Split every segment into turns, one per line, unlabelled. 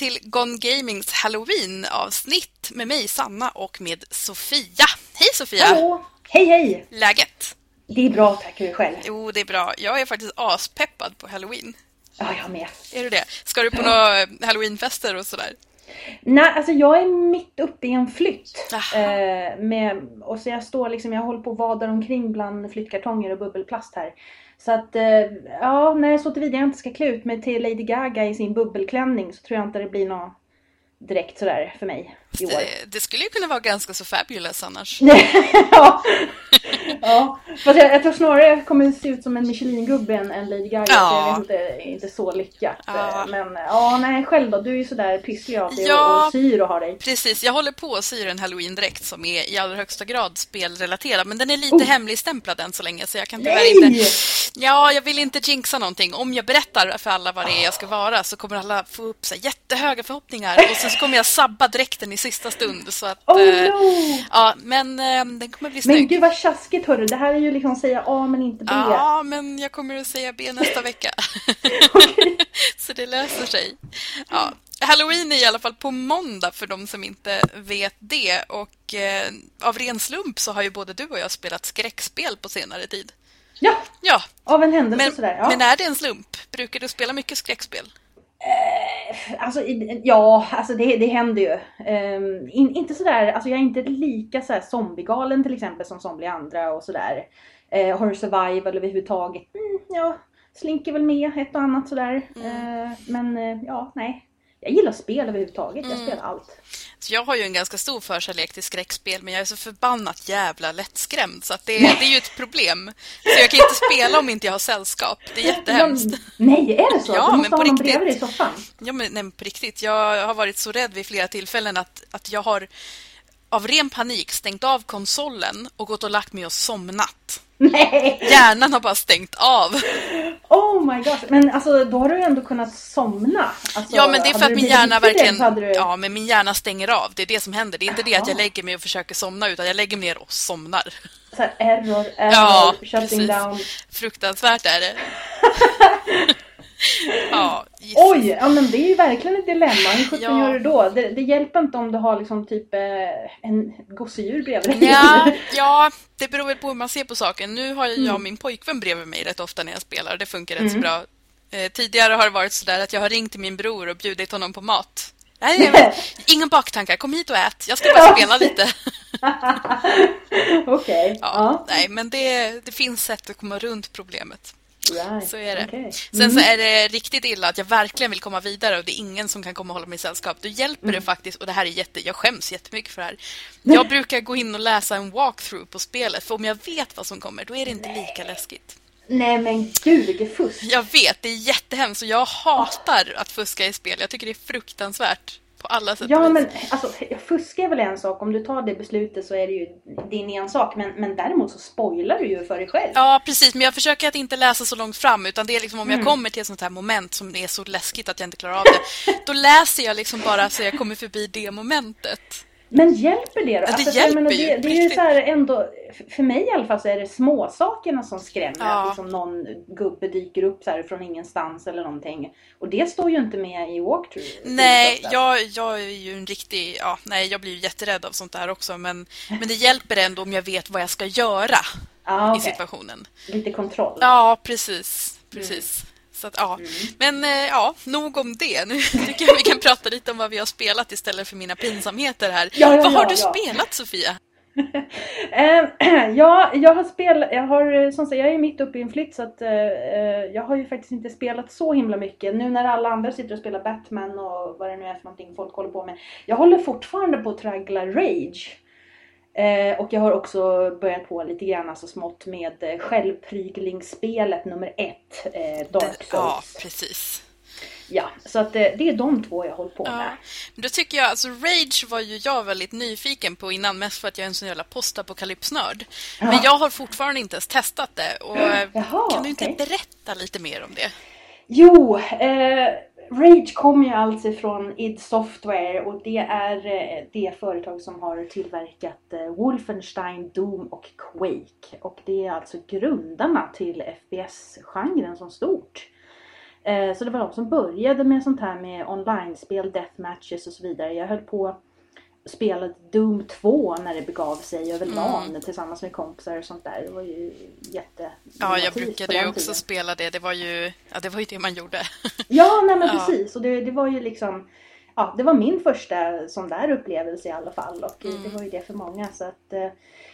Till Gone Gamings Halloween-avsnitt med mig Sanna och med Sofia. Hej Sofia!
Hallå! Hej hej!
Läget?
Det är bra tack, hur själv?
Jo, det är bra. Jag är faktiskt aspeppad på Halloween.
Ja, jag med.
Är du det? Ska du på några Halloweenfester och sådär?
Nej, alltså jag är mitt uppe i en flytt. Eh, med, och så jag står liksom, jag håller på och vadar omkring bland flyttkartonger och bubbelplast här. Så att, eh, ja, när så tillvida jag inte ska klä ut mig till Lady Gaga i sin bubbelklänning så tror jag inte det blir något direkt sådär för mig i år.
Det, det skulle ju kunna vara ganska så fabulous annars.
ja. ja, fast jag, jag tror snarare jag kommer se ut som en Michelin-gubbe än, än Lady Gaga.
Ja.
Så jag vet inte, inte så lyckat.
Ja.
Men ja, nej själv då? Du är ju sådär pysslig av dig
Ja.
och, syr och har dig.
Precis, jag håller på att sy en halloween-dräkt som är i allra högsta grad spelrelaterad, men den är lite
Oh.
hemligstämplad än så länge så jag kan tyvärr
Nej!
inte... Ja, jag vill inte jinxa någonting. Om jag berättar för alla vad det är jag ska vara så kommer alla få upp så jättehöga förhoppningar och sen så kommer jag sabba dräkten i sista stund så att...
Oh
eh,
no!
Ja, men eh, den kommer bli
Men
snygg.
gud vad tjaskigt hörru. Det här är ju liksom säga A men inte B.
Ja, men jag kommer att säga B nästa vecka. så det löser sig. Ja. Halloween är i alla fall på måndag för de som inte vet det. Och eh, av ren slump så har ju både du och jag spelat skräckspel på senare tid.
Ja,
Ja,
av en händelse
men,
sådär. Ja.
men är det en slump? Brukar du spela mycket skräckspel?
Alltså, i- ja, alltså det, det händer ju. Ehm, in, inte sådär, alltså jag är inte lika såhär zombiegalen till exempel som somliga andra och sådär. Uh, horror survival överhuvudtaget. Mm, ja, slinker väl med ett och annat sådär. Eh, men eh, ja, nej. Jag gillar spel överhuvudtaget. Jag spelar allt.
Så jag har ju en ganska stor förkärlek till skräckspel men jag är så förbannat jävla lättskrämd så det, det är ju ett problem. Så jag kan inte spela om inte jag har sällskap. Det är jättehemskt.
Nej, är det så?
Ja,
du
men
måste
på
ha någon
riktigt.
bredvid dig i soffan.
Ja, men, nej, men på riktigt. Jag har varit så rädd vid flera tillfällen att, att jag har av ren panik stängt av konsolen och gått och lagt mig och somnat.
Nej!
Hjärnan har bara stängt av.
Oh my gosh. Men alltså då har du ändå kunnat somna. Alltså,
Ja, men det är för att min hjärna verkligen...
du...
Ja, men min hjärna stänger av. Det är det som händer. Det är inte det att jag lägger mig och försöker somna, utan jag lägger mig ner och somnar.
Så här, error, error,
Ja,
shutting
precis.
down.
Fruktansvärt är det. ja.
Oj, ja men det är ju verkligen ett dilemma. Hur sjutton
Ja.
gör du då? Det, det hjälper inte om du har liksom typ eh, en gosedjur bredvid dig.
Ja, ja, det beror väl på hur man ser på saken. Nu har
Mm.
jag och min pojkvän bredvid mig rätt ofta när jag spelar och det funkar rätt så bra. Eh, tidigare har det varit så där att jag har ringt till min bror och bjudit honom på mat. Nej, men, baktankar, kom hit och ät. Jag ska bara spela lite.
Okej.
Ja,
Ja.
Nej, men det, det finns sätt att komma runt problemet.
Right.
Så är det.
okej.
Sen så är det riktigt illa att jag verkligen vill komma vidare och det är ingen som kan komma och hålla mig i sällskap. Då hjälper
Mm.
det faktiskt, och det här är jätte, jag skäms jättemycket för det här. Jag brukar gå in och läsa en walkthrough på spelet, för om jag vet vad som kommer, då är det inte lika läskigt.
Nej men gud vilket fusk.
Jag vet, det är jättehemskt och jag hatar att fuska i spel. Jag tycker det är fruktansvärt på alla sätt
Ja men alltså fuska är väl en sak. Om du tar det beslutet så är det ju din en sak. Men, men däremot så spoilar du ju för dig själv.
Ja, precis. Men jag försöker att inte läsa så långt fram. Utan det är liksom om
Mm.
jag kommer till ett sånt här moment som är så läskigt att jag inte klarar av det. Då läser jag liksom bara så jag kommer förbi det momentet.
Men hjälper det då?
Ja, det
jag
hjälper
menar,
ju,
det, det är ju så här ändå, för mig i alla fall så är det småsakerna som skrämmer.
Ja.
Att liksom någon gubbe dyker upp så från ingenstans eller någonting. Och det står ju inte med i walkthrough.
Nej, jag, jag är ju en riktig... Ja, nej, jag blir ju jätterädd av sånt där också. Men, men det hjälper ändå om jag vet vad jag ska göra
ah,
i
okej.
situationen.
Lite kontroll.
Ja, precis. precis. Så att, ja. Men eh, ja, nog om det. Nu tycker jag vi kan prata lite om vad vi har spelat istället för mina pinsamheter här.
Ja, ja,
vad har
ja,
du spelat, Sofia?
Eh, ja, jag har spelat, jag har som sagt, jag är mitt uppe i en flytt så att eh, eh, jag har ju faktiskt inte spelat så himla mycket. Nu när alla andra sitter och spelar Batman och vad det nu är för någonting folk håller på med. Jag håller fortfarande på att traggla Rage. Eh, och jag har också börjat på lite grann alltså smått med eh, självpryglingsspelet nummer ett, eh, Dark
Det- ja,
Souls.
precis.
Ja, så att eh, det är de två jag håller på
Ja.
med.
Men då tycker jag, alltså Rage var ju jag väldigt nyfiken på innan, mest för att jag är en sån jävla postapokalypsnörd. Men
Ja.
jag har fortfarande inte ens testat det. Och
Jaha,
kan du inte
okej.
berätta lite mer om det?
Jo, eh, Rage kommer ju alltså ifrån id Software och det är eh, det företag som har tillverkat eh, Wolfenstein, Doom och Quake. Och det är alltså grundarna till FPS-genren som stort. Eh, så det var de som började med sånt här med online-spel, deathmatches och så vidare. Jag höll på spelade Doom 2 när det begav sig över LAN mm. tillsammans med kompisar och sånt där. Det var ju jätte...
Ja, jag brukade ju också tiden. spela det. Det var ju, ja, det var ju det man gjorde.
Ja, nej men ja. precis. Och det, det var ju liksom ja, det var min första sån där upplevelse i alla fall och mm. det var ju det för många. Så att, eh,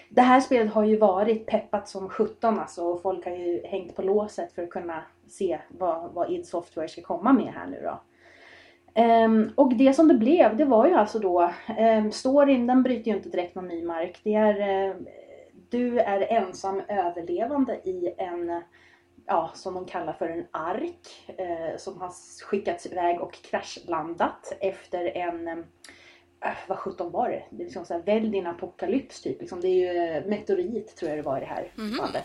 det här spelet har ju varit peppat som 17 alltså och folk har ju hängt på låset för att kunna se vad, vad id Software ska komma med här nu då. Um, och det som det blev, det var ju alltså då, um, storyn den bryter ju inte direkt någon ny mark. Det är, uh, du är ensam överlevande i en ja, som de kallar för en ark eh, som har skickats iväg och kraschlandat efter en äh, vad sjutton var det? Det är liksom såhär välj din apokalyps typ. Liksom, det är ju meteorit tror jag det var i det här mm -hmm. fallet.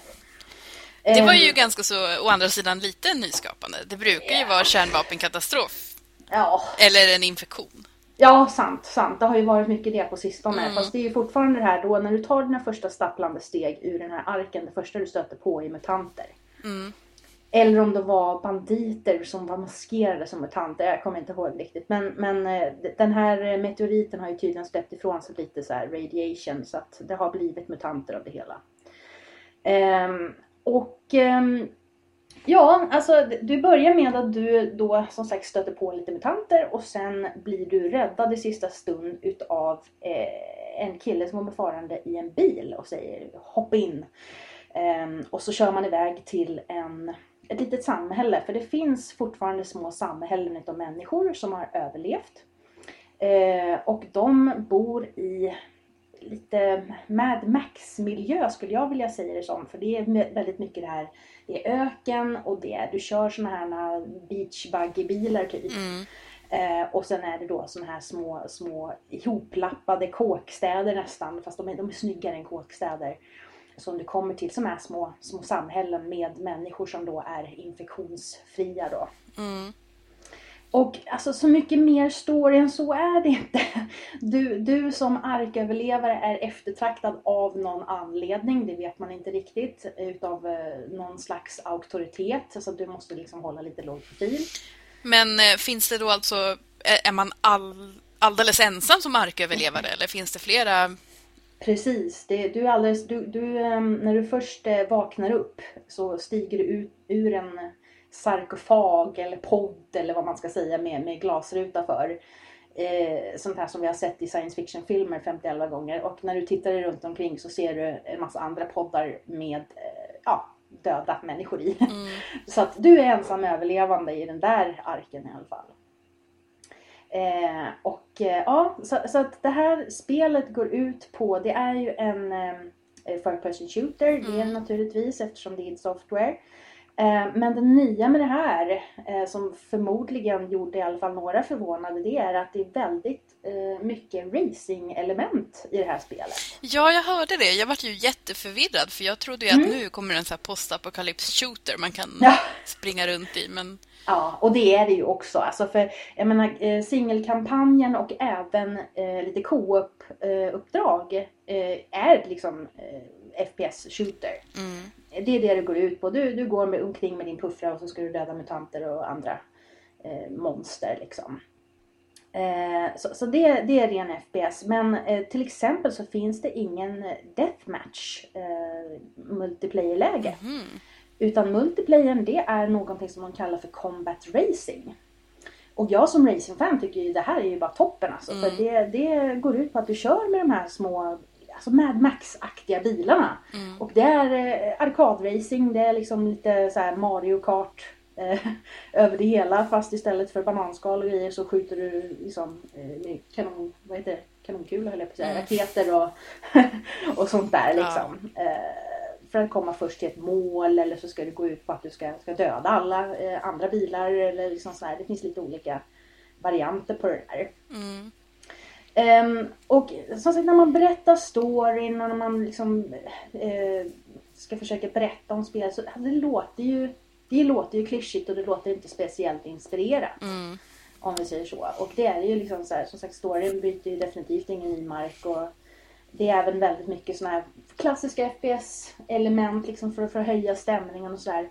Det var ju um, ganska så, å andra sidan, lite nyskapande. Det brukar yeah. ju vara kärnvapenkatastrof.
Ja.
Eller en infektion.
Ja, sant, sant. Det har ju varit mycket det på sistone. Mm. Fast det är ju fortfarande det här då när du tar dina första stapplande steg ur den här arken. Det första du stöter på är mutanter. Mm. Eller om det var banditer som var maskerade som mutanter. Jag kommer inte ihåg riktigt. Men, men eh, den här meteoriten har ju tydligen släppt ifrån sig lite så radiation. Så att det har blivit mutanter av det hela. Um, och um, ja, alltså du börjar med att du då som sagt stöter på lite mutanter och sen blir du räddad i sista stund utav eh, en kille som var farande i en bil och säger hoppa in. Eh, och så kör man iväg till en, ett litet samhälle. För det finns fortfarande små samhällen utav människor som har överlevt. Eh, och de bor i lite Mad Max-miljö skulle jag vilja säga det som. För det är väldigt mycket det här, det är öken och det är, du kör såna här beachbuggy-bilar typ. Mm. Eh, och sen är det då såna här små, små ihoplappade kåkstäder nästan, fast de är, de är snyggare än kåkstäder som du kommer till som är små, små samhällen med människor som då är infektionsfria då. Mm. Och alltså så mycket mer story än så är det inte. Du, du som arköverlevare är eftertraktad av någon anledning, det vet man inte riktigt, utav eh, någon slags auktoritet. Så du måste liksom hålla lite låg profil.
Men eh, finns det då alltså, är, är man all, alldeles ensam som arköverlevare eller finns det flera
Precis, det, du alldeles, du, du, ehm, när du först eh, vaknar upp så stiger du ut ur en sarkofag eller podd eller vad man ska säga med, med glasruta för. Eh, sånt här som vi har sett i science fiction-filmer 50 gånger. Och när du tittar dig runt omkring så ser du en massa andra poddar med eh, ja, döda människor i. Mm. så att du är ensam överlevande i den där arken i alla fall. Eh, och eh, ja, så, så, att det här spelet går ut på, det är ju en eh, first person shooter, mm. det är naturligtvis eftersom det är software. Eh, men det nya med det här, eh, som förmodligen gjorde i alla fall några förvånade, det är att det är väldigt eh, mycket racing-element i det här spelet.
Ja, jag hörde det. Jag var ju jätteförvirrad för jag trodde ju att mm. nu kommer en sån här postapokalyps shooter man kan ja. springa runt i. Men
Ja, och det är det ju också. Alltså för, jag menar, singelkampanjen och även eh, lite co-op-uppdrag eh, är liksom eh, FPS-shooter. Mm. Det är det det går ut på. Du, du går med, omkring med din puffra och så ska du döda mutanter och andra eh, monster liksom. Eh, så, så det, det är ren FPS. Men eh, till exempel så finns det ingen deathmatch eh, multiplayer-läge. Mm. Utan multiplayern det är någonting som man kallar för combat racing. Och jag som racingfan tycker ju det här är ju bara toppen alltså. Mm. För det, det går ut på att du kör med de här små alltså Mad Max-aktiga bilarna. Mm. Och det är eh, arkadracing, det är liksom lite så Mario Kart eh, över det hela. Fast istället för bananskal och grejer så skjuter du liksom eh, kanon, vad heter det? kanonkula höll jag på att säga, mm. raketer och, och sånt där liksom. Ja. Eh, för att komma först till ett mål eller så ska det gå ut på att du ska, ska döda alla eh, andra bilar eller liksom sådär. Det finns lite olika varianter på det där. Mm. Um, och som sagt när man berättar storyn och när man liksom uh, ska försöka berätta om spelet så det låter ju det låter ju klyschigt och det låter inte speciellt inspirerat. Mm. Om vi säger så. Och det är ju liksom så här, som sagt storyn bryter ju definitivt ingen ny mark och det är även väldigt mycket sådana här klassiska FPS-element liksom för, för att höja stämningen och sådär.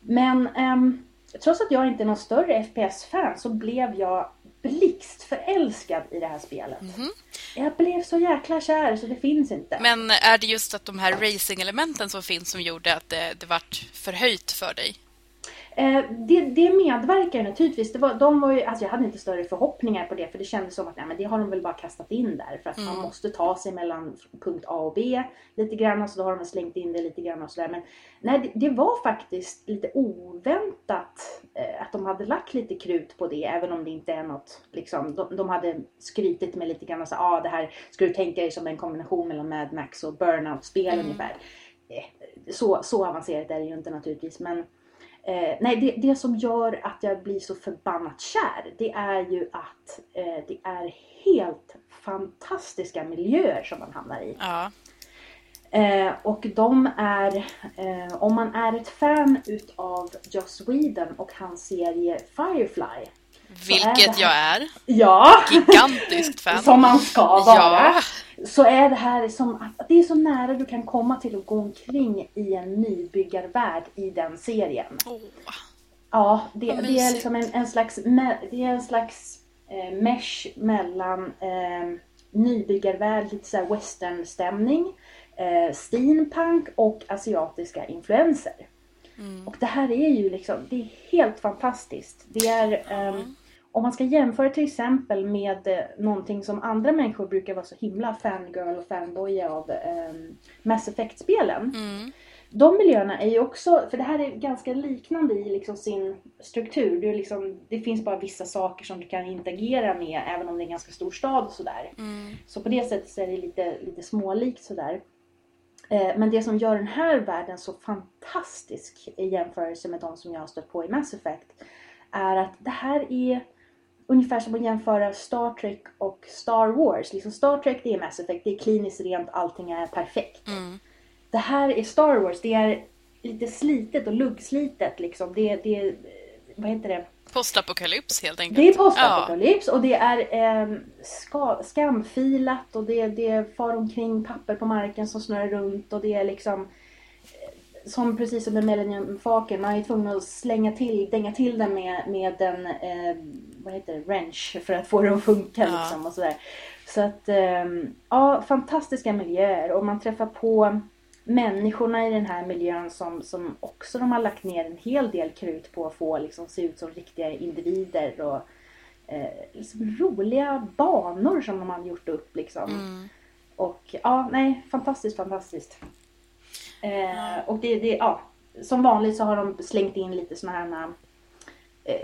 Men um, trots att jag inte är någon större FPS-fan så blev jag blixtförälskad i det här spelet.
Mhm.
Jag blev så jäkla kär så det finns inte.
Men är det just att de här racing-elementen som finns som gjorde att det, det vart förhöjt för dig?
Eh, det, det medverkar naturligtvis. Det var, de var ju, alltså jag hade inte större förhoppningar på det för det kändes som att nej, men det har de väl bara kastat in där för att man måste ta sig mellan punkt A och B lite grann så då har de slängt in det lite grann och sådär. Men nej, det, det var faktiskt lite oväntat eh, att de hade lagt lite krut på det även om det inte är något liksom. De, de hade skrytit med lite grann och sagt ah, det här ska du tänka dig som en kombination mellan Mad Max och Burnout-spel ungefär. Eh, så, så avancerat är det ju inte naturligtvis men Eh, nej, det, det som gör att jag blir så förbannat kär, det är ju att eh, det är helt fantastiska miljöer som man hamnar i.
Ja.
Eh, och de är, eh, om man är ett fan utav Joss Whedon och hans serie Firefly. Är
Vilket
det
jag är.
Ja!
Gigantiskt fan.
Som man ska vara.
Ja.
Så är det här som att det är så nära du kan komma till att gå omkring i en nybyggarvärld i den serien.
Åh.
Ja, det, det är liksom en, en slags, det är en slags eh, mesh mellan eh, nybyggarvärld, lite såhär westernstämning, eh, steampunk och asiatiska influenser.
Mm.
Och det här är ju liksom, det är helt fantastiskt. Det är, ehm, om man ska jämföra till exempel med eh, någonting som andra människor brukar vara så himla fangirl och fanboy av, ehm, Mass Effect-spelen.
Mm.
De miljöerna är ju också, för det här är ganska liknande i liksom sin struktur. Det, liksom, det finns bara vissa saker som du kan interagera med även om det är en ganska stor stad och sådär.
Mm.
Så på det sättet så är det lite, lite smålikt sådär. Eh, Men det som gör den här världen så fantastisk i jämförelse med de som jag har stött på i Mass Effect är att det här är ungefär som att jämföra Star Trek och Star Wars. Liksom Star Trek det är Mass Effect, det är kliniskt rent, allting är perfekt.
Mm.
Det här är Star Wars, det är lite slitet och luggslitet liksom. Det, det vad heter det?
Postapokalyps helt enkelt.
Det är postapokalyps och det är eh, ska, skamfilat och det, det far omkring papper på marken som snurrar runt och det är liksom eh, som precis som med Millennium Falcon, man är tvungen att slänga till, dänga till den med, med en eh, vad heter det, wrench för att få det att funka
Ja.
liksom och sådär. Så att, ehm, ja, fantastiska miljöer och man träffar på människorna i den här miljön som, som också de har lagt ner en hel del krut på att få liksom se ut som riktiga individer och eh, liksom roliga banor som de har gjort upp liksom.
Mm.
Och ja, nej, fantastiskt, fantastiskt. Eh, och det, det, ja, som vanligt så har de slängt in lite såna här, eh,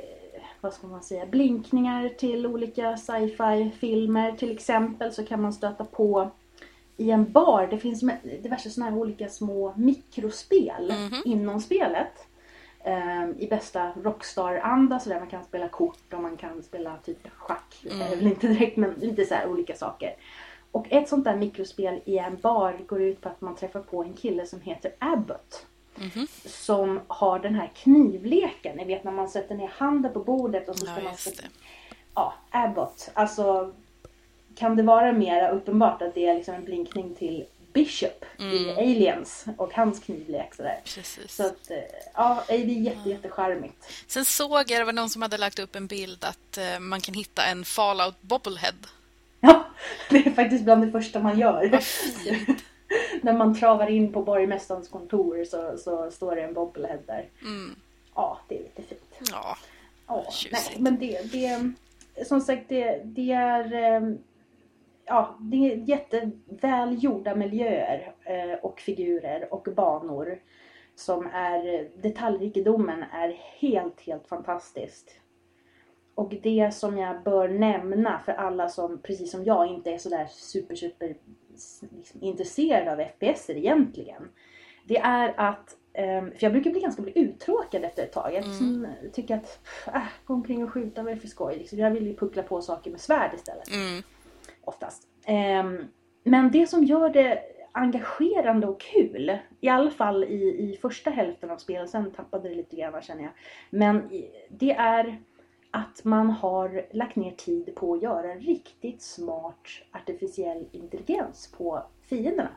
vad ska man säga, blinkningar till olika sci-fi filmer. Till exempel så kan man stöta på i en bar, det finns diverse såna här olika små mikrospel
Mhm.
inom spelet. Eh, I bästa Rockstar-anda så där man kan spela kort och man kan spela typ schack. Är väl inte direkt men lite så här olika saker. Och ett sånt där mikrospel i en bar går ut på att man träffar på en kille som heter Abbott.
Mhm.
Som har den här knivleken. Ni vet när man sätter ner handen på bordet och så ska
Ja,
man. Ja, Abbott. Alltså kan det vara mer uppenbart att det är liksom en blinkning till Bishop i
Mm.
Aliens och hans knivlek sådär.
Precis.
Så att, eh, ja, det är jätte, jättecharmigt.
Sen såg jag, det var någon som hade lagt upp en bild att eh, man kan hitta en Fallout Bobblehead.
Ja, det är faktiskt bland det första man gör. När man travar in på borgmästarens kontor så, så står det en bobblehead där.
Mm.
Ja, det är lite fint.
Ja.
Ja, nej, men det, det, som sagt, det, det är ehm, ja, det är jätteväl gjorda miljöer eh, och figurer och banor som är, detaljrikedomen är helt, helt fantastiskt. Och det som jag bör nämna för alla som, precis som jag, inte är sådär super, super liksom, intresserade av FPS egentligen. Det är att, ehm, för jag brukar bli ganska bli uttråkad efter ett tag. Jag liksom, tycker att, äh, gå omkring och skjuta, vad är det för skoj? Liksom, jag vill ju puckla på saker med svärd istället
Mm.
Oftast. Ehm, men det som gör det engagerande och kul, i alla fall i, i första hälften av spelet, sen tappade det lite grann känner jag. Men det är att man har lagt ner tid på att göra en riktigt smart artificiell intelligens på fienderna.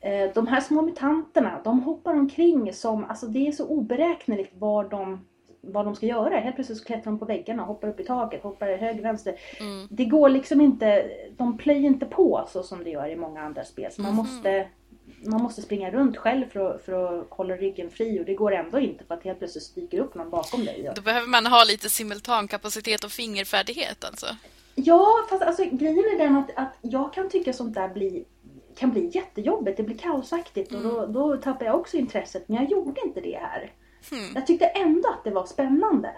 Eh, De här små mutanterna, de hoppar omkring som, alltså det är så oberäkneligt var de vad de ska göra. Helt plötsligt så klättrar de på väggarna, hoppar upp i taket, hoppar höger, vänster. Mm. Det går liksom inte, de plöjer inte på så som det gör i många andra spel. Så man mm. måste man måste springa runt själv för att, för att hålla ryggen fri och det går ändå inte för att helt plötsligt dyker upp någon bakom dig.
Då behöver man ha lite simultankapacitet och fingerfärdighet alltså?
Ja, fast alltså, grejen är den att, att jag kan tycka sånt där blir, kan bli jättejobbigt. Det blir kaosaktigt mm. och då, då tappar jag också intresset. Men jag gjorde inte det här. Mm. Jag tyckte ändå att det var spännande.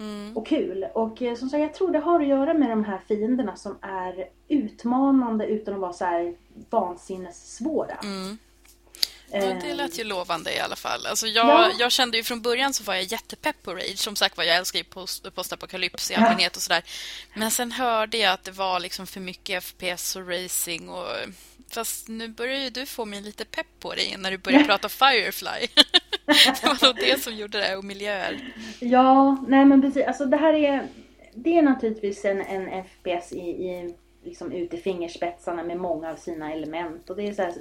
Mm. Och kul. Och eh, som sagt, jag tror det har att göra med de här fienderna som är utmanande utan att vara så här vansinnessvåra.
Mm. Ja, det lät ju lovande i alla fall. Alltså jag, ja. jag kände ju från början så var jag jättepepp på Rage. Som sagt var, jag älskar ju post, postapokalyps i allmänhet och sådär. Men sen hörde jag att det var liksom för mycket FPS och racing och... Fast nu börjar ju du få mig lite pepp på dig när du börjar prata Firefly. det var nog det som gjorde det, och miljöer.
Ja, nej men precis. Alltså det här är... Det är naturligtvis en, en FPS i, i liksom ut i fingerspetsarna med många av sina element. Och det är så här,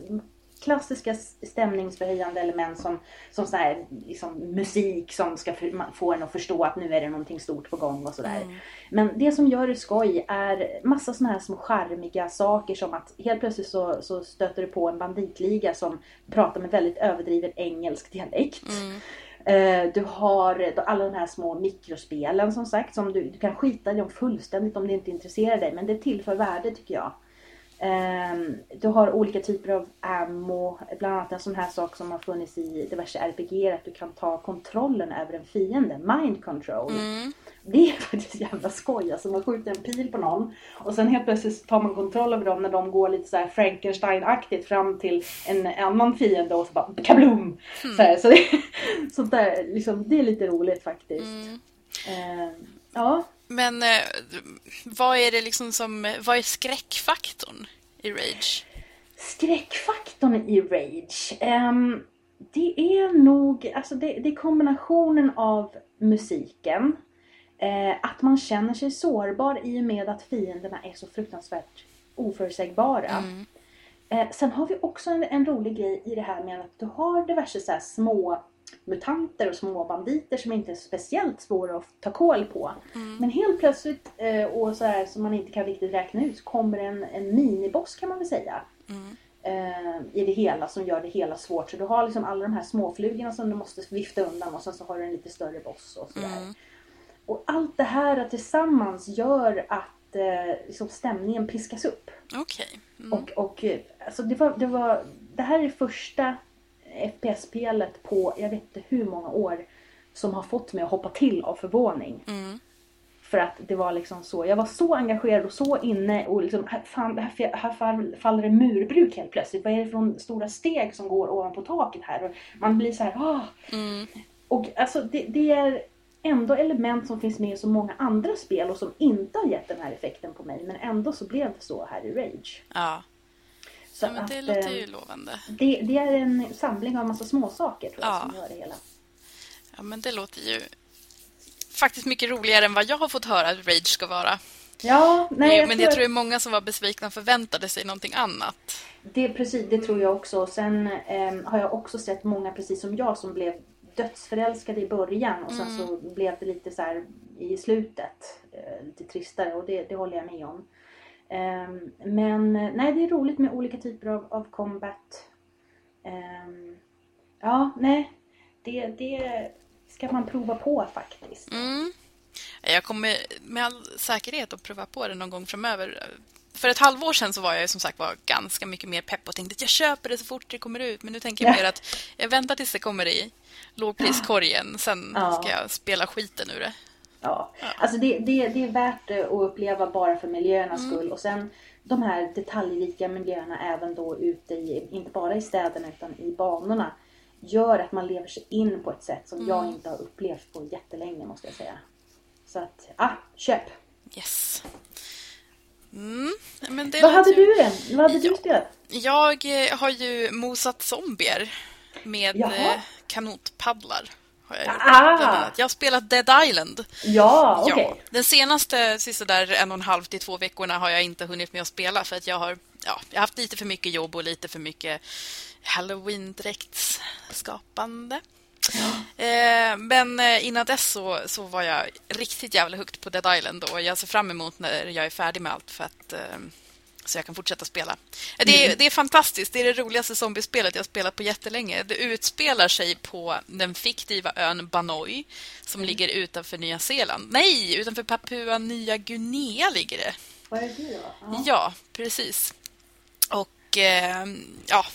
klassiska stämningsförhöjande element som, som så här, liksom musik som ska få en att förstå att nu är det någonting stort på gång och sådär. Mm. Men det som gör det skoj är massa sådana här små charmiga saker som att helt plötsligt så, så stöter du på en banditliga som pratar med väldigt överdriven engelsk dialekt. Mm. Eh, du har alla de här små mikrospelen som sagt som du, du kan skita i dem fullständigt om det inte intresserar dig men det tillför värde tycker jag. Um, du har olika typer av ammo, bland annat en sån här sak som har funnits i diverse RPG, att du kan ta kontrollen över en fiende, mind control. Mm. Det är faktiskt jävla skoj, alltså man skjuter en pil på någon och sen helt plötsligt tar man kontroll över dem när de går lite så Frankenstein-aktigt fram till en annan fiende och så bara kablum! Mm. Så, här, så det, sånt där, liksom, det är lite roligt faktiskt. Mm. Uh, ja.
Men eh, vad är det liksom som, vad är skräckfaktorn i Rage?
Skräckfaktorn i Rage? Um, det är nog, alltså det, det är kombinationen av musiken, eh, att man känner sig sårbar i och med att fienderna är så fruktansvärt oförutsägbara. Mm. Eh, sen har vi också en, en, rolig grej i det här med att du har diverse så små mutanter och små banditer som inte är speciellt svåra att ta koll på. Mm. Men helt plötsligt, eh, och så här som man inte kan riktigt räkna ut, så kommer en, en miniboss kan man väl säga. Mm. Eh, I det hela som gör det hela svårt. Så du har liksom alla de här småflugorna som du måste vifta undan och sen så har du en lite större boss och sådär. Mm. Och allt det här tillsammans gör att eh, liksom stämningen piskas upp.
Okej. Okay.
Mm. Och, och alltså det var, det var, det här är första FPS-spelet på jag vet inte hur många år som har fått mig att hoppa till av förvåning. Mm. För att det var liksom så, jag var så engagerad och så inne och liksom, fan, här, här faller det murbruk helt plötsligt. Vad är det för stora steg som går ovanpå taket här? Och man blir så här, ah. Mm. Och alltså det, det, är ändå element som finns med i så många andra spel och som inte har gett den här effekten på mig. Men ändå så blev det så här i Rage.
Ja. Så ja, men det att, låter ju eh, lovande.
Det, det, är en samling av massa småsaker tror jag ja. som gör det hela.
Ja, men det låter ju faktiskt mycket roligare än vad jag har fått höra att Rage ska vara.
Ja, nej,
jag men tror jag tror det är många som var besvikna och förväntade sig någonting annat.
Det, precis, det tror jag också. Sen eh, har jag också sett många, precis som jag, som blev dödsförälskade i början och sen mm. så blev det lite så här i slutet eh, lite tristare och det, det håller jag med om. Um, men nej, det är roligt med olika typer av, av combat. Um, ja, nej. Det, det ska man prova på faktiskt.
Mm. Jag kommer med all säkerhet att prova på det någon gång framöver. För ett halvår sedan så var jag som sagt var ganska mycket mer pepp och tänkte att jag köper det så fort det kommer ut. Men nu tänker jag mer att jag väntar tills det kommer i lågpriskorgen. Sen ska jag spela skiten ur det.
Ja. Alltså det, det, det är värt det att uppleva bara för miljöernas mm. skull. Och sen de här detaljrika miljöerna även då ute i, inte bara i städerna utan i banorna. Gör att man lever sig in på ett sätt som mm. jag inte har upplevt på jättelänge måste jag säga. Så att, ah, köp!
Yes.
Mm, Vad hade ju... du än? Vad hade ja. du spelat?
Jag eh, har ju mosat zombier med Jaha. Eh, kanotpaddlar har jag gjort. Ah. Jag har spelat Dead Island.
Ja, okej. Okay. Ja.
Den senaste sista där en och en halv till två veckorna har jag inte hunnit med att spela för att jag har, ja, jag har haft lite för mycket jobb och lite för mycket halloween-dräktsskapande. Eh, men eh, innan dess så, så var jag riktigt jävla högt på Dead Island och jag ser fram emot när jag är färdig med allt för att eh, så jag kan fortsätta spela. Det är, mm. det är fantastiskt. Det är det roligaste zombiespelet jag spelat på jättelänge. Det utspelar sig på den fiktiva ön Banoi som mm. ligger utanför Nya Zeeland. Nej, utanför Papua Nya Guinea ligger det.
Vad är det då?
Ja, precis. Och eh, ja,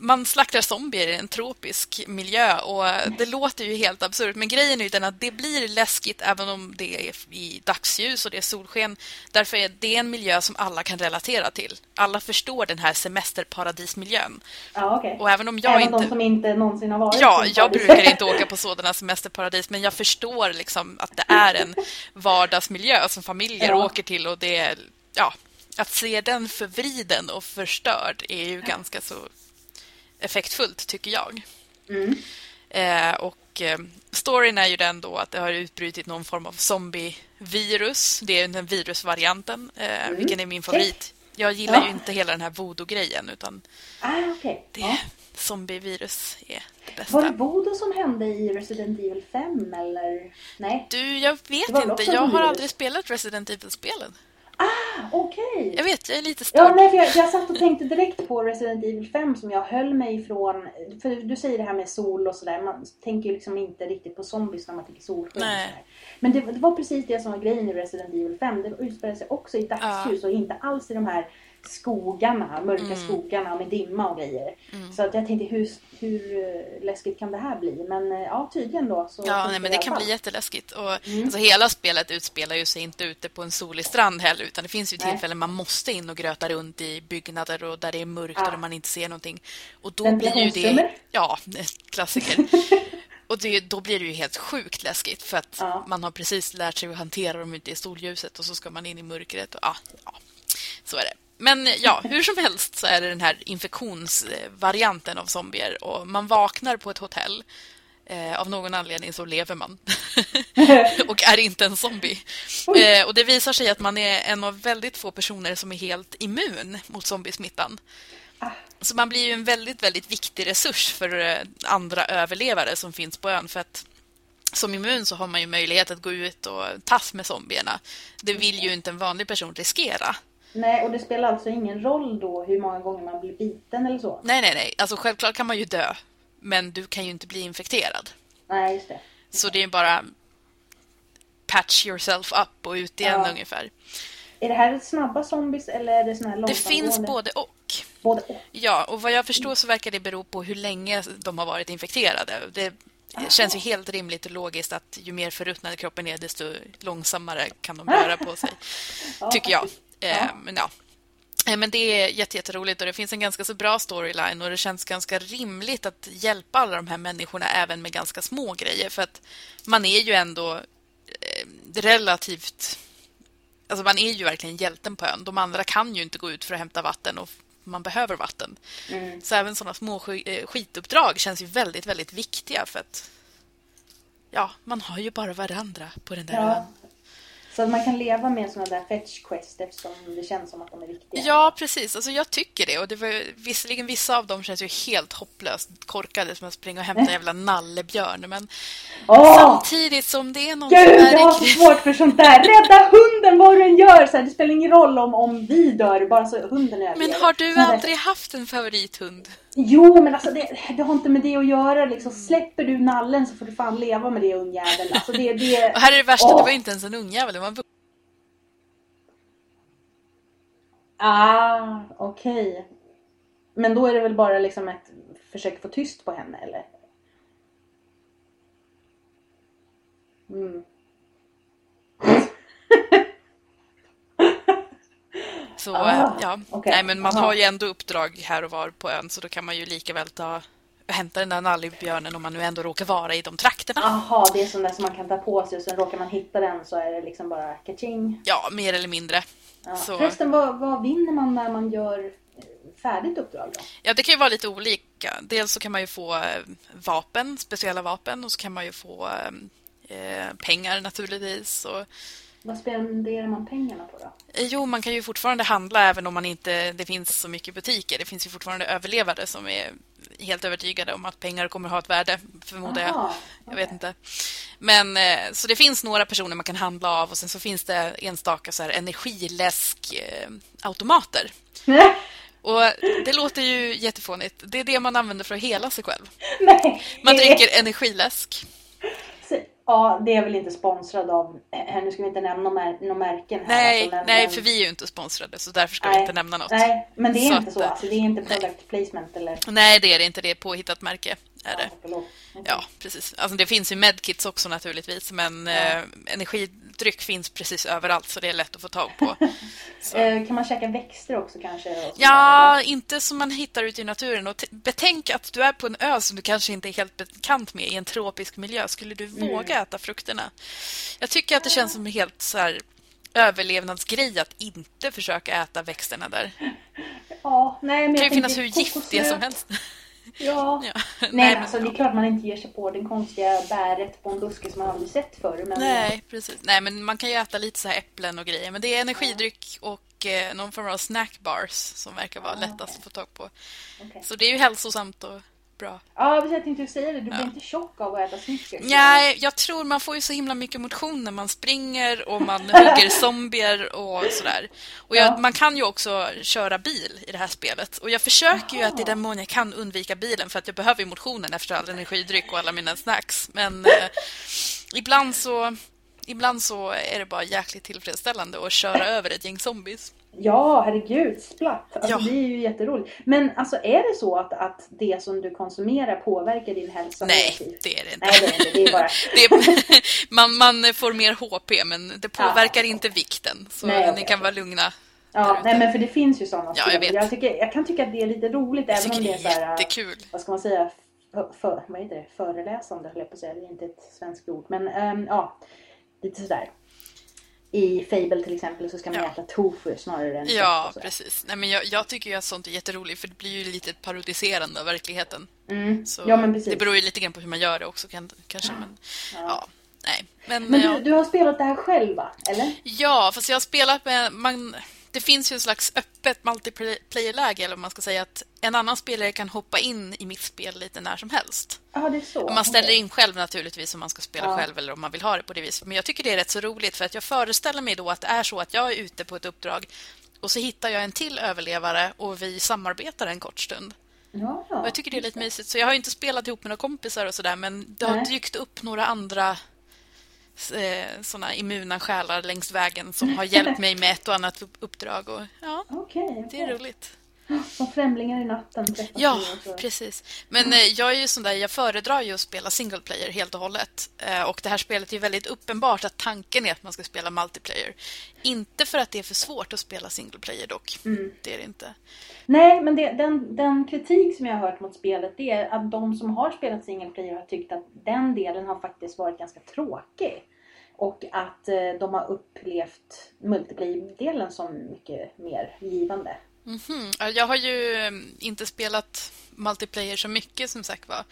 man slaktar zombier i en tropisk miljö och det låter ju helt absurt men grejen är ju den att det blir läskigt även om det är i dagsljus och det är solsken därför är det en miljö som alla kan relatera till. Alla förstår den här semesterparadismiljön.
Ja, okay.
Och även om jag
även
inte...
de som inte någonsin har varit
Ja, jag brukar inte åka på sådana semesterparadis men jag förstår liksom att det är en vardagsmiljö som familjer ja. åker till och det är ja, att se den förvriden och förstörd är ju ganska så effektfullt, tycker jag.
Mm.
Eh, och eh, storyn är ju den då att det har utbrutit någon form av zombievirus. Det är den virusvarianten, eh, mm. vilken är min favorit. Jag gillar ja. ju inte hela den här voodoo-grejen utan
ah, okay.
det
ja.
zombievirus är det bästa.
Var det voodoo som hände i Resident Evil 5 eller? Nej.
Du, jag vet inte. Jag har aldrig spelat Resident Evil-spelen.
Ah, okej. Okay.
Jag vet, jag är lite störd.
Ja, nej, jag, jag satt och tänkte direkt på Resident Evil 5 som jag höll mig ifrån. För du säger det här med sol och sådär. Man tänker liksom inte riktigt på zombies när man tänker solsken. Men det, det, var precis det som var grejen i Resident Evil 5. Det utspelade sig också i dagsljus ja. och inte alls i de här skogarna, mörka mm. skogarna med dimma och grejer. Mm. Så att jag tänkte hur, hur läskigt kan det här bli? Men eh, ja, tydligen då. Så
ja, nej, men det kan bli jätteläskigt. Och, mm. alltså, hela spelet utspelar ju sig inte ute på en solig strand heller utan det finns ju tillfällen man måste in och gröta runt i byggnader och där det är mörkt ja. och man inte ser någonting. Och då blir ju det... Ja, klassiker. Och det, då blir det ju helt sjukt läskigt för att ja. man har precis lärt sig att hantera dem ute i solljuset och så ska man in i mörkret. Och, ja, ja, så är det. Men ja, hur som helst så är det den här infektionsvarianten av zombier och man vaknar på ett hotell. Eh, av någon anledning så lever man och är inte en zombie. Eh, och det visar sig att man är en av väldigt få personer som är helt immun mot zombiesmittan. Ah. Så man blir ju en väldigt, väldigt viktig resurs för eh, andra överlevare som finns på ön för att som immun så har man ju möjlighet att gå ut och tas med zombierna. Det vill ju inte en vanlig person riskera.
Nej, och det spelar alltså ingen roll då hur många gånger man blir biten eller så?
Nej, nej, nej. Alltså självklart kan man ju dö. Men du kan ju inte bli infekterad.
Nej, just det.
Så det är bara patch yourself up och ut igen ja. ungefär.
Är det här snabba zombies eller är det såna här
Det finns både och.
Både och?
Ja, och vad jag förstår så verkar det bero på hur länge de har varit infekterade. Det Aha. känns ju helt rimligt och logiskt att ju mer förruttnade kroppen är desto långsammare kan de röra på sig. tycker jag. Eh, men ja. Eh, men det är jätteroligt och det finns en ganska så bra storyline och det känns ganska rimligt att hjälpa alla de här människorna även med ganska små grejer för att man är ju ändå eh, relativt alltså man är ju verkligen hjälten på ön. De andra kan ju inte gå ut för att hämta vatten och man behöver vatten. Mm. Så även sådana små skituppdrag känns ju väldigt, väldigt viktiga för att ja, man har ju bara varandra på den där ja. ön.
Så att man kan leva med sådana där fetch quest eftersom det känns som att de är viktiga.
Ja, precis. Alltså, jag tycker det. Och det var, visserligen vissa av dem känns ju helt hopplöst korkade som att springa och hämta en jävla nallebjörn. Men oh! samtidigt som det är någon
Gud, som är jag har så svårt för sånt där. Rädda hunden vad du än gör. Så här, det spelar ingen roll om, om vi dör, bara så hunden överlever.
Men har du aldrig haft en favorithund?
Jo, men alltså det, det, har inte med det att göra. Liksom. Släpper du nallen så får du fan leva med det ungjävel. Alltså det, det...
Och här är det värsta, oh. det var inte ens en ungjävel, det var en
Ah, okej. Okay. Men då är det väl bara liksom ett försök att få tyst på henne, eller? Mm.
Så ah, ja, okay. nej men man Aha. har ju ändå uppdrag här och var på ön så då kan man ju lika väl ta hämta den där nallebjörnen om man nu ändå råkar vara i de trakterna.
Jaha, det är sån där som man kan ta på sig och sen råkar man hitta den så är det liksom bara kaching.
Ja, mer eller mindre.
Ja. Så... Förresten, vad, vad vinner man när man gör färdigt uppdrag då?
Ja, det kan ju vara lite olika. Dels så kan man ju få eh, vapen, speciella vapen och så kan man ju få eh, pengar naturligtvis. Och
vad spenderar man pengarna på då?
Eh, jo, man kan ju fortfarande handla även om man inte det finns så mycket butiker. Det finns ju fortfarande överlevare som är helt övertygade om att pengar kommer ha ett värde, förmodar jag.
Aha,
Jag vet inte. Men eh, så det finns några personer man kan handla av och sen så finns det enstaka så här energiläsk-automater.
Nej,
Och det låter ju jättefånigt. Det är det man använder för att hela sig själv.
nej.
Man dricker energiläsk.
Ja, det är väl inte sponsrad av... eh, Nu ska vi inte nämna några märken här.
Nej,
alltså, men-
nej, för vi är ju inte sponsrade så därför ska vi
Nej,
inte nämna något.
Nej, men det är
Så
inte
att,
så.
eh,
Alltså, det är inte product placement eller...
Nej, det är det inte. Det är påhittat märke. Är det.
Ja,
precis. Alltså, det finns ju medkits också naturligtvis, men
Ja.
eh, energidryck finns precis överallt så det är lätt att få tag på.
Eh, kan man käka växter också kanske?
Ja, inte som man hittar ute i naturen. Och betänk att du är på en ö som du kanske inte är helt bekant med i en tropisk miljö. Skulle du
Mm.
våga äta frukterna? Jag tycker att det känns som helt så här, överlevnadsgrej att inte försöka äta växterna där.
Ja, nej men
Det kan ju finnas hur giftiga som helst.
Ja.
Ja.
Nej,
men-
alltså det är klart man inte ger sig på den konstiga bäret på en buske som man aldrig sett förr. Men
Nej, precis. Nej, men man kan ju äta lite så här äpplen och grejer. Men det är energidryck och eh, någon form av snackbars som verkar vara
Ah,
lättast
okej.
att få tag på.
okej.
Så det är ju hälsosamt och bra.
Ja, precis, jag tänkte ju säga det. Du blir
Ja.
inte tjock av att äta Snickers.
Nej, jag tror man får ju så himla mycket motion när man springer och man hugger zombier och sådär. Och jag,
Ja.
man kan ju också köra bil i det här spelet. Och jag försöker ju
Jaha.
att i den mån jag kan undvika bilen för att jag behöver ju motionen efter all energidryck och alla mina snacks. Men eh, ibland så... Ibland så är det bara jäkligt tillfredsställande att köra över ett gäng zombies.
Ja, herregud. Splatt. Alltså,
Ja.
Det är ju jätteroligt. Men alltså är det så att, att det som du konsumerar påverkar din hälsa
Nej,
negativt?
det är det inte.
Nej, det är inte. Det är bara...
Det är, man, man får mer HP, men det påverkar
Ja.
inte vikten. Så
Nej,
ni kan vara lugna.
Ja, nej men för det finns ju sådana
Ja, jag vet.
Jag, tycker, jag kan tycka att det är lite roligt
Jag
även om det
det
är här,
är jättekul.
vad ska man säga, för, för, vad heter det? föreläsande höll jag på att säga. Det är inte ett svenskt ord. Men ehm, ja, lite sådär. I Fable till exempel så ska man
Ja.
äta tofu snarare än
Ja, precis. Nej, men jag, jag tycker ju att sånt är jätteroligt för det blir ju lite parodiserande av verkligheten.
Mm.
Så
Ja men precis.
Det beror ju lite grann på hur man gör det också kan, kanske. Men,
Ja.
ja. nej. Men,
Men
ja.
du, du har spelat det här själv va? Eller?
ja, fast jag har spelat med... Man, det finns ju en slags öppet multiplayer-läge, eller man ska säga, att en annan spelare kan hoppa in i mitt spel lite när som helst.
Ja, det är så.
Man ställer in själv naturligtvis om man ska spela
Ja.
själv eller om man vill ha det på det viset. Men jag tycker det är rätt så roligt för att jag föreställer mig då att det är så att jag är ute på ett uppdrag och så hittar jag en till överlevare och vi samarbetar en kort stund.
Ja, ja.
Och jag tycker det är lite mysigt. Så jag har inte spelat ihop med några kompisar och sådär men det har
Nej.
dykt upp några andra såna immuna själar längs vägen som har hjälpt mig med ett och annat upp- uppdrag. Och, ja,
Okej,
det är roligt.
Som främlingar i natten
Ja, precis. Men eh, jag är ju sån där, jag föredrar ju att spela single player helt och hållet. Eh, och det här spelet är ju väldigt uppenbart att tanken är att man ska spela multiplayer. Inte för att det är för svårt att spela single player dock.
Mm.
Det är det inte.
Nej, men det, den, den kritik som jag har hört mot spelet det är att de som har spelat single player har tyckt att den delen har faktiskt varit ganska tråkig. Och att eh, de har upplevt multiplayer-delen som mycket mer givande.
Mhm. Ja, Jag har ju eh, inte spelat multiplayer så mycket som sagt var.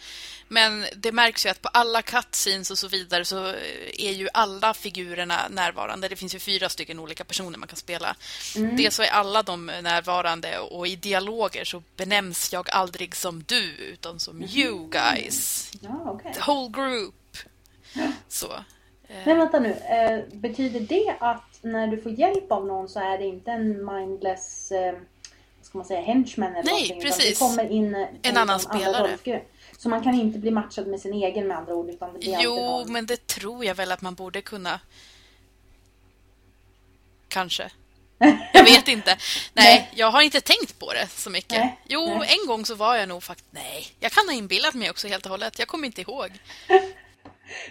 Men det märks ju att på alla cutscenes och så vidare så eh, är ju alla figurerna närvarande. Det finns ju fyra stycken olika personer man kan spela.
Mm.
Dels så är alla de närvarande och i dialoger så benämns jag aldrig som du utan som you guys.
Ja, okej.
The whole group. Så. Eh,
Men vänta nu, eh, betyder det att när du får hjälp av någon så är det inte en mindless, eh, vad ska man säga, henchman eller
Nej,
någonting, utan
precis.
det kommer in eh,
En annan spelare.
Så man kan inte bli matchad med sin egen med andra ord utan det blir
Jo,
någon...
men det tror jag väl att man borde kunna. Kanske. Jag vet inte. Nej,
Nej.
jag har inte tänkt på det så mycket.
Nej,
Jo,
nej.
en gång så var jag nog faktiskt... Nej, jag kan ha inbillat mig också helt och hållet. Jag kommer inte ihåg.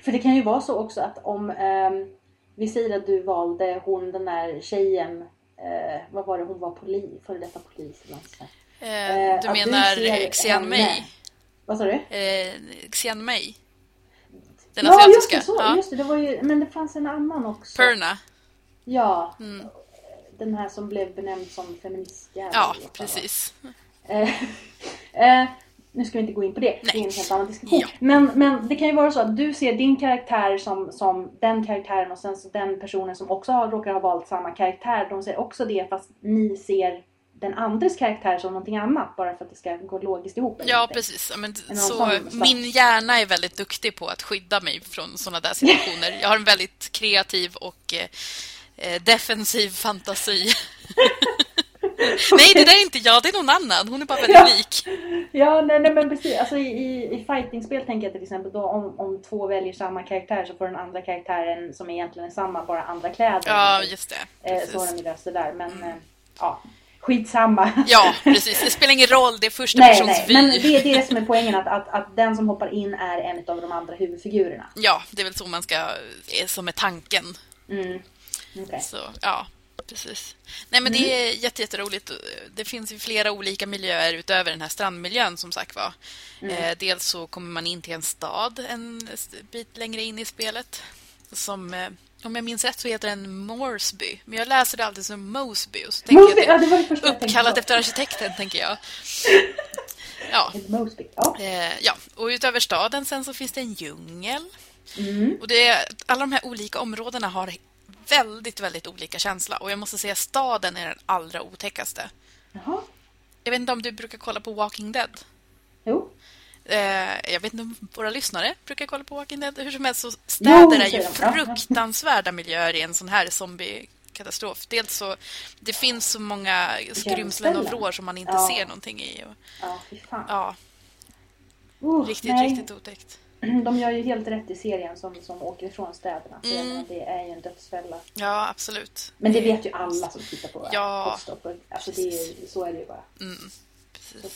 För det kan ju vara så också att om ehm, vi säger att du valde hon den där tjejen, eh, vad var det, hon var polis, före detta polis eller något sånt där.
Eh,
Eh,
du menar
ser
Xian Mei?
Vad sa du?
Eh, Xian Mei? Den
ja just
asiatiska?
det, så,
ja.
just det, det var ju, men det fanns en annan också.
Perna?
Ja,
Mm.
den här som blev benämnd som feministjävel.
Ja, precis.
Eh, eh, nu ska vi inte gå in på det, det är
Nej.
en helt annan diskussion.
Ja.
Men, men det kan ju vara så att du ser din karaktär som, som den karaktären och sen så den personen som också har, råkar ha valt samma karaktär, de ser också det fast ni ser den andres karaktär som någonting annat bara för att det ska gå logiskt ihop.
Ja, någonting. precis. Men, så min hjärna är väldigt duktig på att skydda mig från sådana där situationer. Jag har en väldigt kreativ och eh, defensiv fantasi. nej, det där är inte jag, det är någon annan. Hon är bara väldigt
ja.
lik.
Ja, nej, nej men precis. Alltså, i, I fightingspel tänker jag till exempel då om, om två väljer samma karaktär så får den andra karaktären som egentligen är samma bara andra kläder.
Ja, just det.
Eh, så har de löst det där. Men mm. ja, skitsamma.
Ja, precis. Det spelar ingen roll, det är första
nej,
persons
nej. vy. Men det är det som är poängen, att, att, att den som hoppar in är en av de andra huvudfigurerna.
Ja, det är väl så man ska, som är tanken.
Mm. Okay.
Så, ja precis. Nej, men mm. det är jätte, jätteroligt. Det finns ju flera olika miljöer utöver den här strandmiljön som sagt var. Mm. Eh, dels så kommer man in till en stad en bit längre in i spelet. Som, eh, om jag minns rätt så heter den Moresby. Men jag läser det alltid som Mosby. Och så
Mosby, ja, det var det första
uppkallat efter arkitekten, tänker jag.
Ja. Mosby. Ja.
Eh, ja. Och utöver staden sen så finns det en djungel.
Mm.
Och det, alla de här olika områdena har väldigt, väldigt olika känsla. Och jag måste säga staden är den allra otäckaste.
Jaha.
Jag vet inte om du brukar kolla på Walking Dead?
Jo.
Eh, jag vet inte om våra lyssnare brukar kolla på Walking Dead. Hur som helst så städer är ju fruktansvärda miljöer i en sån här zombiekatastrof. Dels så det finns så många skrymslen och vrår som man inte ja. ser någonting i. Och,
ja, fy fan.
Ja.
Uh,
riktigt, nej. riktigt otäckt.
de gör ju helt rätt i serien som, som åker ifrån städerna. Mm. Det är ju en dödsfälla.
Ja, absolut.
Men det vet ju alla som tittar på
ja,
Alltså det är, så är det ju bara.
Mm.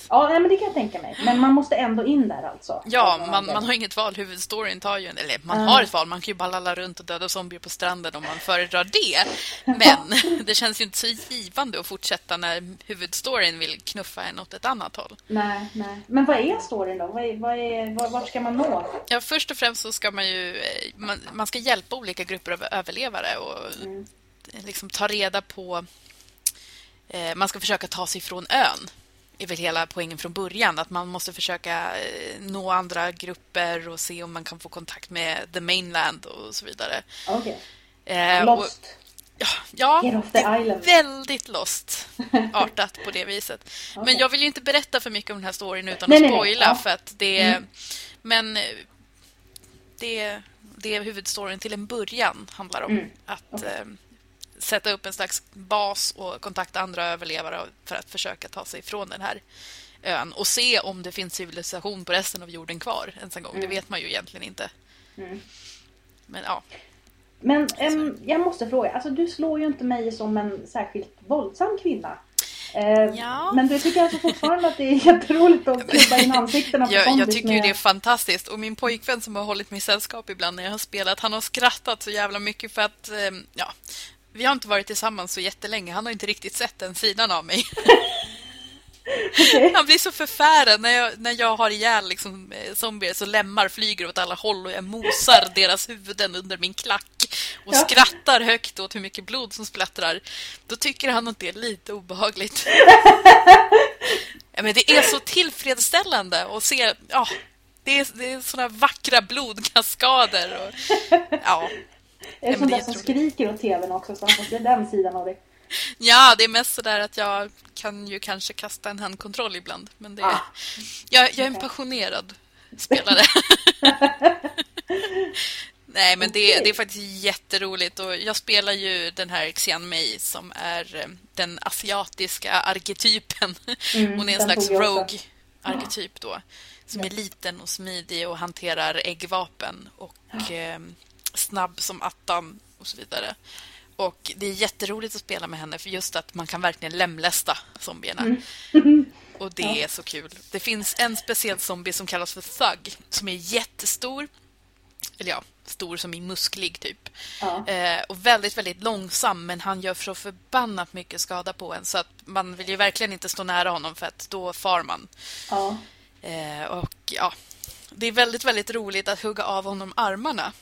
Ja, nej, men det kan jag tänka mig. Men man måste ändå in där alltså.
Ja, man, man har inget val. Huvudstoryn tar ju... Eller man har ett val. Man kan ju bara lalla runt och döda zombier på stranden om man föredrar det. Men det känns ju inte så givande att fortsätta när huvudstoryn vill knuffa en åt ett annat håll.
Nej, nej. Men vad är storyn då? Vad är, vad är, vad, vart ska man nå?
Ja, först och främst så ska man ju... Eh, man, man ska hjälpa olika grupper av överlevare och mm. liksom ta reda på... Eh, man ska försöka ta sig från ön är väl hela poängen från början. Att man måste försöka eh, nå andra grupper och se om man kan få kontakt med the mainland och så vidare.
Okej. Okay. Eh, lost.
Och, ja, ja väldigt lost artat på det viset. okay. Men jag vill ju inte berätta för mycket om den här storyn utan nej, att spoila. Nej, ja. för att det, mm. Men eh, det, det är huvudstoryn till en början handlar om. Mm. Att... Okay sätta upp en slags bas och kontakta andra överlevare för att försöka ta sig från den här ön och se om det finns civilisation på resten av jorden kvar ens en gång. Mm. Det vet man ju egentligen inte.
Mm.
Men ja.
Men äm, jag måste fråga, alltså du slår ju inte mig som en särskilt våldsam kvinna. Eh,
ja.
Men du tycker alltså fortfarande att det är jätteroligt att klubba in ansikterna på
jag, jag tycker med... det är fantastiskt. Och min pojkvän som har hållit mig sällskap ibland när jag har spelat, han har skrattat så jävla mycket för att, ja, vi har inte varit tillsammans så jättelänge. Han har inte riktigt sett den sidan av mig. okay. Han blir så förfärad när jag, när jag har ihjäl liksom, eh, zombier så lämmar flyger åt alla håll och jag mosar deras huvuden under min klack och ja. skrattar högt åt hur mycket blod som splattrar. Då tycker han att det är lite obehagligt. ja, men det är så tillfredsställande att se... Ja, det är, det är såna vackra blodkaskader. Och, ja,
är det sånt där som skriker åt tvn också så får se den sidan av det?
Ja, det är mest så där att jag kan ju kanske kasta en handkontroll ibland. Men det är... Ah. Jag, jag är en passionerad spelare. Nej, men det, det, är faktiskt jätteroligt. Och jag spelar ju den här Xian Mei som är eh, den asiatiska arketypen. Mm, Hon är en slags rogue-arketyp då. Som ja. är liten och smidig och hanterar äggvapen. Och... Ja. Eh, snabb som attan och så vidare. Och det är jätteroligt att spela med henne för just att man kan verkligen lemlästa zombierna. Mm. Och det ja. är så kul. Det finns en speciell zombie som kallas för Thug som är jättestor. Eller ja, stor som i musklig typ.
Ja.
Eh, och väldigt, väldigt långsam men han gör så förbannat mycket skada på en så att man vill ju verkligen inte stå nära honom för att då far man.
Ja.
Eh, och ja, det är väldigt, väldigt roligt att hugga av honom armarna.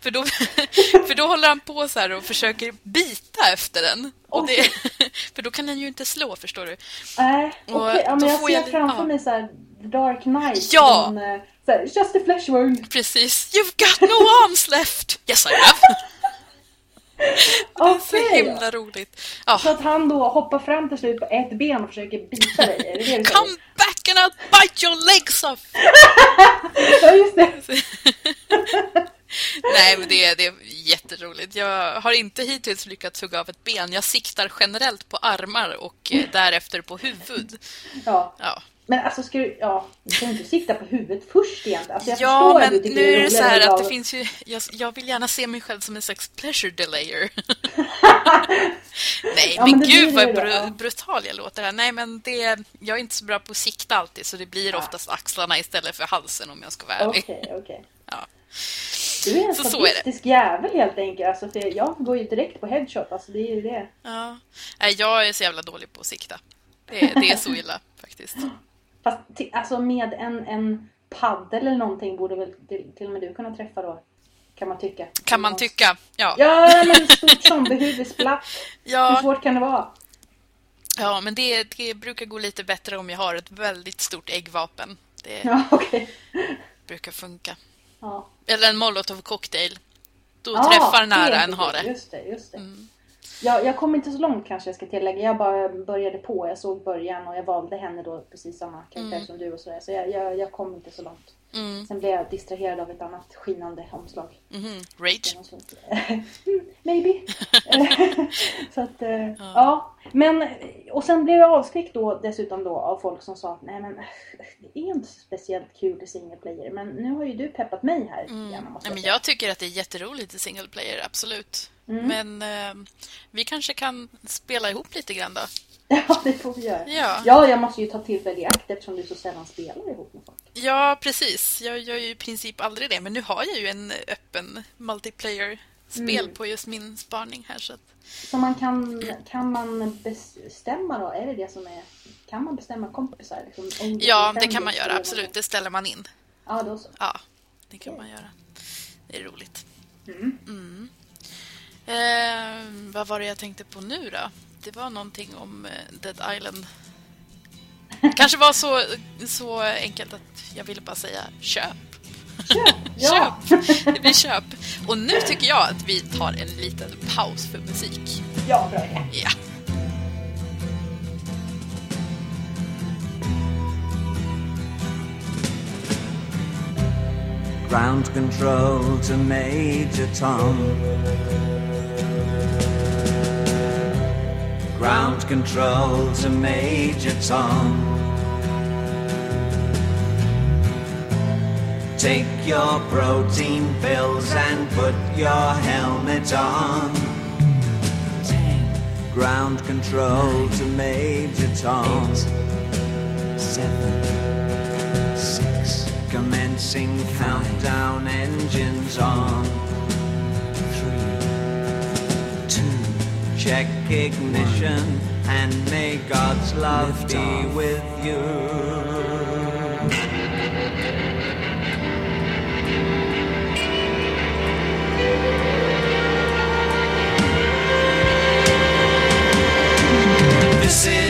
För, då, för då håller han på så och försöker bita efter den. Och det, för då kan den ju inte slå, förstår du.
Nej, äh, okay. ja, men jag ser jag, framför ja. mig så här, Dark Knight.
Ja!
Som, eh, så här, just a flesh wound.
Precis. You've got no arms left. Yes, I have. Det är så
Okej.
himla roligt. Ja.
Så att han då hoppar fram till slut på ett ben och försöker bita dig? Är det det?
Come back I'll bite your legs off!
Ja, just det.
Nej, men det är, det är jätteroligt. Jag har inte hittills lyckats hugga av ett ben. Jag siktar generellt på armar och eh, därefter på huvud.
Ja.
Ja,
Men alltså, ska du, ja, du ska inte sikta på huvudet först egentligen. Alltså, jag
ja men
att du
nu är det så här att det finns ju... Jag, jag vill gärna se mig själv som en slags pleasure delayer. Nej,
Ja, men
gud vad
ja.
brutal jag låter här. Nej, men det... Jag är inte så bra på att sikta alltid, så det blir oftast axlarna istället för halsen om jag ska vara ärlig.
Okej, okej.
Ja.
Du är en
Så så är
jävel helt enkelt. Alltså, för jag går ju direkt på headshot. Alltså, det är ju det.
Ja. Nej, jag är så jävla dålig på att sikta. Det, det är så illa faktiskt.
Fast alltså, med en, en paddel eller någonting borde väl till, till och med du kunna träffa då? Kan man tycka.
Kan man tycka. Ja.
Ja, men stort zombiehuvud splatt. Hur
Ja,
svårt kan det vara?
ja men det, det brukar gå lite bättre om jag har ett väldigt stort äggvapen. Det
Ja, okej.
brukar funka.
Ja.
Eller en molotov cocktail. Då
Ah,
träffar nära
är
en hare.
det. Just det, just det.
Mm.
Jag, jag kom inte så långt kanske jag ska tillägga. Jag bara började på. Jag såg början och jag valde henne då precis samma karaktär
Mm.
som du och sådär. Så jag, jag, jag kom inte så långt.
Mm.
Sen blev jag distraherad av ett annat skinande omslag.
Mhm. Rage.
Mm, Maybe. så att, eh, ja. Men, och sen blev jag avskräckt då dessutom då av folk som sa att nej men det är inte speciellt kul i single player. Men nu har ju du peppat mig här
Mm.
måste
Nej, men jag tycker att det är jätteroligt i single player, absolut.
Mm.
Men eh, vi kanske kan spela ihop lite grann då.
Ja, det får vi göra.
Ja.
Ja, jag måste ju ta tillfälle i akt eftersom du så sällan spelar ihop med folk.
Ja, precis. Jag gör ju i princip aldrig det. Men nu har jag ju en öppen multiplayer-spel
Mm.
på just min spaning här. Så att,
Så man kan, kan man bestämma då? Är det det som är... Kan man bestämma kompisar? Liksom, om
ja, det kan man göra. Absolut. Det ställer man in.
Ja, då så.
Ja, det kan man göra. Det är roligt.
Mm.
Mm. Eh, vad var det jag tänkte på nu då? Det var någonting om eh, Dead Island. kanske var så, så enkelt att jag ville bara säga köp.
Köp! Ja!
Köp! Det blir köp. Och nu tycker jag att vi tar en liten paus för musik.
ja, bra idé.
Ja.
Ground control to Major Tom. Ground control to Major Tom. Take your protein pills and put your helmet on. Ground control to Major Tom. Seven six. Commencing countdown engines on. Check ignition and may God's love be with you. This is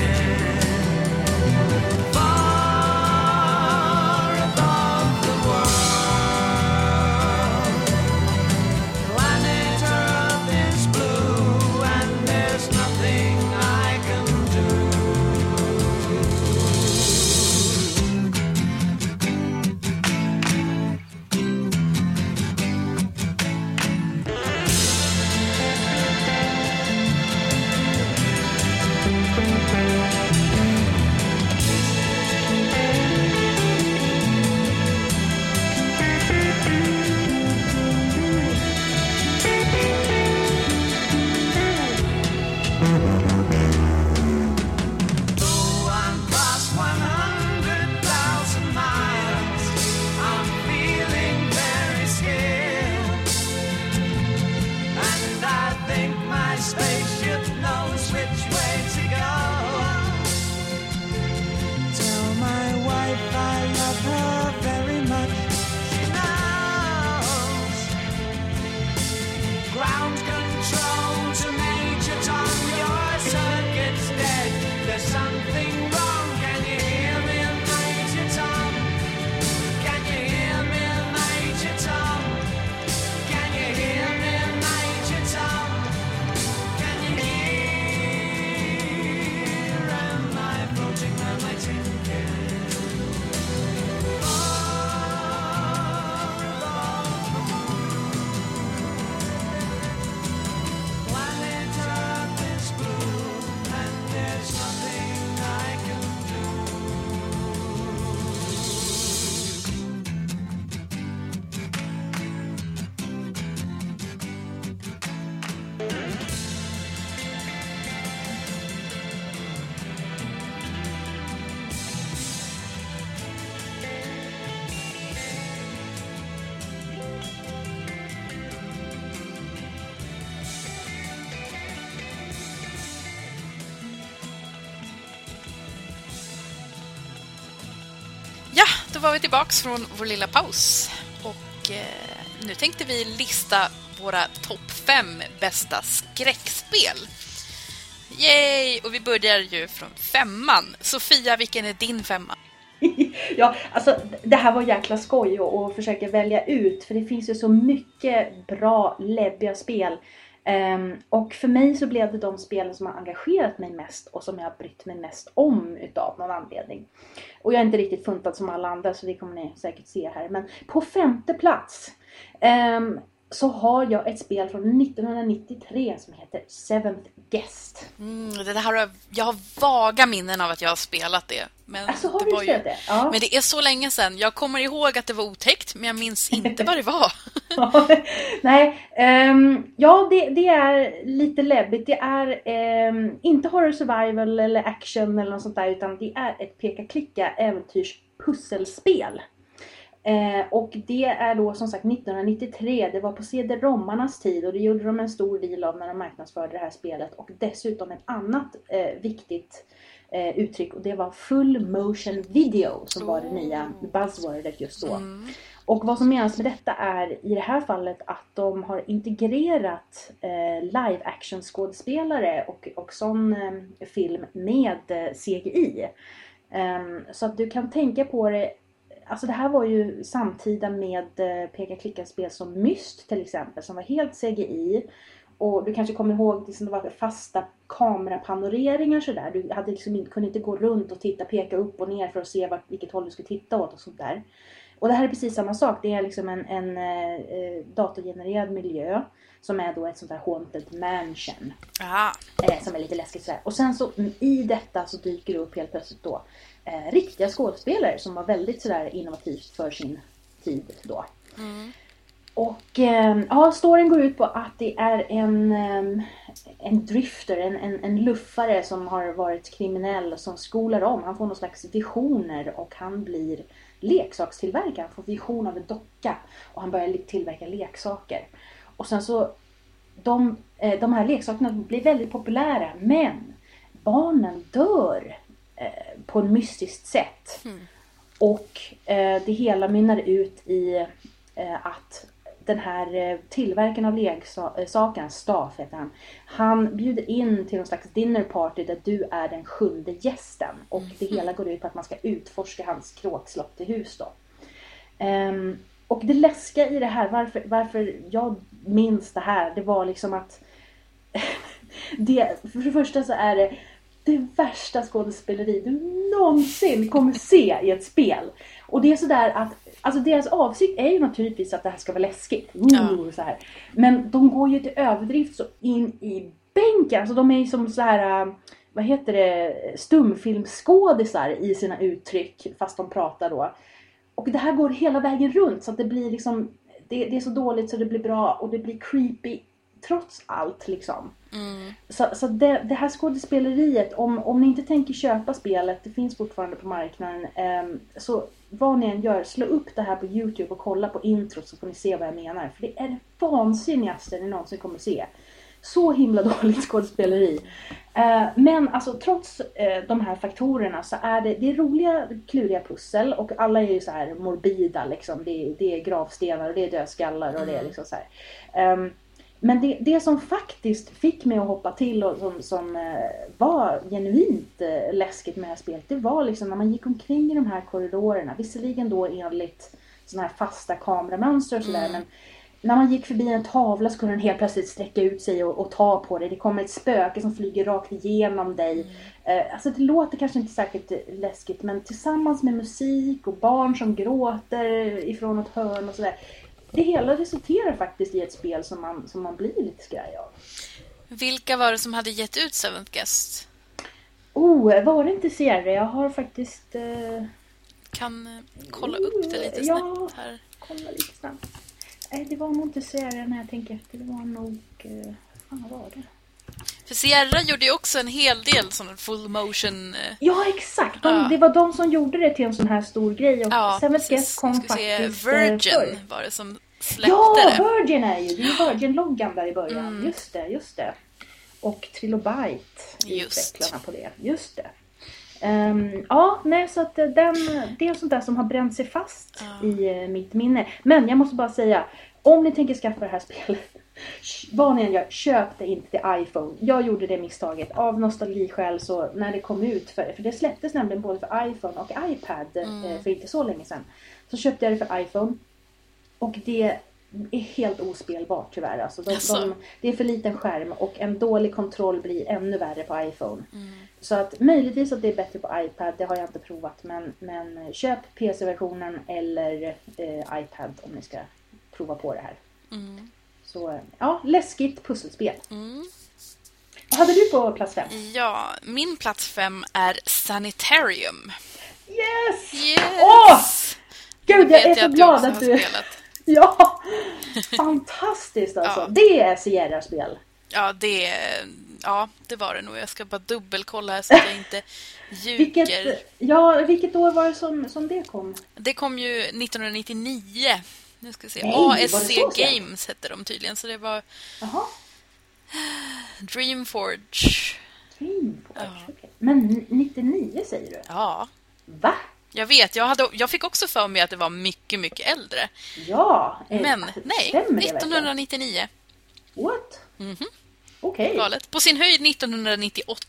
Var vi tillbaks från vår lilla paus. Och eh, nu tänkte vi lista våra topp fem bästa skräckspel. Yay! Och vi börjar ju från femman. Sofia, vilken är din femma?
ja, alltså det här var jäkla skoj att försöka välja ut för det finns ju så mycket bra, läbbiga spel. Um, och för mig så blev det de spelen som har engagerat mig mest och som jag har brytt mig mest om utav någon anledning. Och jag är inte riktigt funtad som alla andra så det kommer ni säkert se här. Men på femte plats um, så har jag ett spel från 1993 som heter Seventh Guest.
Mm, det här har, jag har vaga minnen av att jag har spelat det. Men
alltså, har
det var
spelat det? Ja.
Men det är så länge sedan. Jag kommer ihåg att det var otäckt, men jag minns inte vad det var.
Nej, um, ja det, det, är lite läbbigt. Det är um, inte horror survival eller action eller något sånt där utan det är ett peka-klicka äventyrs pusselspel. Eh, och det är då som sagt 1993, det var på CD-rommarnas tid och det gjorde de en stor del av när de marknadsförde det här spelet. Och dessutom ett annat eh, viktigt eh, uttryck och det var full motion video som var det nya buzzwordet just då.
Mm.
Och vad som menas med detta är i det här fallet att de har integrerat eh, live action skådespelare och, och sån eh, film med eh, CGI. Ehm, så att du kan tänka på det Alltså det här var ju samtida med eh, peka-klicka-spel som Myst till exempel som var helt CGI. Och du kanske kommer ihåg liksom, det var fasta kamerapanoreringar sådär. Du hade liksom, kunde inte gå runt och titta, peka upp och ner för att se vart, vilket håll du skulle titta åt och sånt där. Och det här är precis samma sak. Det är liksom en, en eh, datorgenererad miljö som är då ett sånt här haunted mansion. Eh, som är lite läskigt sådär. Och sen så mm, i detta så dyker det upp helt plötsligt då eh, riktiga skådespelare som var väldigt sådär innovativt för sin tid då.
Mm.
Och eh, ja, storyn går ut på att det är en, eh, en drifter, en, en, en luffare som har varit kriminell som skolar om. Han får någon slags visioner och han blir leksakstillverkare. Han får vision av en docka och han börjar tillverka leksaker. Och sen så, de, eh, de här leksakerna blir väldigt populära men barnen dör eh, på ett mystiskt sätt.
Mm.
Och eh, det hela mynnar ut i eh, att den här eh, tillverkaren av leksakerna, Staff heter han, han bjuder in till någon slags dinner party där du är den sjunde gästen. Och det hela går ut på att man ska utforska hans kråkslotterhus då. Ehm, och det läskiga i det här, varför, varför jag minns det här, det var liksom att det, för det första så är det det värsta skådespeleri du någonsin kommer se i ett spel. Och det är sådär att, alltså deras avsikt är ju naturligtvis att det här ska vara läskigt. Ooh,
Ja.
så här. Men de går ju till överdrift så in i bänken. Alltså de är ju som så här, äh, vad heter det, stumfilmsskådisar i sina uttryck fast de pratar då. Och det här går hela vägen runt så att det blir liksom, det, det är så dåligt så det blir bra och det blir creepy trots allt liksom.
Mm.
Så, så det, det här skådespeleriet, om, om ni inte tänker köpa spelet, det finns fortfarande på marknaden. ehm, så vad ni än gör, slå upp det här på Youtube och kolla på introt så får ni se vad jag menar. För det är det vansinnigaste ni någonsin kommer se. Så himla dåligt skådespeleri. Eh, men alltså trots eh, de här faktorerna så är det, det är roliga, kluriga pussel och alla är ju så här morbida liksom. Det, är- det är gravstenar och det är dödskallar och det är liksom så här. Ehm, men det, det som faktiskt fick mig att hoppa till och som, som eh, var genuint eh, läskigt med det här spelet, det var liksom när man gick omkring i de här korridorerna, visserligen då enligt sådana här fasta kameramönster och sådär, men när man gick förbi en tavla så kunde den helt plötsligt sträcka ut sig och, och ta på dig. Det kommer ett spöke som flyger rakt igenom dig. Eh, alltså det låter kanske inte särskilt läskigt men tillsammans med musik och barn som gråter ifrån ett hörn och sådär. Det hela resulterar faktiskt i ett spel som man, som man blir lite skraj av.
Vilka var det som hade gett ut Seventh Guest?
Oh, var det inte Sierra? Jag har faktiskt... Eh,
Kan eh, kolla upp det lite
Ja.
snabbt här.
kolla lite snabbt. Nej, det var nog inte Sierra när jag tänker efter. Det var nog... Eh, fan vad var det?
För Sierra gjorde ju också en hel del sån full motion... eh,
Ja, exakt! De,
Ja.
Det var de som gjorde det till en sån här stor grej. Och
Ja, precis.
Guest kom faktiskt eh,
Virgin
förr.
var det som släppte
Ja,
det.
Virgin är ju! Det är Virgin-loggan där i början.
Mm.
Just det, just det. Och Trilobite
Just.
utvecklarna på det. Just det. Ehm, ja, nej så att eh, den, det är sånt där som har bränt sig fast
Ja.
i mitt minne. Men jag måste bara säga, om ni tänker skaffa det här spelet, vad ni än gör, köp det inte till iPhone. Jag gjorde det misstaget av nostalgiskäl så när det kom ut, för, för det släpptes nämligen både för iPhone och iPad eh, för inte så länge sedan. Så köpte jag det för iPhone. Och det är helt ospelbart tyvärr. Alltså de,
Jaså?
de, det är för liten skärm och en dålig kontroll blir ännu värre på iPhone.
Mm.
Så att möjligtvis att det är bättre på iPad, det har jag inte provat. Men, men köp PC-versionen eller eh, iPad om ni ska prova på det här.
Mm.
Så ja, läskigt pusselspel.
Mm.
Vad hade du på plats fem?
Ja, min plats fem är Sanitarium.
Yes!
Yes!
Åh! Gud, jag är så
att
glad att du...
spelat.
Ja! Fantastiskt alltså.
Ja.
Det är Sierra-spel.
Ja, det, ja, det var det nog. Jag ska bara dubbelkolla här så att jag inte ljuger.
Vilket, ja, vilket år var det som, som det kom?
Det kom ju 1999. Nu ska vi se.
Nej,
ASC? Games hette de tydligen. Så det var
Jaha,
Dreamforge.
Dreamforge.
Ja.
okej. Men 99 säger du?
Ja,
Va?
jag vet. Jag, hade, jag fick också för mig att det var mycket, mycket äldre.
Ja. eh,
Men
alltså,
nej,
stämmer det verkligen?
1999.
What?
Mhm.
Okej.
Galet. På sin höjd 1998.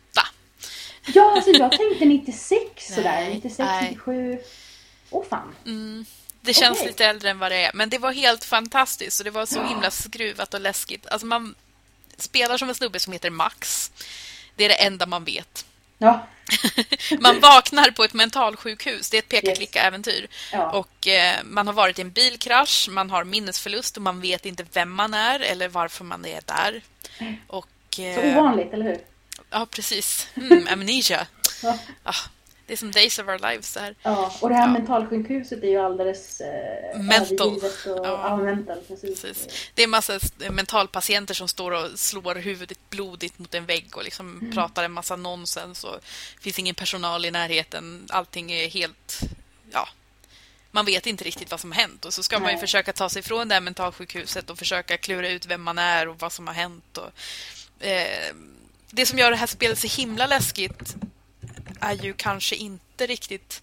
Ja, alltså jag tänkte 96 sådär.
Nej,
96,
nej.
97. Åh fan.
Mm. Det känns
Okej.
lite äldre än vad det är. Men det var helt fantastiskt och det var så himla skruvat och läskigt. Alltså man spelar som en snubbe som heter Max. Det är det enda man vet.
Ja.
Man vaknar på ett mentalsjukhus. Det är ett peka-klicka-äventyr.
Ja.
Och eh, man har varit i en bilkrasch, man har minnesförlust och man vet inte vem man är eller varför man är där. Och,
Så
eh,
ovanligt, eller hur?
Ja, precis. Mm, amnesia.
Ja.
Ah, det är som Days of Our Lives. Det här.
Ja, och det här
Ja.
mentalsjukhuset är ju alldeles eh,
Mental.
Och,
Ja.
ja. mental, precis.
Precis. Det är en massa mentalpatienter som står och slår huvudet blodigt mot en vägg och liksom
Mm.
pratar en massa nonsens. Och finns ingen personal i närheten. Allting är helt... Ja, man vet inte riktigt vad som har hänt. Och så ska man ju
Nej.
försöka ta sig från det här mentalsjukhuset och försöka klura ut vem man är och vad som har hänt. Och, eh, det som gör det här spelet så himla läskigt är ju kanske inte riktigt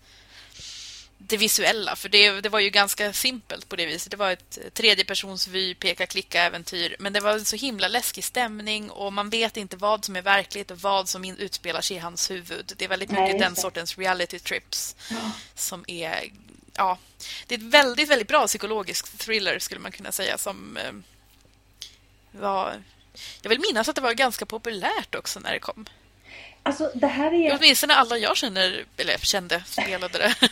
det visuella, för det, det var ju ganska simpelt på det viset. Det var ett tredjepersonsvy, peka-klicka-äventyr, men det var en så himla läskig stämning och man vet inte vad som är verkligt och vad som utspelar sig i hans huvud. Det är väldigt
Nej,
mycket
just
den sortens reality trips som är... Ja, det är ett väldigt, väldigt bra psykologisk thriller skulle man kunna säga som eh, var... Jag vill minnas att det var ganska populärt också när det kom.
Alltså det här är...
Åtminstone alla jag känner, eller kände, spelade det.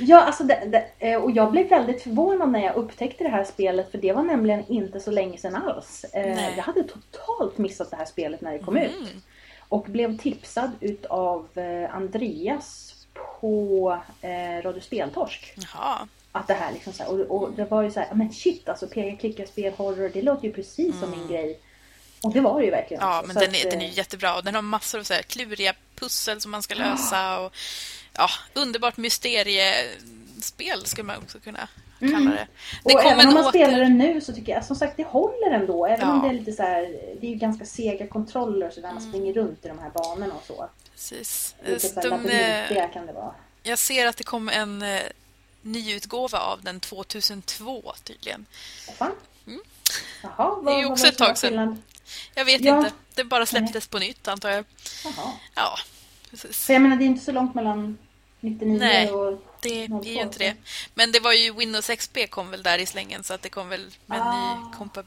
Ja, alltså det, det, eh, och jag blev väldigt förvånad när jag upptäckte det här spelet för det var nämligen inte så länge sedan alls. Eh,
Nej.
Jag hade totalt missat det här spelet när det kom ut.
Mm.
Och blev tipsad utav eh, Andreas på eh, Radio Speltorsk.
Jaha.
Att det här liksom så här, och, och det var ju så här, men shit alltså peka klicka spel horror, det låter ju precis som min grej. Och det var det ju verkligen
Mm. Ja,
också.
men den
att,
är, den är
eh,
jättebra och den har massor av så kluriga pussel som man ska lösa och ja, underbart mysteriespel skulle man också kunna kalla det. Det
Mm. och
kom
även
en
om man
åter-
spelar det nu så tycker jag som sagt det håller ändå. Även om
Ja.
det är lite så här, det är ju ganska sega kontroller så där
Mm.
man springer runt i de här banorna och så.
Precis.
Lite
De, eh,
kan det vara.
jag ser att det kom en eh, nyutgåva av den 2002 tydligen. Mm.
Jaha, vad,
Det är ju också ett tag sedan. Jag vet
Ja.
inte. Det bara släpptes på nytt antar jag.
Jaha.
Ja, precis.
För jag menar det är inte så långt mellan 99
Nej.
och...
Det är
02,
ju inte det. Men det var ju Windows XP kom väl där i slängen så att det kom väl med
Ah.
ny kompa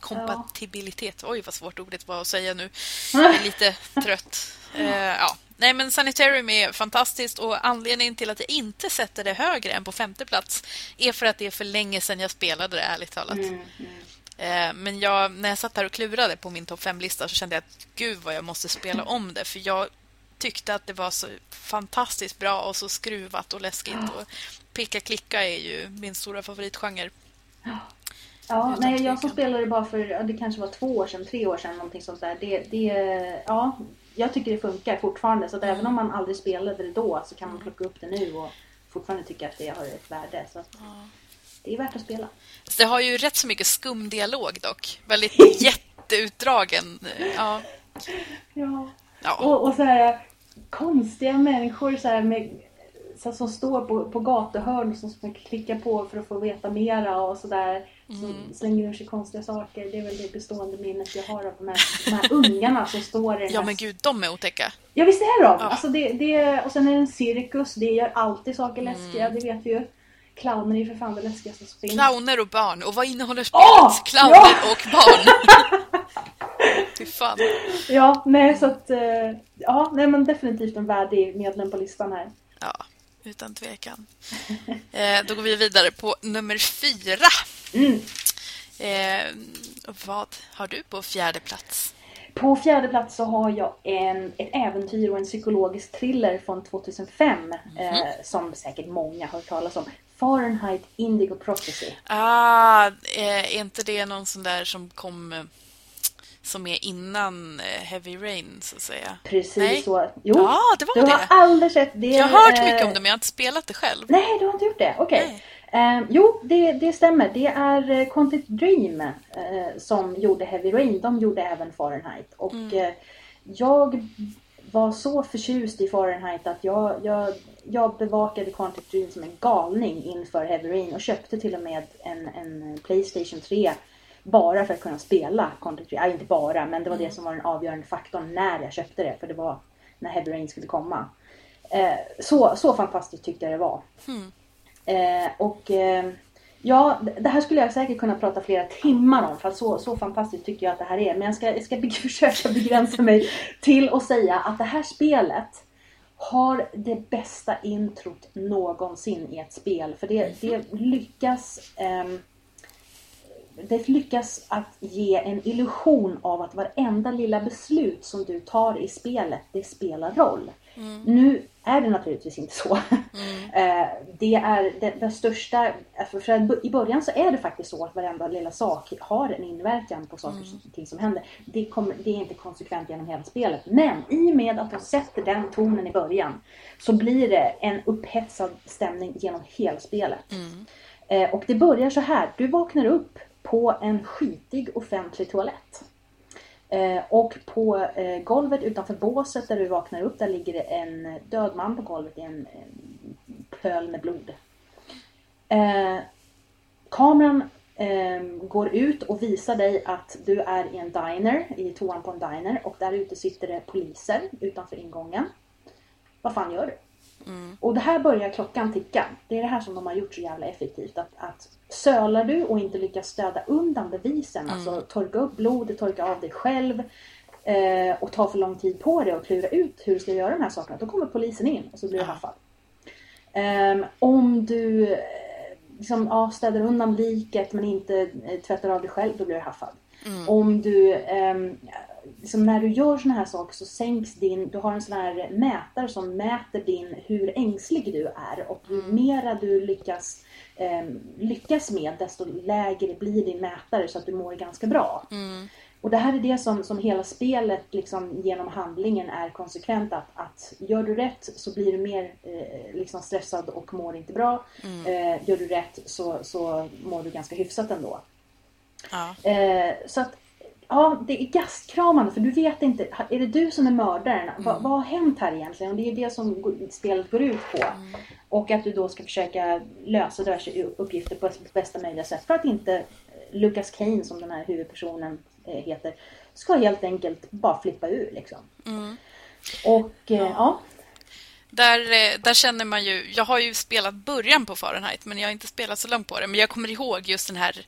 kompatibilitet. Oj, vad svårt ordet var att säga nu. Jag är lite trött. Eh, ja. Nej, men Sanitarium är fantastiskt och anledningen till att jag inte sätter det högre än på femte plats är för att det är för länge sedan jag spelade det, ärligt talat.
Mm, mm.
Eh, Men jag, när jag satt här och klurade på min topp 5-lista så kände jag att gud vad jag måste spela om det. För jag tyckte att det var så fantastiskt bra och så skruvat och läskigt. Och peka-klicka är ju min stora favoritgenre.
Ja,
Utan
nej, jag som spelade bara för, ja, det kanske var två år sedan, tre år sedan någonting sånt där. Det, det, ja, jag tycker det funkar fortfarande. Så att även om man aldrig spelade det då så kan man plocka upp det nu och fortfarande tycka att det har ett värde. Så att det är värt att spela.
Det har ju rätt så mycket skum dialog dock. Väldigt jätteutdragen. Ja.
Ja.
ja.
Och, och så här, konstiga människor så här med, så här, som står på, på gatuhörn som ska klicka på för att få veta mera och sådär. Som slänger ur sig konstiga saker. Det är väl det bestående minnet jag har av de här, de här ungarna som står i den
Ja men gud, de är otäcka.
Ja visst är de!
Ja.
Alltså det, det, och sen är det en cirkus, det gör alltid saker läskiga,
Mm.
det vet vi ju. Clowner är ju för fan det läskigaste som finns.
Clowner och barn. Och vad innehåller spelet?
Åh!
Clowner
Ja!
och barn. Fy fan.
Ja, nej så att... eh, Ja, nej men definitivt en värdig medlem på listan här.
Ja, utan tvekan. Eh, då går vi vidare på nummer fyra.
Mm.
Eh, vad har du på fjärde plats?
På fjärde plats så har jag en, ett äventyr och en psykologisk thriller från 2005 eh, som säkert många har hört talas om. Fahrenheit Indigo Prophecy.
Ah, eh, är inte det någon sån där som kom eh, som är innan eh, Heavy Rain så att säga?
Precis
Nej.
så. Jo,
Ja, det var
du
det.
har aldrig sett det.
Jag har hört mycket om det men jag har inte spelat det själv.
Nej, du har inte gjort det? Okej. Eh, jo, det, det stämmer. Det är Quantic Dream eh, som gjorde Heavy Rain. De gjorde även Fahrenheit. Och eh, jag var så förtjust i Fahrenheit att jag, jag, jag bevakade Quantic Dream som en galning inför Heavy Rain och köpte till och med en, en Playstation 3 bara för att kunna spela Quantic Dream. Ja, inte bara, men det var det som var den avgörande faktorn när jag köpte det. För det var när Heavy Rain skulle komma. Eh, så, så fantastiskt tyckte jag det var. Eh, och eh, ja, det här skulle jag säkert kunna prata flera timmar om för att så, så fantastiskt tycker jag att det här är. Men jag ska, jag ska försöka begränsa mig till att säga att det här spelet har det bästa introt någonsin i ett spel. För det, det lyckas ehm, det lyckas att ge en illusion av att varenda lilla beslut som du tar i spelet, det spelar roll. Nu är det naturligtvis inte så. Eh, det är det, den största, för för i början så är det faktiskt så att varenda lilla sak har en inverkan på saker och ting som händer. Det, kommer, det är inte konsekvent genom hela spelet. Men i och med att de sätter den tonen i början så blir det en upphetsad stämning genom hela spelet. Eh, och det börjar så här. Du vaknar upp på en skitig offentlig toalett. Eh, och på eh, golvet utanför båset där du vaknar upp, där ligger det en död man på golvet i en, en pöl med blod. Eh, kameran eh, går ut och visar dig att du är i en diner, i toan på en diner och där ute sitter det poliser utanför ingången. Vad fan gör du? Och det här börjar klockan ticka. Det är det här som de har gjort så jävla effektivt. Att, att sölar du och inte lyckas stöda undan bevisen, alltså torka upp blodet, torka av dig själv eh, och ta för lång tid på det och klura ut hur du ska göra de här sakerna, då kommer polisen in och så blir du haffad. Ehm, om du eh, liksom, ja, städar undan liket men inte eh, tvättar av dig själv, då blir du haffad. Om du, ehm, liksom, när du gör såna här saker så sänks din, du har en sån här mätare som mäter din, hur ängslig du är. Och ju mera du lyckas, ehm, lyckas med, desto lägre blir din mätare så att du mår ganska bra. Och det här är det som, som hela spelet liksom, genom handlingen är konsekvent att, att gör du rätt så blir du mer eh, liksom stressad och mår inte bra. Eh, gör du rätt så, så mår du ganska hyfsat ändå.
Ja.
Eh, så att, ja, det är gastkramande för du vet inte, är det du som är mördaren? Va, vad har hänt här egentligen? Och det är det som går- spelet går ut på. Och att du då ska försöka lösa diverse uppgifter på bästa möjliga sätt för att inte eh, Lucas Kane, som den här huvudpersonen eh, heter, ska helt enkelt bara flippa ur liksom. Och eh, ja.
Där, där känner man ju... Jag har ju spelat början på Fahrenheit, men jag har inte spelat så långt på det. Men jag kommer ihåg just den här...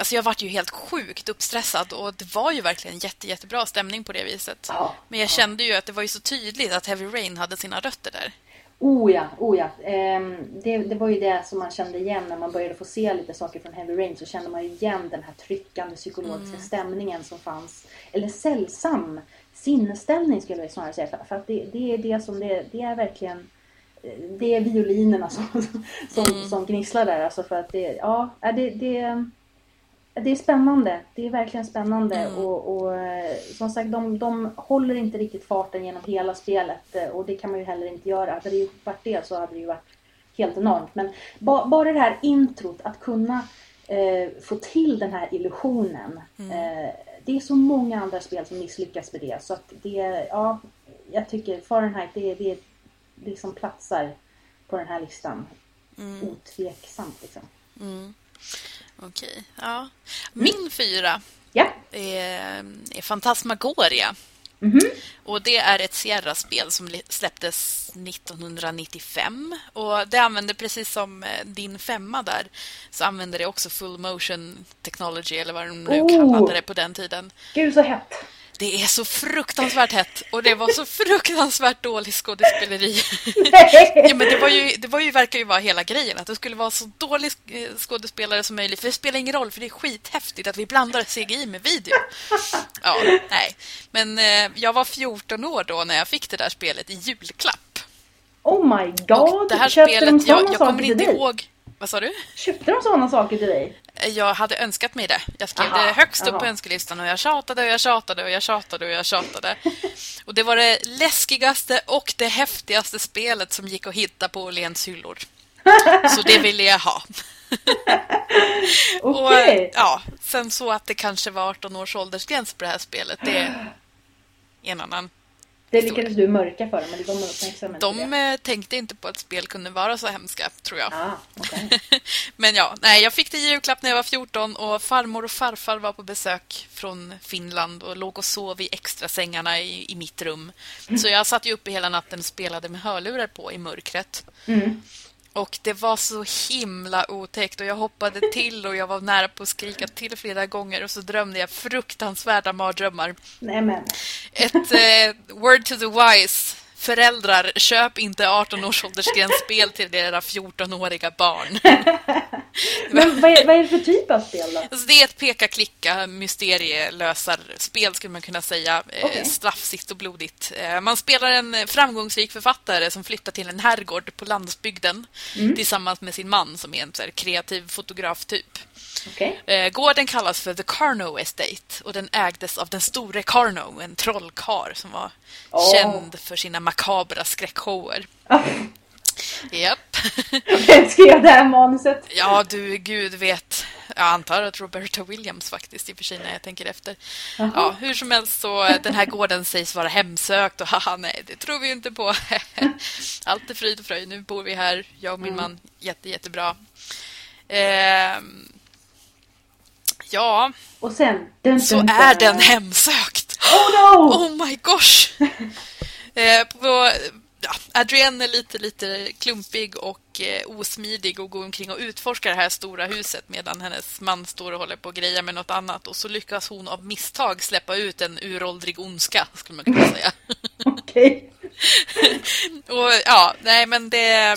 Alltså jag vart ju helt sjukt uppstressad och det var ju verkligen jätte, jättebra stämning på det viset.
Ja,
Men jag kände ju att det var ju så tydligt att Heavy Rain hade sina rötter där.
Oh ja, oh ja. Ehm, det, det var ju det som man kände igen när man började få se lite saker från Heavy Rain. Så kände man ju igen den här tryckande psykologiska stämningen som fanns. Eller sällsam sinnesställning skulle jag snarare säga. För, att det, det är det som det, det är verkligen eh, det är violinerna som, som, som gnisslar där. Alltså för att det, ja, är det, det, det är spännande. Det är verkligen spännande. Och, och eh, som sagt, de, de håller inte riktigt farten genom hela spelet. eh, Och det kan man ju heller inte göra. Hade det varit det så hade det ju varit helt enormt. Men ba, bara det här introt, att kunna eh, få till den här illusionen. Eh, det är så många andra spel som misslyckas med det. Så att det, ja, jag tycker Fahrenheit, det, det liksom platsar på den här listan.
Mm.
Otveksamt liksom.
Okej, ja. Min fyra
Ja.
är, är Fantasmagoria.
Mhm.
Och det är ett Sierra-spel som släpptes 1995. Och det använder, precis som eh, din femma där, så använder det också full motion technology, eller vad de nu
Oh.
kallade det på den tiden.
Gud så hett.
Det är så fruktansvärt hett och det var så fruktansvärt dålig skådespeleri. ja, men det, var ju, det var ju, verkar ju vara hela grejen, att det skulle vara så dålig eh, skådespelare som möjligt. För det spelar ingen roll, för det är skithäftigt att vi blandar CGI med video. Ja, nej. Men eh, jag var 14 år då när jag fick det där spelet i julklapp.
Oh my
Och
god!
det här
Köpte de
spelet,
sådana
jag, jag kommer inte
dig?
Vad sa du?
Köpte de sådana saker till dig?
Jag hade önskat mig det. Jag skrev
Aha,
det högst upp
aha.
på önskelistan och jag tjatade och jag tjatade och jag tjatade och jag tjatade. Och det var det läskigaste och det häftigaste spelet som gick att hitta på Åhléns hyllor. Så det ville jag ha. Och,
Okej.
ja, sen så att det kanske var 18 års åldersgräns på det här spelet, det är en annan.
Det lyckades du mörka för dem, men de uppmärksammade inte
De
det.
eh, tänkte inte på att spel kunde vara så hemska, tror jag.
Ah, okej.
Men ja, nej, jag fick det i julklapp när jag var 14 och farmor och farfar var på besök från Finland och låg och sov i extra sängarna i, i mitt rum. Så jag satt ju uppe hela natten och spelade med hörlurar på i mörkret.
Mm.
Och det var så himla otäckt och jag hoppade till och jag var nära på att skrika till flera gånger och så drömde jag fruktansvärda mardrömmar.
Nej men.
Ett eh, word to the wise. Föräldrar, köp inte 18 års åldersgränsspel till era 14-åriga barn.
Men vad är, vad är det för typ av spel då?
Alltså, det är ett peka-klicka mysterielösarspel skulle man kunna säga. Eh,
Okej.
Straffsigt och blodigt. Eh, man spelar en framgångsrik författare som flyttar till en herrgård på landsbygden tillsammans med sin man som är en så här, kreativ
Okej.
Eh, gården kallas för The Carno Estate och den ägdes av den store Carno, en trollkar som var
Åh.
känd för sina makabra skräckshower.
Ah,
Japp.
Vem skrev det här manuset?
Ja, du, gud vet. Jag antar att Roberta Williams faktiskt, i och för sig, när jag tänker efter.
Jaha.
Ja, hur som helst så, eh, den här gården sägs vara hemsökt och haha, nej, det tror vi ju inte på. Allt är frid och fröjd, nu bor vi här, jag och min
Mm.
man, jätte, jättebra. Ehm, ja,
Och sen... Dun,
så
dun, dun.
är den hemsökt.
Oh no!
Oh my gosh! eh, på, ja, Adrienne är lite, lite klumpig och eh, osmidig och går omkring och utforskar det här stora huset medan hennes man står och håller på och grejer med något annat. Och så lyckas hon av misstag släppa ut en uråldrig ondska, skulle man kunna säga.
Okej.
och ja, nej men det,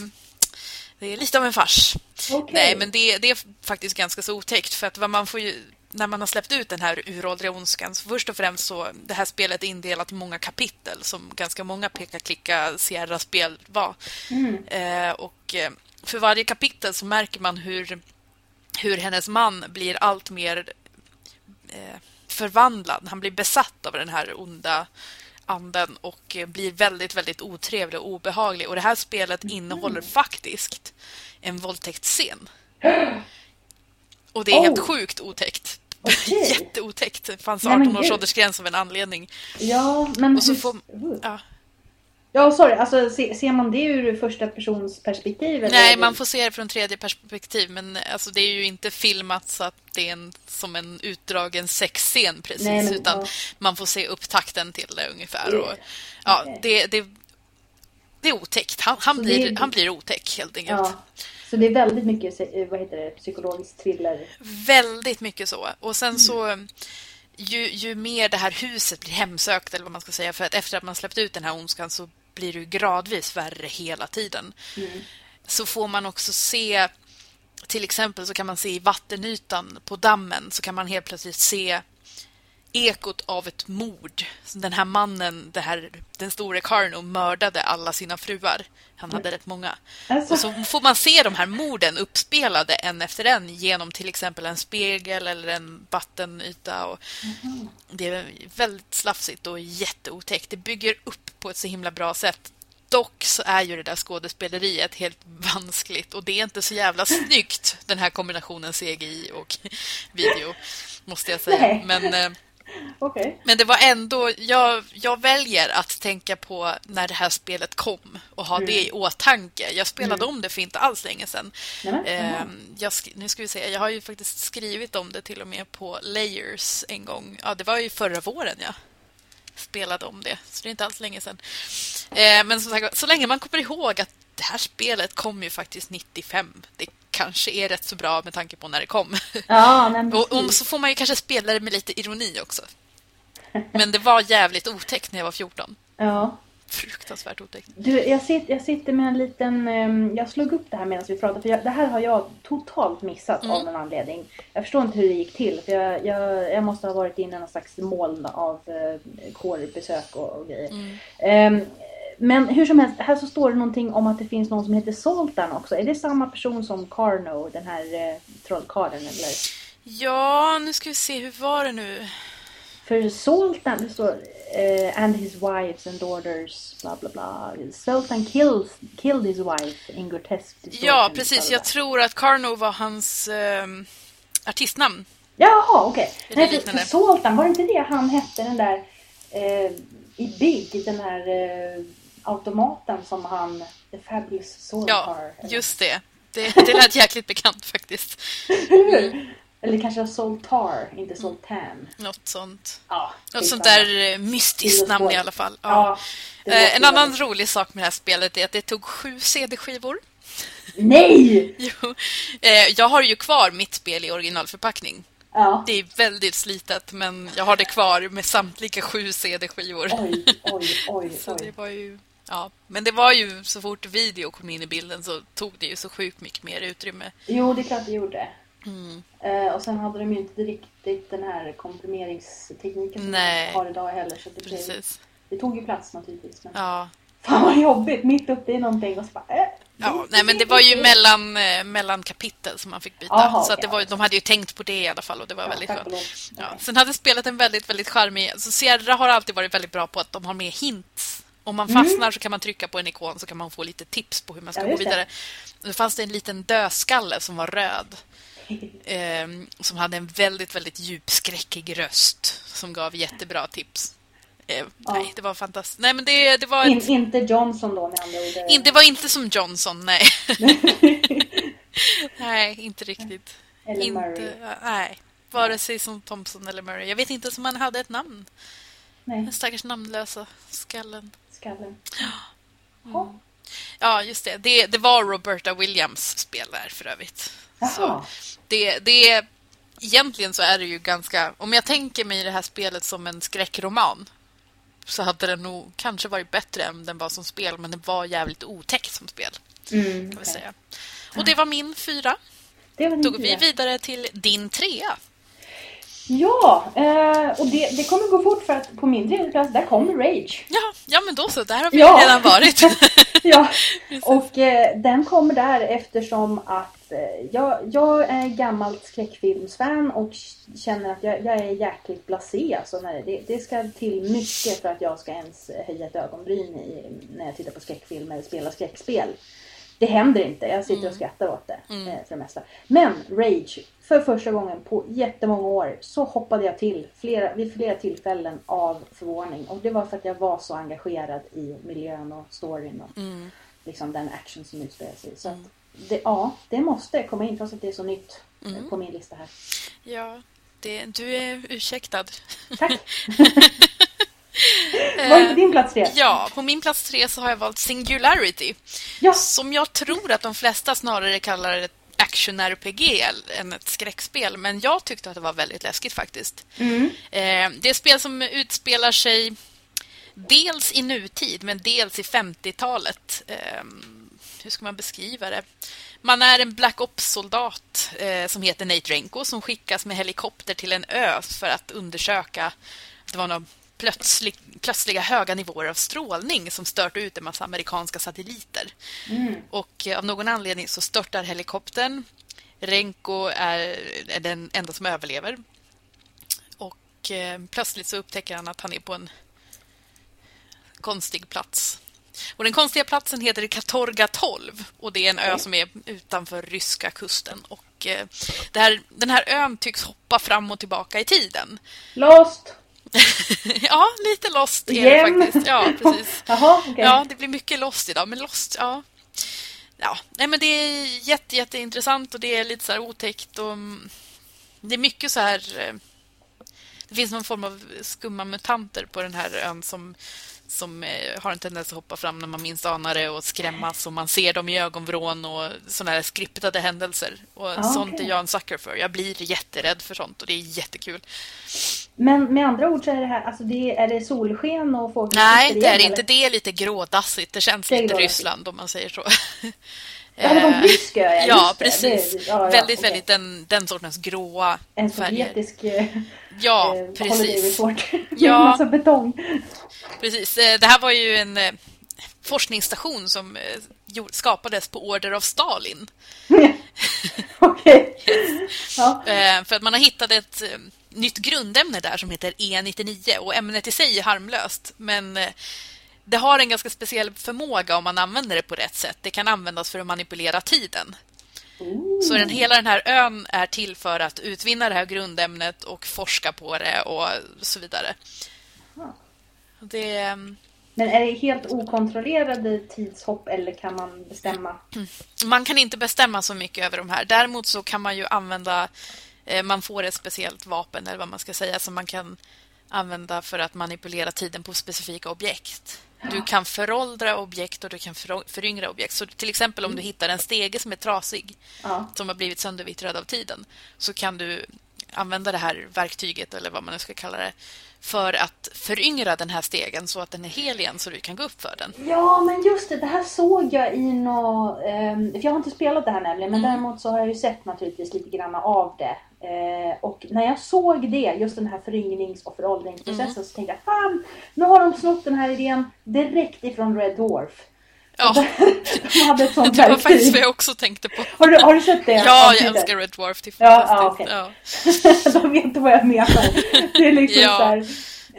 det är lite av en fars.
Okej.
Nej, men det, det är faktiskt ganska så otäckt för att vad man får ju, när man har släppt ut den här uråldriga ondskan så först och främst så det här spelet är indelat i många kapitel som ganska många peka-klicka Sierra-spel var.
Mm.
Eh, och eh, för varje kapitel så märker man hur, hur hennes man blir allt mer eh, förvandlad. Han blir besatt av den här onda anden och blir väldigt, väldigt otrevlig och obehaglig. Och det här spelet innehåller faktiskt en våldtäktsscen. Och det är helt
Oh.
sjukt otäckt.
Okej.
Jätteotäckt. Det fanns
Nej, men
18 års
gud.
åldersgräns av en anledning.
Ja, men...
Och så får-
Uh.
Ja.
Ja, sorry. Alltså, se, ser man det ur första persons perspektiv?
Nej, man får se det från tredje perspektiv, men alltså, det är ju inte filmat så att det är en, som en utdragen sexscen precis,
Nej, men,
utan
ja.
man får se upptakten till det ungefär. Och, ja,
Okej.
det, det, det är otäckt. Han, han, blir,
är-
han blir otäck helt enkelt.
Ja. Så det är väldigt mycket vad heter det, psykologisk thriller.
Väldigt mycket så. Och
Mm.
sen så ju, ju mer det här huset blir hemsökt, eller vad man ska säga, för att efter att man släppt ut den här ondskan så blir det gradvis värre hela tiden.
Mm.
Så får man också se, till exempel så kan man se i vattenytan på dammen så kan man helt plötsligt se ekot av ett mord. Så Den här mannen, det här, den store Carno, mördade alla sina fruar. Han hade rätt många.
Alltså,
Och så får man se de här morden uppspelade en efter en genom till exempel en spegel eller en vattenyta. Och Det är väldigt slafsigt och jätteotäckt. Det bygger upp på ett så himla bra sätt. Dock så är ju det där skådespeleriet helt vanskligt och det är inte så jävla snyggt den här kombinationen CGI och video, måste jag säga. Men eh,
Okej.
Men det var ändå, jag, jag väljer att tänka på när det här spelet kom och ha det i åtanke. Jag spelade om det för inte alls länge sedan.
Jaha.
jag, nu ska vi se, jag har ju faktiskt skrivit om det till och med på Layers en gång. Ja, det var ju förra våren jag spelade om det, så det är inte alls länge sedan. Eh, men som sagt, så länge man kommer ihåg att det här spelet kom ju faktiskt 95. Det kanske är rätt så bra med tanke på när det kom.
Ja, men
Och, och så får man ju kanske spela det med lite ironi också. Men det var jävligt otäckt när jag var 14.
Ja.
Fruktansvärt otäckt.
Du, jag, sitter, jag sitter med en liten... ehm, jag slog upp det här medan vi pratade. För jag, det här har jag totalt missat
Mm.
av någon anledning. Jag förstår inte hur det gick till. För jag, jag, jag måste ha varit inne i någon slags moln av eh, kårbesök och, och grejer.
Mm.
Ehm, men hur som helst, här så står det någonting om att det finns någon som heter Zoltan också. Är det samma person som Carno, den här eh, trollkarlen? Eller?
Ja, nu ska vi se, hur var det nu?
För det står eh, and his wives and daughters, bla bla bla. Zoltan kills, killed his wife in grotesque
Ja,
distortion,
precis.
bla, bla,
Jag tror att Carno var hans eh, artistnamn.
Jaha, okej.
Det
Nej, för, var det inte det han hette den där eh, i Big, den där eh, automaten som han, The Fabulous Zoltar.
Ja, just det. Det, det lät jäkligt bekant faktiskt.
Eller hur? Eller kanske Zoltar, inte Zoltan.
Något sånt.
Ja,
Något sånt där eh, mystiskt namn i alla fall. Ja.
Ja. det
Eh, En annan
väldigt-
rolig sak med det här spelet är att det tog sju CD-skivor.
Nej!
Jo. Eh, Jag har ju kvar mitt spel i originalförpackning.
Ja.
Det är väldigt slitet, men jag har det kvar med samtliga sju CD-skivor.
Oj, oj, oj,
Så det
oj.
var ju... Ja, men det var ju så fort video kom in i bilden så tog det ju så sjukt mycket mer utrymme.
Jo, det är klart det gjorde.
Mm.
Eh, och sen hade de ju inte riktigt den här komprimeringstekniken som
Nej.
de har idag heller. Så det, blev, det tog ju plats naturligtvis. Men
Ja.
fan vad jobbigt, mitt uppe i någonting och så bara... Äh,
Ja, nej men det var ju mellan, eh, mellan kapitel som man fick byta.
Aha,
så att det var, de hade ju tänkt på det i alla fall och det var
Ja,
väldigt skönt. Ja. Sen hade spelet en väldigt, väldigt charmig... Alltså Sierra har alltid varit väldigt bra på att de har med hints. Om man
Mm.
fastnar så kan man trycka på en ikon så kan man få lite tips på hur man ska
Ja,
gå
just det.
vidare. Då fanns det en liten dödskalle som var röd. Ehm, som hade en väldigt, väldigt djupskräckig röst som gav jättebra tips. Eh, Nej, det var fantastiskt. Nej, men det, det var
In,
ett,
inte Johnson då med andra ord.
in, det var inte som Johnson, nej. nej, inte riktigt.
Eller
inte,
Murray.
Nej, vare sig som Thompson eller Murray. Jag vet inte ens om han hade ett namn.
Nej,
Den stackars namnlösa skallen.
skallen.
Mm.
Ja.
Ja, just det. det. Det var Roberta Williams spel där för övrigt.
Jaha.
Så det, det, egentligen så är det ju ganska... Om jag tänker mig det här spelet som en skräckroman så hade den nog kanske varit bättre än den var som spel, men den var jävligt otäckt som spel.
Mm,
kan vi säga. Och det var min fyra.
Det var
Då går vi vidare till din trea.
Ja, eh, och det, det kommer gå fort för att på min tredje plats där kommer Rage.
Ja, ja men då så. Där har vi
Ja.
redan varit.
ja, och eh, den kommer där eftersom att jag, jag är gammalt skräckfilmsfan och känner att jag, jag är jäkligt blasé. Alltså när det, det ska till mycket för att jag ska ens höja ett ögonbryn i, när jag tittar på skräckfilm eller spelar skräckspel. Det händer inte. Jag sitter och skrattar åt det
Mm.
eh, för det mesta. Men Rage, för första gången på jättemånga år så hoppade jag till flera, vid flera tillfällen av förvåning. Och det var för att jag var så engagerad i miljön och storyn och
Mm.
liksom den action som utspelar sig. Så att det, ja, det måste komma in trots att det är så nytt eh,
Mm.
på min lista här.
Ja, det, du är ursäktad.
Tack! Vad är på din plats tre?
Ja, på min plats tre så har jag valt Singularity.
Ja.
Som jag tror att de flesta snarare kallar ett action-RPG än ett skräckspel. Men jag tyckte att det var väldigt läskigt faktiskt.
Mm.
Eh, det är ett spel som utspelar sig dels i nutid men dels i 50-talet. Hur ska man beskriva det? Man är en Black Ops-soldat eh, som heter Nate Renko som skickas med helikopter till en ö för att undersöka det var några plötslig, plötsliga höga nivåer av strålning som stört ut en massa amerikanska satelliter.
Mm.
Och eh, av någon anledning så störtar helikoptern. Renko är, är den enda som överlever. Och eh, plötsligt så upptäcker han att han är på en konstig plats. Och den konstiga platsen heter Katorga 12 och det är en ö som är utanför ryska kusten. Och eh, här, den här ön tycks hoppa fram och tillbaka i tiden.
Lost!
ja, lite lost är
Igen?
det faktiskt. Ja, precis.
Jaha, okej.
Ja, det blir mycket lost idag, men lost, ja. Ja, nej men det är jätte, jätteintressant och det är lite så här otäckt och mm, det är mycket så här... eh, Det finns någon form av skumma mutanter på den här ön som, som eh, har en tendens att hoppa fram när man minst anar det och skrämmas och man ser dem i ögonvrån och såna här skriptade händelser. Och
Ah,
sånt är jag en sucker för. Jag blir jätterädd för sånt och det är jättekul.
Men med andra ord så är det här, alltså det, är det solsken och fåglar
Nej, det är
igen,
inte.
eller?
Det är lite grådassigt. Det känns
Det
lite. Ryssland om man säger så.
Ja, det var en
Eh,
ö, ja,
Ja, precis.
Det- ja, ja,
väldigt,
okej.
väldigt den, den sortens gråa
En
färger.
sovjetisk eh,
Ja,
eh,
precis. Ja.
massa betong.
precis. Eh, Det här var ju en forskningsstation som skapades på order av Stalin.
Okej. Ja.
Eh, För att man har hittat ett nytt grundämne där som heter E99 och ämnet i sig är harmlöst. Men det har en ganska speciell förmåga om man använder det på rätt sätt. Det kan användas för att manipulera tiden. Så den, hela den här ön är till för att utvinna det här grundämnet och forska på det och så vidare. Det, eh,
Men är det helt okontrollerade tidshopp eller kan man bestämma?
man kan inte bestämma så mycket över de här. Däremot så kan man ju använda, eh, man får ett speciellt vapen eller vad man ska säga som man kan använda för att manipulera tiden på specifika objekt. Du kan föråldra objekt och du kan föryngra objekt. Så till exempel om du hittar en stege som är trasig
Ja.
som har blivit söndervittrad av tiden så kan du använda det här verktyget eller vad man nu ska kalla det för att föryngra den här stegen så att den är hel igen så du kan gå upp för den.
Ja, men just det. Det här såg jag i nå... ehm, för jag har inte spelat det här nämligen. Men
Mm.
däremot så har jag ju sett naturligtvis lite grann av det. Eh, och när jag såg det, just den här föryngrings och föråldringsprocessen,
Mm.
så tänkte jag fan, nu har de snott den här idén direkt ifrån Red Dwarf.
Ja,
de hade ett sånt
det var faktiskt vad jag också tänkte på.
Har du, har du sett det?
Ja, jag älskar Red Dwarf. Det är
Ja,
fantastiskt.
ja,
Ja,
de vet vad jag menar. Det är liksom
Ja.
så här,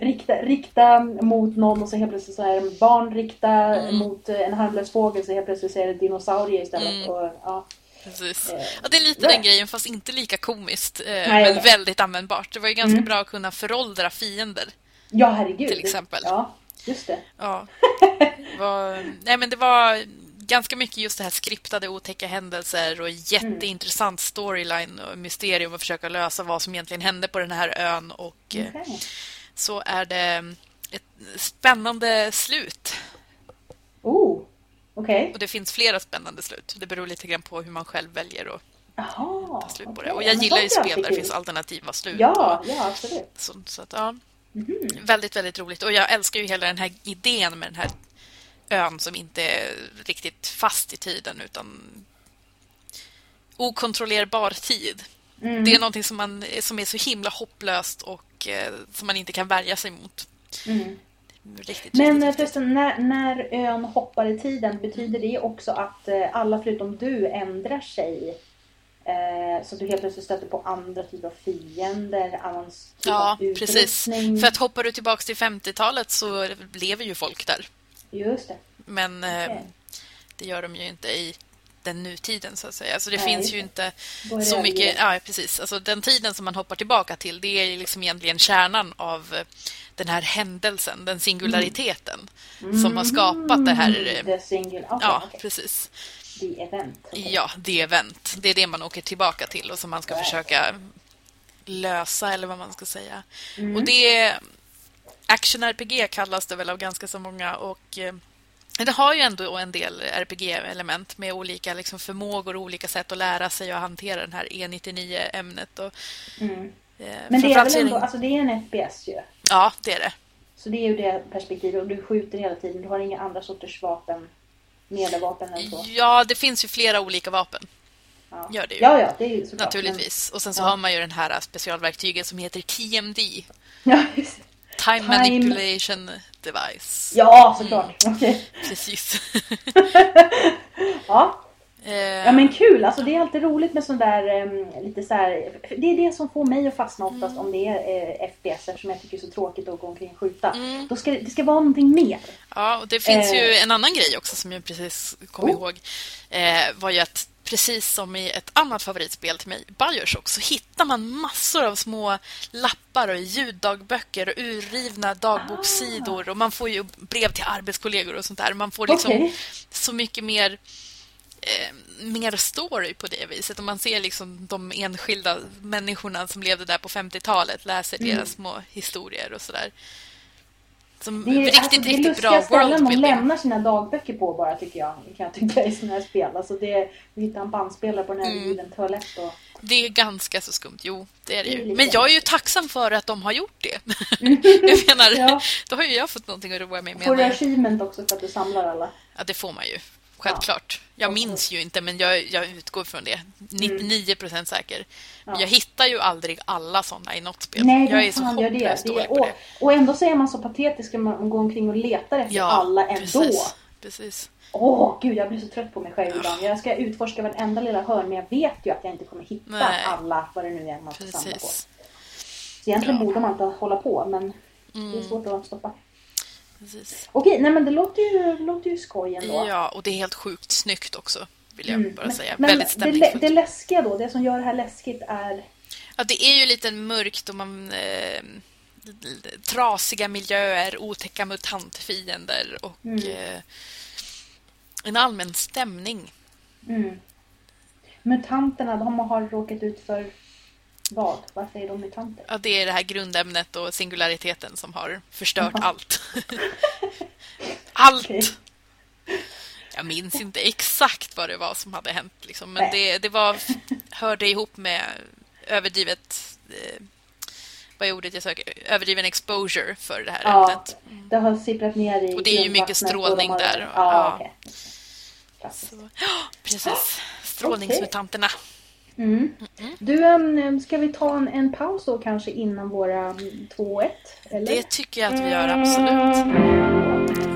rikta, rikta mot någon och så helt plötsligt så är det barn rikta
Mm.
mot en harmlös fågel så helt plötsligt så är det dinosaurier istället.
Mm.
Och, ja.
Precis.
Eh,
Ja, det är lite den grejen, fast inte lika komiskt. eh, men väldigt användbart. Det var ju ganska
Mm.
bra att kunna föråldra fiender.
ja, herregud.
Till exempel.
Ja, just det.
Ja. Det var, nej, men det var ganska mycket just det här skriptade otäcka händelser och jätteintressant storyline och mysterium att försöka lösa vad som egentligen hände på den här ön. Och eh,
Okej.
så är det ett spännande slut.
Oh, okej.
Och det finns flera spännande slut. Det beror lite grann på hur man själv väljer att
Jaha.
ta slut på
okej.
det. Och
Ja,
jag
men
gillar ju spel där det finns alternativa slut.
Ja,
och
ja, absolut.
sånt, så att, ja.
Mhm.
Väldigt, väldigt roligt. Och jag älskar ju hela den här idén med den här ön som inte är riktigt fast i tiden utan okontrollerbar tid.
Mm.
Det är någonting som, man, som är så himla hopplöst och eh, som man inte kan värja sig mot.
Mm.
Riktigt,
Men
riktigt,
eh, förresten, när, när ön hoppar i tiden, betyder det också att eh, alla förutom du ändrar sig? Eh, så att du helt plötsligt stöter på andra typer av fiender, annan typ
Ja,
av
precis. För att hoppar du tillbaka till 50-talet så lever ju folk där.
Just det.
Men
Okej.
det gör de ju inte i den nutiden så att säga. Alltså det
Nej,
finns ju inte så mycket... Ja, precis. Alltså den tiden som man hoppar tillbaka till det är ju liksom egentligen kärnan av eh, den här händelsen, den singulariteten som har skapat det här... eh,
Mm, The single... Okay,
Ja,
okay.
precis.
The event.
Ja, det event. Det är det man åker tillbaka till och som man ska
Right.
försöka lösa eller vad man ska säga.
Mm.
Och det Action-RPG kallas det väl av ganska så många och eh, det har ju ändå en del RPG-element med olika liksom, förmågor och olika sätt att lära sig och hantera den här E99-ämnet. Och,
Mm.
eh,
Men det är väl ändå, alltså det är en FPS ju.
Ja, det är det.
Så det är ju det perspektivet och du skjuter hela tiden. Du har inga andra sorters vapen, medelvapen eller så.
Ja, det finns ju flera olika vapen.
Ja,
Gör det ju.
ja, ja det är ju såklart.
Naturligtvis. Och sen så
Ja.
har man ju den här specialverktyget som heter TMD.
Men, ja, just.
Time,
Time-
Manipulation Device.
ja, såklart. Okej.
Precis.
Ja.
Eh,
Ja men kul, alltså det är alltid roligt med sån där em, lite så här, Det är det som får mig att fastna oftast om det är eh, FPS eftersom jag tycker det är så tråkigt att gå omkring och skjuta.
Mm.
Då ska det, ska vara någonting mer.
Ja, och det finns ju
Eh.
en annan grej också som jag precis kom
Oh.
ihåg. Eh, var ju att precis som i ett annat favoritspel till mig, Bioshock, så hittar man massor av små lappar och ljuddagböcker och urrivna dagbokssidor och man får ju brev till arbetskollegor och sånt där. Man får liksom
Okej.
så mycket mer eh, mer story på det viset. Och man ser liksom de enskilda människorna som levde där på 50-talet, läser
Mm.
deras små historier och sådär. Som
Det är,
riktigt,
alltså, det är
riktigt bra
ställen
worldbuilding.
lämnar sina dagböcker på bara tycker jag. Kan jag tycka i sådana här spel. Alltså det, vi hittar en bandspelare på den här
Mm.
övergiven toalett och...
Det är ganska så skumt, jo, det är det
är
ju. Men jag är ju tacksam för att de har gjort det. jag menar,
Ja.
då har ju jag fått någonting att roa mig med.
Får du achievement också för att du samlar alla?
Ja, det får man ju. Självklart. Jag
Och-
minns ju inte, men jag, jag utgår från det. 99 procent säker. Men
Ja.
jag hittar ju aldrig alla sådana i något spel.
Nej,
jag är så
gör det?
hopplöst
det
dålig på
och,
det.
och ändå så är man så patetisk att man går omkring och letar efter alla ändå.
precis. precis.
Åh gud, jag blir så trött på mig själv ibland. Jag ska utforska varenda lilla hörn men jag vet ju att jag inte kommer hitta
Nej.
alla vad det nu är man ska samla på. Så egentligen
Ja. Mm.
borde man inte hålla på men det är svårt att stoppa.
Precis.
Okej, nej men det låter ju, låter ju skoj ändå.
Ja, och det är helt sjukt snyggt också. Vill jag
Mm,
bara
men,
säga.
men
Väldigt
det, det läskiga då, det som gör det här läskigt är...
Ja, det är ju lite mörkt och man... Eh, trasiga miljöer, otäcka mutantfiender och
Mm.
eh, en allmän stämning.
Mm. Mutanterna, de har råkat ut för vad? Varför är de mutanter?
Ja, det är det här grundämnet och singulariteten som har förstört allt. allt!
Okej.
Jag minns inte exakt vad det var som hade hänt, liksom, men det, det var, hörde ihop med överdrivet... Eh, vad är ordet jag söker? Överdriven exposure för det här
Ja,
ämnet.
det har sipprat ner i
Och det är ju mycket
och
strålning
har-
där.
Ja,
Ja. ja, precis. Strålningsmutanterna.
Mm. Du, um, ska vi ta en, en paus då kanske innan våra mm, 2-1? Eller?
Det tycker jag att vi gör, absolut.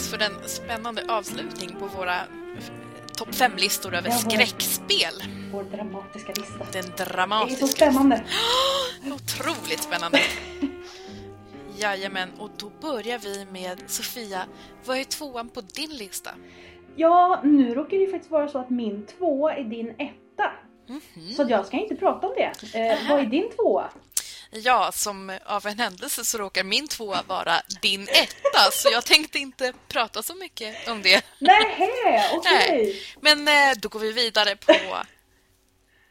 Dags för den spännande avslutning på våra topp 5-listor över skräckspel.
Vår dramatiska lista.
Den
Det är
dramatiska.
så spännande.
Otroligt spännande. Jajamän, och då börjar vi med Sofia. Vad är tvåan på din lista?
Ja, nu råkar det ju faktiskt vara så att min tvåa är din etta.
Mhm.
Så att jag ska inte prata om det. Eh, vad är din tvåa?
Ja, som av en händelse så råkar min tvåa vara din etta, så jag tänkte inte prata så mycket om det.
Nähä, okej.
Nej. Men eh, då går vi vidare på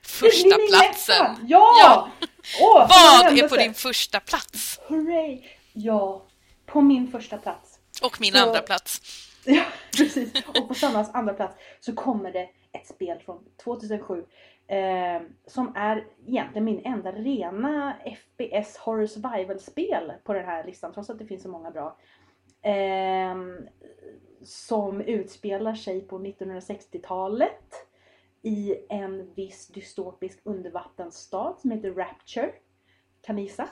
första platsen.
etta. Ja!
Ja.
Åh,
Vad är på din första plats?
Hurray! Ja, på min första plats.
Och min
Så-
andra plats.
Ja, precis. Och på Sannas andra plats så kommer det ett spel från 2007 eh, som är egentligen min enda rena FPS Horror Survival-spel på den här listan, trots att det finns så många bra. Eh, som utspelar sig på 1960-talet i en viss dystopisk undervattensstad som heter Rapture. Kan ni gissa?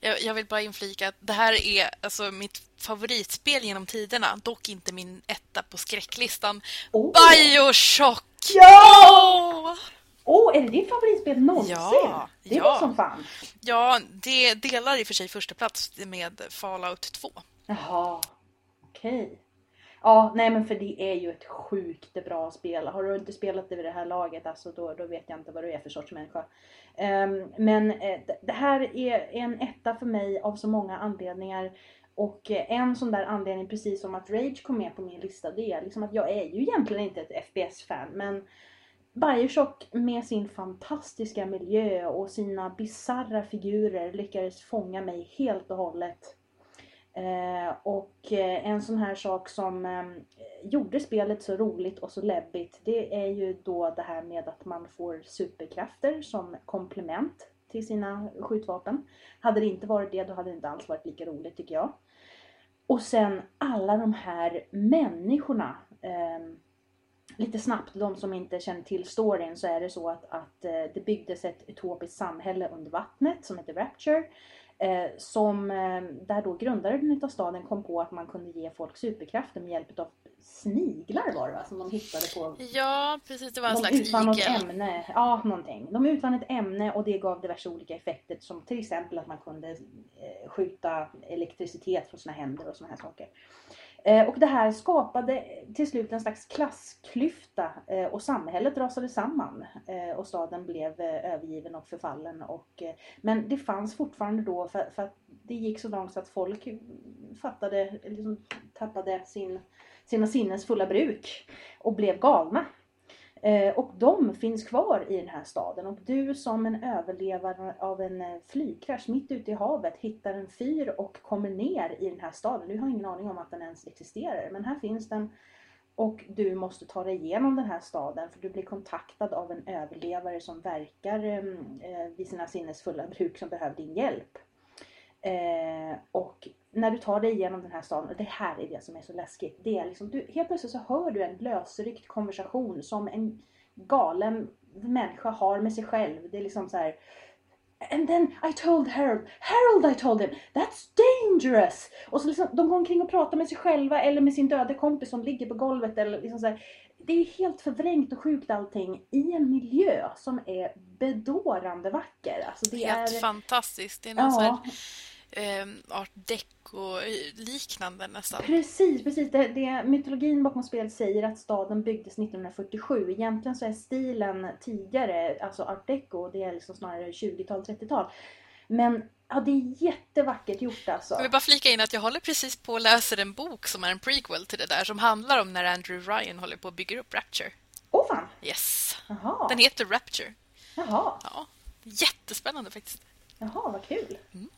Jag, jag vill bara inflika att det här är alltså mitt favoritspel genom tiderna, dock inte min etta på skräcklistan.
Oh.
Bioshock!
Ja!
Åh!
Åh, är det ditt favoritspel någonsin?
Ja,
det
ja.
var som fan.
Ja, det delar i och för sig första plats med Fallout 2.
Jaha, okej. Ja, nej men för det är ju ett sjukt bra spel. Har du inte spelat det vid det här laget, alltså då, då vet jag inte vad du är för sorts människa. Ehm, men eh, det- det här är en etta för mig av så många anledningar. Och eh, en sån där anledning, precis som att Rage kom med på min lista, det är liksom att jag är ju egentligen inte ett FPS-fan, men Bioshock med sin fantastiska miljö och sina bizarra figurer lyckades fånga mig helt och hållet. Eh, och eh, en sån här sak som eh, gjorde spelet så roligt och så läbbigt det är ju då det här med att man får superkrafter som komplement till sina skjutvapen. Hade det inte varit det då hade det inte alls varit lika roligt tycker jag. Och sen alla de här människorna. eh, lite snabbt, de som inte känner till storyn, så är det så att, att eh, det byggdes ett utopiskt samhälle under vattnet som heter Rapture. Eh, som, eh, där då grundaren av staden kom på att man kunde ge folk superkrafter med hjälp av sniglar var det va? Som de hittade på
Ja, precis. Det var en
de
slags
utvann något
igel.
ämne, ja någonting. De utvann ett ämne och det gav diverse olika effekter som till exempel att man kunde eh, skjuta elektricitet från sina händer och såna här saker. Eh, och det här skapade till slut en slags klassklyfta eh, och samhället rasade samman eh, och staden blev övergiven och förfallen. Och, men det fanns fortfarande då, för, för att det gick så långt så att folk fattade, liksom, tappade sin, sina sinnens fulla bruk och blev galna. Eh, och de finns kvar i den här staden och du som en överlevare av en eh, flygkrasch mitt ute i havet hittar en fyr och kommer ner i den här staden. Du har ingen aning om att den ens existerar men här finns den och du måste ta dig igenom den här staden för du blir kontaktad av en överlevare som verkar eh, vid sina sinnesfulla bruk som behöver din hjälp. Och när du tar dig igenom den här staden, och det här är det som är så läskigt. Det är liksom, du, helt plötsligt så hör du en lösryckt konversation som en galen människa har med sig själv. Det är liksom så här. And then I told Harold, Harold I told him, that's dangerous! Och så liksom, de går omkring och pratar med sig själva eller med sin döda kompis som ligger på golvet. Eller liksom så här. Det är helt förvrängt och sjukt allting i en miljö som är bedårande vacker. Alltså det
Helt
är...
fantastiskt. Det är någon
Ja,
här eh, art deco-liknande nästan.
Precis, precis. Det, det, mytologin bakom spelet säger att staden byggdes 1947. Egentligen så är stilen tidigare, alltså art deco, det är liksom snarare 20-tal, 30-tal. Men ja, det är jättevackert gjort alltså.
Jag vill bara flika in att jag håller precis på att läsa en bok som är en prequel till det där som handlar om när Andrew Ryan håller på att bygga upp Rapture.
Åh fan!
Yes.
Jaha,
Den heter Rapture.
jaha,
Ja, jättespännande faktiskt.
jaha, vad kul.
Mm.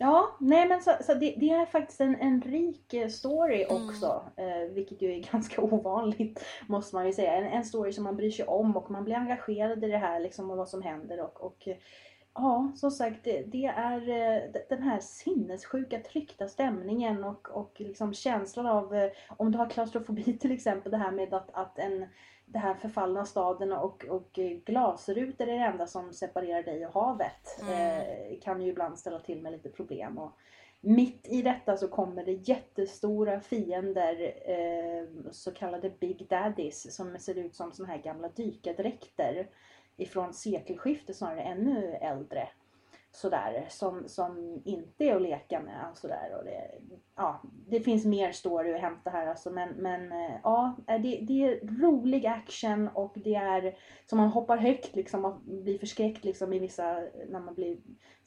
Ja, nej men så, så det, det är faktiskt en, en rik eh, story
Mm.
också. Eh, vilket ju är ganska ovanligt måste man ju säga. En, en story som man bryr sig om och man blir engagerad i det här liksom och vad som händer. Och, och eh, ja, som sagt det, det är eh, den här sinnessjuka tryckta stämningen och, och liksom känslan av om du har klaustrofobi till exempel. Det här med att, att en det här förfallna staden och, och eh, glasrutor är det enda som separerar dig och havet.
Mm.
Eh, kan ju ibland ställa till med lite problem. Och mitt i detta så kommer det jättestora fiender, eh, så kallade Big Daddies, som ser ut som såna här gamla dykardräkter ifrån sekelskiftet, snarare ännu äldre. Sådär, som, som inte är att leka med. Sådär, och det, ja, det finns mer story att hämta här alltså, men, men eh, ja, det, det är rolig action och det är som man hoppar högt liksom och blir förskräckt liksom i vissa, när man blir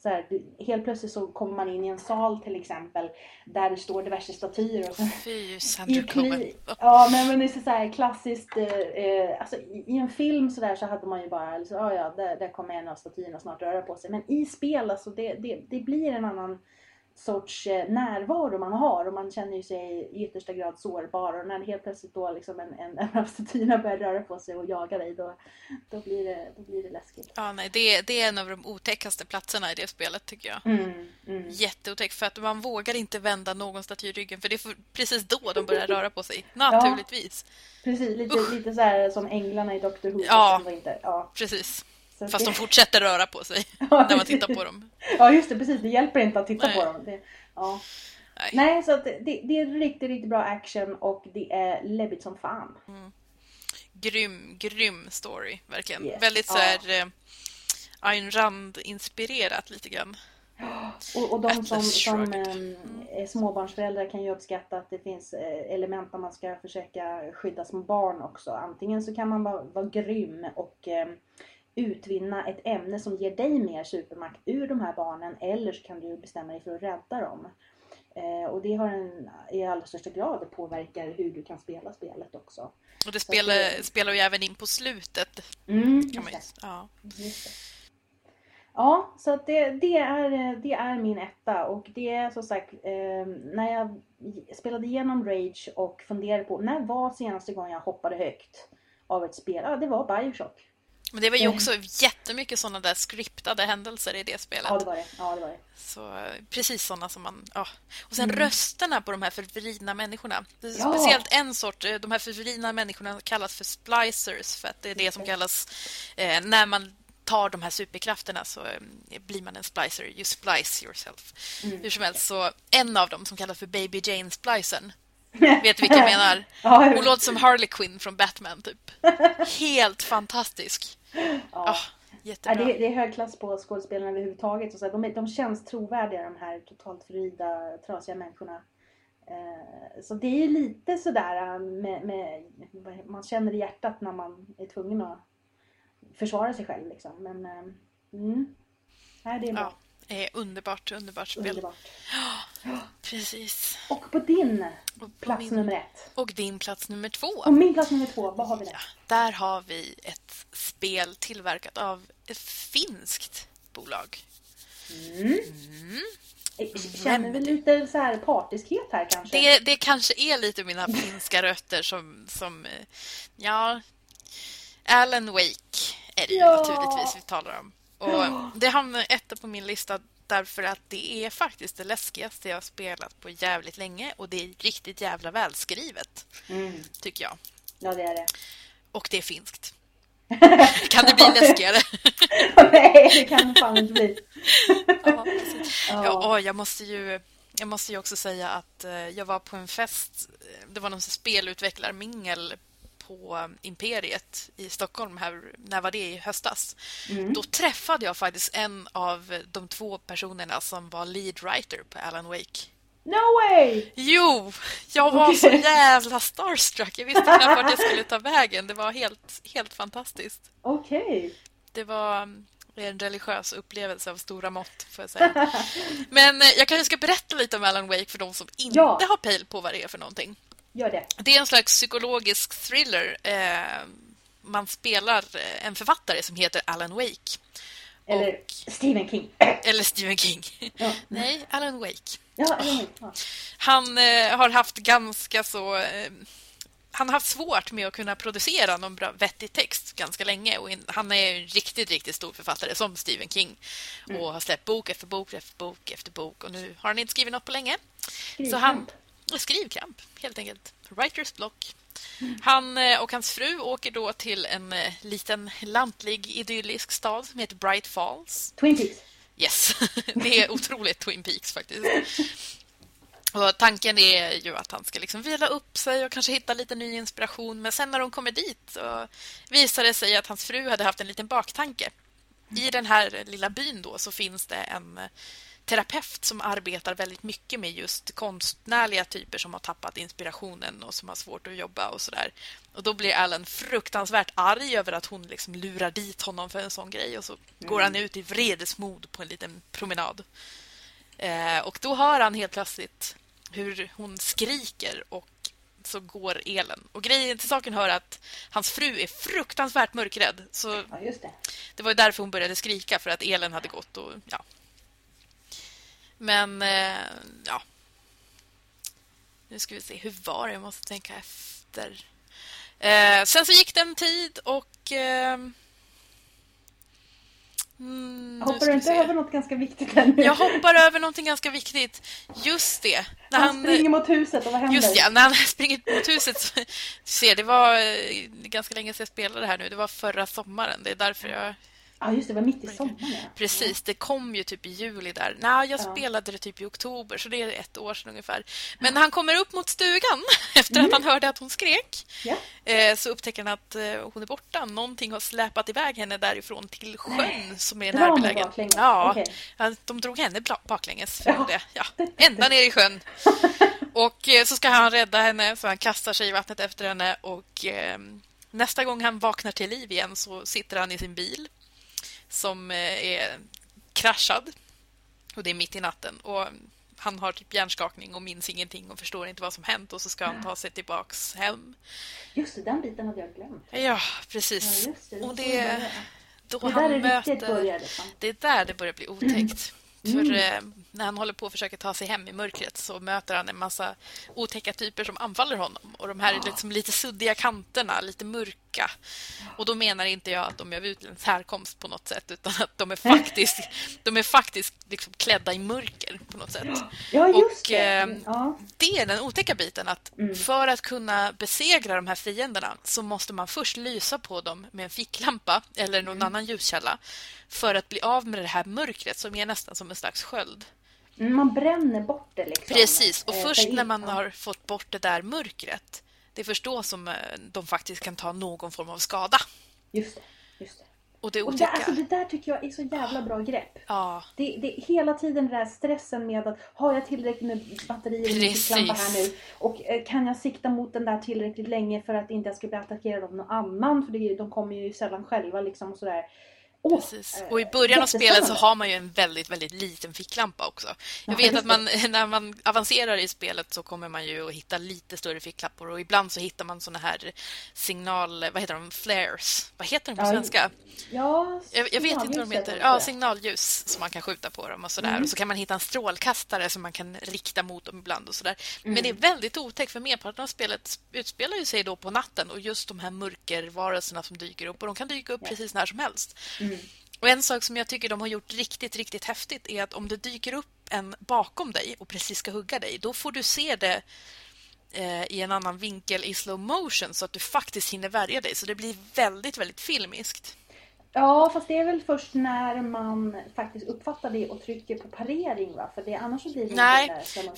så här, helt plötsligt så kommer man in i en sal till exempel där det står diverse statyer och så
Fy,
i,
Sandra
kli, ja men, men det är så här klassiskt, eh, eh, alltså i, i en film så där så hade man ju bara, liksom, ja ja där, där kommer en av statyerna snart röra på sig. Men i spel alltså det, det, det blir en annan sorts eh, närvaro man har och man känner ju sig i yttersta grad sårbar och när helt plötsligt då liksom en, en, en statyerna börjar röra på sig och jaga dig då, då, blir, det, då blir det läskigt.
Ja, nej, det, är- det är en av de otäckaste platserna i det spelet tycker jag.
Mm, mm.
Jätteotäckt för att man vågar inte vända någon staty i ryggen för det är precis då de börjar röra på sig. Naturligtvis.
Precis, lite, lite så här som änglarna i Doctor Who.
Ja.
Inte. Ja,
Precis.
Så
Fast
det-
de fortsätter röra på sig
Ja,
när man tittar på dem.
Ja just det, precis. Det hjälper inte att titta
Nej.
på dem. Det, ja.
Nej.
Nej, så det, det är riktigt, riktigt bra action och det är läbbigt som fan.
Grym, grym story, verkligen.
Yes.
Väldigt så
Ja.
här eh, Ayn Rand-inspirerat lite grann.
Och, och de
Atlas
som, som är småbarnsföräldrar kan ju uppskatta att det finns eh, element där man ska försöka skydda små barn också. Antingen så kan man vara, vara grym och ehm, utvinna ett ämne som ger dig mer supermakt ur de här barnen eller så kan du bestämma dig för att rädda dem. Eh, och det har en, i allra största grad påverkar hur du kan spela spelet också.
Och det spelar,
det-
spelar ju även in på slutet.
Mm,
Kan man ju, ja.
Ja, så det, det, är, det är min etta och det är som sagt eh, när jag spelade igenom Rage och funderade på när var senaste gången jag hoppade högt av ett spel? Ja, det var Bioshock.
Men det var ju
Mm.
också jättemycket sådana där skriptade händelser i det spelet.
Ja, det var det. Ja, det, var det.
Så, eh, precis sådana som man... Ja. Och sen
Mm.
rösterna på de här förvridna människorna.
Ja.
Speciellt en sort, eh, de här förvridna människorna kallas för splicers för att det är det som kallas... Eh, när man tar de här superkrafterna så eh, blir man en splicer. You splice yourself.
Mm.
Hur som helst, så en av dem som kallas för Baby Jane Splicern. Vet du vilken jag menar? Hon låter som Harley Quinn från Batman, typ. Helt fantastisk.
Ja.
Ah,
Ja,
jättebra.
det, det är hög klass på skådespelarna överhuvudtaget. Och så de, är- de känns trovärdiga de här totalt förvridda, trasiga människorna. Eh, så det är ju lite sådär eh, med, med, man känner i hjärtat när man är tvungen att försvara sig själv. Liksom. Men eh, mm. Nej, det är bra.
Ja, eh, underbart, underbart spel.
Underbart.
Precis.
Och på din
Och på
plats
min-
nummer ett.
Och din plats nummer två.
På min plats nummer två, vad har vi där?
Ja, där har vi ett spel tillverkat av ett finskt bolag.
Mm. Känner vi lite så här partiskhet här kanske?
Det, det kanske är lite mina finska rötter som, som eh, ja, Alan Wake är det
Ja.
naturligtvis vi talar om. Och det hamnar etta på min lista därför att det är faktiskt det läskigaste jag har spelat på jävligt länge och det är riktigt jävla välskrivet,
Mm.
tycker jag.
Ja, det är det.
Och det är finskt. Kan det bli läskigare?
Nej, det kan fan inte bli.
Ja, jag måste ju jag måste ju också säga att eh, jag var på en fest. eh, Det var någon spelutvecklarmingel på eh, Imperiet i Stockholm. Här, när var det? I höstas.
Mm.
Då träffade jag faktiskt en av de två personerna som var lead writer på Alan Wake.
No way!
Jo, jag var
Okej.
så jävla starstruck. Jag visste knappt vart jag skulle ta vägen. Det var helt, helt fantastiskt.
Okej.
Det var mm, en religiös upplevelse av stora mått, får jag säga. Men eh, jag kanske ska berätta lite om Alan Wake för de som inte
Ja.
har pejl på vad det är för någonting.
Gör det.
Det är en slags psykologisk thriller. Eh, man spelar eh, en författare som heter Alan Wake.
Eller
Och-
Stephen King.
Eller Stephen King.
Ja.
Nej, Alan Wake.
Ja, ja.
Han eh, har haft ganska så... Eh, han har haft svårt med att kunna producera någon bra, vettig text ganska länge. Och han är en riktigt, riktigt stor författare som Stephen King. Och har släppt bok efter bok efter bok efter bok. Och nu har han inte skrivit något på länge. Så han... Skrivkramp, helt enkelt. Writers block. Han eh, och hans fru åker då till en eh, liten lantlig idyllisk stad som heter Bright Falls.
Twin Peaks.
Yes, det är otroligt Twin Peaks faktiskt. Och tanken är ju att han ska liksom vila upp sig och kanske hitta lite ny inspiration. Men sen när de kommer dit så visar det sig att hans fru hade haft en liten baktanke. I den här lilla byn då så finns det en terapeut som arbetar väldigt mycket med just konstnärliga typer som har tappat inspirationen och som har svårt att jobba och sådär. Och då blir Alan fruktansvärt arg över att hon liksom lurar dit honom för en sån grej och så går han ut i vredesmod på en liten promenad. Eh, och då hör han helt plötsligt hur hon skriker och så går elen. Och grejen till saken hör att hans fru är fruktansvärt mörkrädd. Så
Ja, just det.
det var ju därför hon började skrika, för att elen hade gått. Och, ja. Men, eh, ja. Nu ska vi se, hur var det? Jag måste tänka efter. Eh, sen så gick det en tid och... Eh, mm,
Hoppar du inte
se.
över något ganska viktigt ännu?
Jag hoppar över någonting ganska viktigt. Just det. När
Han
han,
springer mot huset och vad händer?
Just ja, när han springer mot huset. Så, det var eh, ganska länge sedan jag spelade det här nu. Det var förra sommaren. Det är därför jag...
Ja, just det. Var mitt i sommaren. Ja.
Precis, det kom ju typ i juli där. Nej, jag
Ja.
spelade det typ i oktober, så det är ett år sedan ungefär. Men när han kommer upp mot stugan efter
Mm.
att han hörde att hon skrek
Ja.
eh, så upptäcker han att eh, hon är borta. Någonting har släpat iväg henne därifrån till sjön som är närbelägen. Ja, ja, de drog henne baklänges. För det. Ja, ända ner i sjön. Och eh, så ska han rädda henne, så han kastar sig i vattnet efter henne. Och nästa gång han vaknar till liv igen så sitter han i sin bil som eh, är kraschad. Och det är mitt i natten. Och han har typ hjärnskakning och minns ingenting och förstår inte vad som hänt. Och så ska han ta sig tillbaks hem.
Just det, den biten hade jag glömt.
Ja, precis.
Ja, det.
och det, då
det där
han möter...
börjar.
Det är där det börjar bli otäckt.
Mm.
För eh, när han håller på att försöka ta sig hem i mörkret så möter han en massa otäcka typer som anfaller honom. Och de här är liksom lite suddiga kanterna, lite mörka. Och då menar inte jag att de är av utländsk härkomst på något sätt utan att de är faktiskt, de är faktiskt liksom klädda i mörker på något sätt.
Ja, just
Och,
det.
eh,
Mm, ja.
Det är den otäcka biten att
Mm.
för att kunna besegra de här fienderna så måste man först lysa på dem med en ficklampa eller
Mm.
någon annan ljuskälla för att bli av med det här mörkret som är nästan som en slags sköld.
Mm, Man bränner bort det liksom.
Precis, och
Eh,
först
för
när man har fått bort det där mörkret det är först då som eh, de faktiskt kan ta någon form av skada.
Just det, just det.
Och det
Och det, alltså, det där tycker jag är så jävla bra grepp.
Ja,
Det, det, hela tiden den där stressen med att har jag tillräckligt med batterier i ficklampa här nu? Och eh, kan jag sikta mot den där tillräckligt länge för att inte jag ska bli attackerad av någon annan? För det, de kommer ju sällan själva liksom och sådär.
Precis. Och i början av spelet så har man ju en väldigt, väldigt liten ficklampa också.
Ja,
Jag vet att man, när man avancerar i spelet så kommer man ju att hitta lite större ficklampor och ibland så hittar man såna här signal... Vad heter de? Flares. Vad heter de på svenska?
Ja,
Jag, jag vet inte vad de heter. Ja, signalljus som man kan skjuta på dem och sådär.
Mm.
Och så kan man hitta en strålkastare som man kan rikta mot dem ibland och sådär.
Mm.
Men det är väldigt otäckt för merparten av spelet utspelar ju sig då på natten och just de här mörkervarelserna som dyker upp och de kan dyka upp precis när som helst.
Mm.
Och en sak som jag tycker de har gjort riktigt, riktigt häftigt är att om det dyker upp en bakom dig och precis ska hugga dig, då får du se det eh, i en annan vinkel i slow motion så att du faktiskt hinner värja dig. Så det blir väldigt, väldigt filmiskt.
Ja, fast det är väl först när man faktiskt uppfattar det och trycker på parering va? För det, annars blir det
Nej.
där man...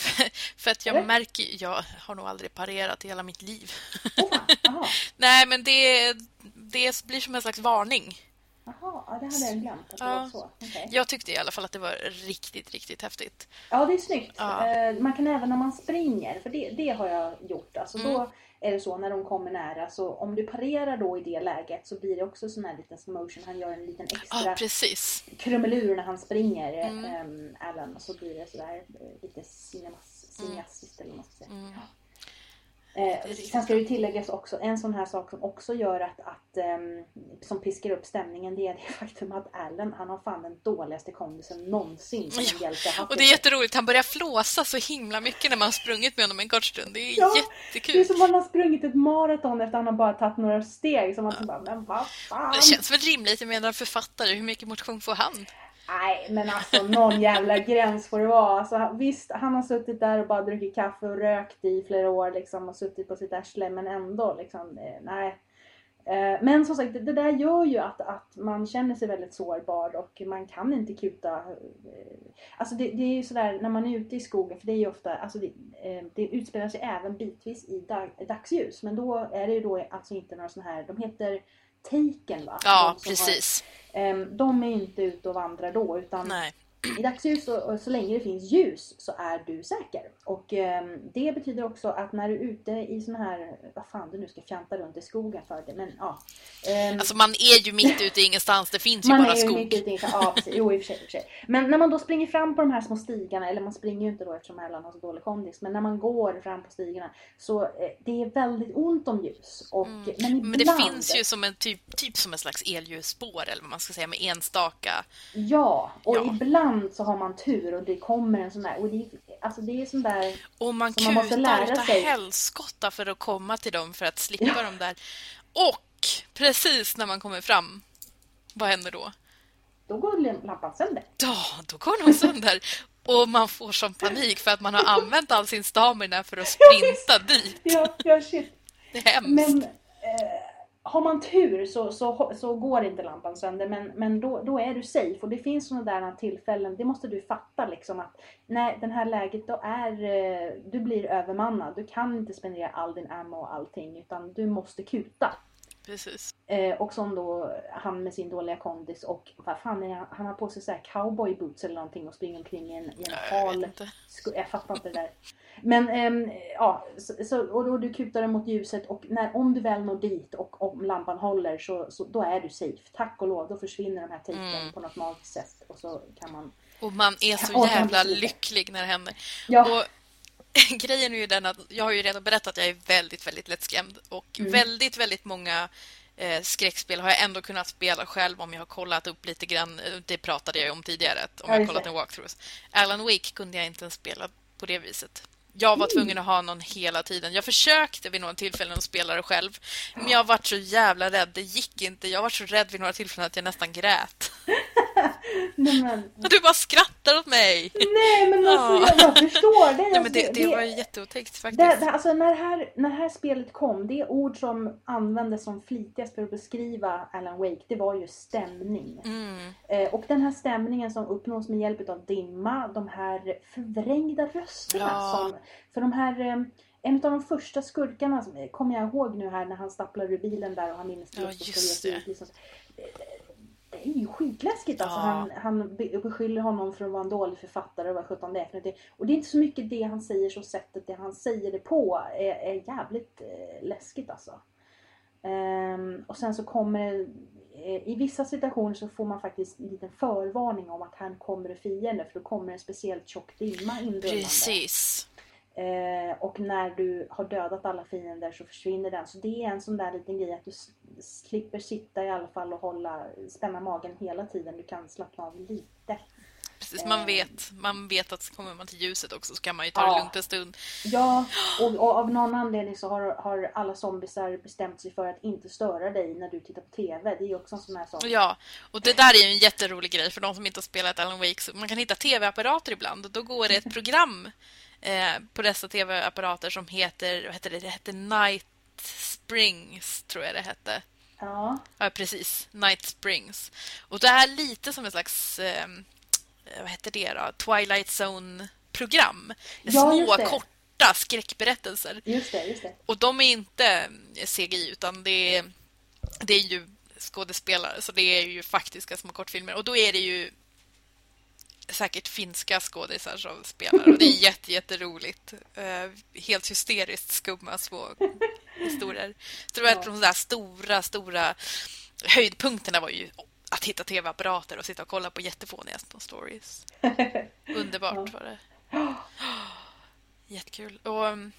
För att jag
Eller?
märker... Jag har nog aldrig parerat i hela mitt liv.
Jaha.
Nej, men det, det blir som en slags varning.
Jaha, ja, det hade jag glömt att
Ja.
så. Okej.
Jag tyckte i alla fall att det var riktigt, riktigt häftigt.
Ja, det är snyggt.
Ja.
Eh, Man kan även när man springer, för det, det har jag gjort. Alltså
Mm.
Då är det så när de kommer nära, så om du parerar då i det läget så blir det också sån här liten motion. Han gör en liten
Ja,
extra
precis.
krumelur när han springer,
Mm.
mm. Alan. Och så blir det sådär eh, lite cinemas, cineastiskt eller vad man ska säga.
Mm.
Eh, sen ska det tilläggas också en sån här sak som också gör att, att ehm, som piskar upp stämningen det är det faktum att Alan han har fan den dåligaste kondisen någonsin som
Ja,
hjälte har haft
Och det är jätteroligt. Han börjar flåsa så himla mycket när man har sprungit med honom en kort stund. Det är
Ja, Det är
jättekul.
som om han har sprungit ett maraton efter att han har bara tagit några steg. Som att man bara, men vad fan.
Det känns väl rimligt. Jag menar författare, hur mycket motion får han?
Nej, men alltså någon jävla gräns får det vara. Alltså, visst, han har suttit där och bara druckit kaffe och rökt i flera år liksom och suttit på sitt arsle men ändå liksom, eh, nej. Eh, men som sagt, det, där gör ju att, att man känner sig väldigt sårbar och man kan inte kuta. Eh, alltså det, det är ju sådär när man är ute i skogen, för det är ju ofta, alltså det, det utspelar sig även bitvis i dag, dagsljus. Men då är det ju då alltså inte några sådana här, de heter Taken va?
Ja,
De
precis.
Har, ehm, de är inte ute och vandrar då utan
Nej.
I dagsljus och, så länge det finns ljus så är du säker. Och ehm, det betyder också att när du är ute i sån här, vad fan du nu ska fjanta runt i skogen för det, men ja. Ehm,
Alltså man är ju mitt ute i ingenstans, det finns ju
man
bara
är ju
skog.
mycket ute i, ja precis, jo i och för sig, i och för sig. Men när man då springer fram på de här små stigarna, eller man springer ju inte då eftersom Erland har så dålig kondis, men när man går fram på stigarna så eh, det är väldigt ont om ljus. Och, Men ibland,
Mm. Men det finns ju som en typ, typ som en slags elljusspår eller vad man ska säga med enstaka.
Ja, och
Ja.
ibland så har man tur och det kommer en sån där, och det, är- alltså det är sån där
Och man
Så man måste lära sig.
helskotta för att komma till dem för att slippa dem där. Och precis när man kommer fram, vad händer då?
då går lampan sönder.
Ja, då går de sönder. Och man får som panik för att man har använt all sin stamina för att sprinta dit.
Ja, ja shit.
Det är hemskt.
Men eh, har man tur så, så, så går inte lampan sönder men, men då, då är du safe. Och det finns sådana där tillfällen, det måste du fatta liksom att nej, den här läget då är, eh, du blir övermannad. Du kan inte spendera all din ammo och allting utan du måste kuta.
Precis.
Eh, och som då han med sin dåliga kondis och vad fan är han, han har på sig så här cowboy boots eller någonting och springer omkring i en, i en hal jag fattar inte det där. Men ehm, ja, så, så, och då du kutar mot ljuset och när, om du väl når dit och om lampan håller så, så då är du safe. Tack och lov, då försvinner de här tejpen
Mm.
på något magiskt sätt och så kan man...
Och man är så jävla lycklig när det händer.
Ja,
Och grejen är ju den att jag har ju redan berättat att jag är väldigt, väldigt lättskrämd. Och
Mm.
väldigt, väldigt många eh, skräckspel har jag ändå kunnat spela själv om jag har kollat upp lite grann. Det pratade jag om tidigare, om
Ja,
jag har kollat en walkthrough. Alan Wake kunde jag inte ens spela på det viset. Jag var tvungen att ha någon hela tiden. Jag försökte vid några tillfällen att spela det själv. Men jag varit så jävla rädd. Det gick inte. Jag var så rädd vid några tillfällen att jag nästan grät.
nej men...
Du bara skrattar åt mig.
Nej men alltså
Ja.
jag, förstår det.
Nej,
alltså,
men det, det var ju jätteotäckt faktiskt.
Det, det, alltså när det, här, när det här spelet kom, det ord som användes som flitigast för att beskriva Alan Wake, det var ju stämning.
Mm.
Eh, och den här stämningen som uppnås med hjälp av dimma, de här förvrängda rösterna
Ja.
som... För de här... Eh, en av de första skurkarna, kommer jag ihåg nu här när han stapplar ur bilen där och han minnesförlust
Ja, just det.
liksom. Det, är ju skitläskigt alltså. Han, han be- beskyller honom för att vara en dålig författare och vad sjutton det är för någonting. Och det är inte så mycket det han säger så sättet det han säger det på är, är jävligt eh, läskigt alltså. Ehm, och sen så kommer det, eh, i vissa situationer så får man faktiskt en liten förvarning om att här kommer det fiender för då kommer en speciellt tjock dimma inrullande.
Precis.
Eh, och när du har dödat alla fiender så försvinner den. Så det är en sån där liten grej att du slipper sitta i alla fall och hålla, spänna magen hela tiden. Du kan slappna av lite.
Precis, man vet, man vet att kommer man till ljuset också så kan man ju ta
Ja.
det lugnt en stund.
Ja, och, och av någon anledning så har, har alla zombisar bestämt sig för att inte störa dig när du tittar på TV. Det är ju också en sån här sak.
Ja, och det där är ju en jätterolig grej för de som inte har spelat Alan Wake. Så man kan hitta tv-apparater ibland och då går det ett program eh, på dessa tv-apparater som heter, vad heter det? Det hette Night Springs, tror jag det hette.
Ja,
Ja, precis. Night Springs. Och det är lite som ett slags, eh, vad heter det då? Twilight Zone-program.
Ja,
Små, korta skräckberättelser.
just det, just det.
Och de är inte CGI utan det är, det är ju skådespelare så det är ju faktiska små kortfilmer. Och då är det ju säkert finska skådisar som spelar och det är jätte, jätteroligt. Eh, helt hysteriskt skumma små historier. Så det var ett av de där stora, stora höjdpunkterna var ju att hitta tv-apparater och sitta och kolla på jättefåniga små stories. Underbart var det. Jättekul. Och um,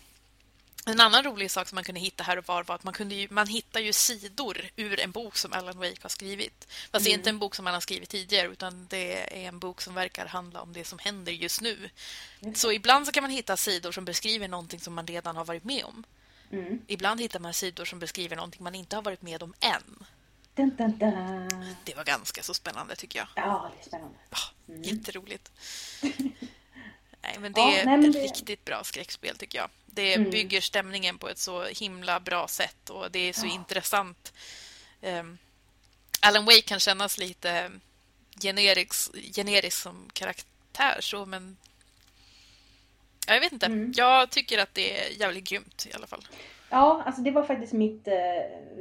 en annan rolig sak som man kunde hitta här och var var att man, kunde ju, man hittar ju sidor ur en bok som Alan Wake har skrivit. Fast det är inte en bok som han har skrivit tidigare utan det är en bok som verkar handla om det som händer just nu. Så ibland så kan man hitta sidor som beskriver någonting som man redan har varit med om.
Mm.
Ibland hittar man sidor som beskriver någonting man inte har varit med om än.
Dun, dun, dun.
Det var ganska så spännande tycker jag.
Ja, det är spännande.
Ah, Jätteroligt. nej, men det
Ja,
är
nej, men
ett
det-
riktigt bra skräckspel tycker jag. Det
Mm.
bygger stämningen på ett så himla bra sätt och det är så intressant. Um, Alan Wake kan kännas lite generisk, generisk som karaktär så men Ja, jag vet inte.
Mm.
Jag tycker att det är jävligt grymt i alla fall.
Ja, alltså det var faktiskt mitt eh,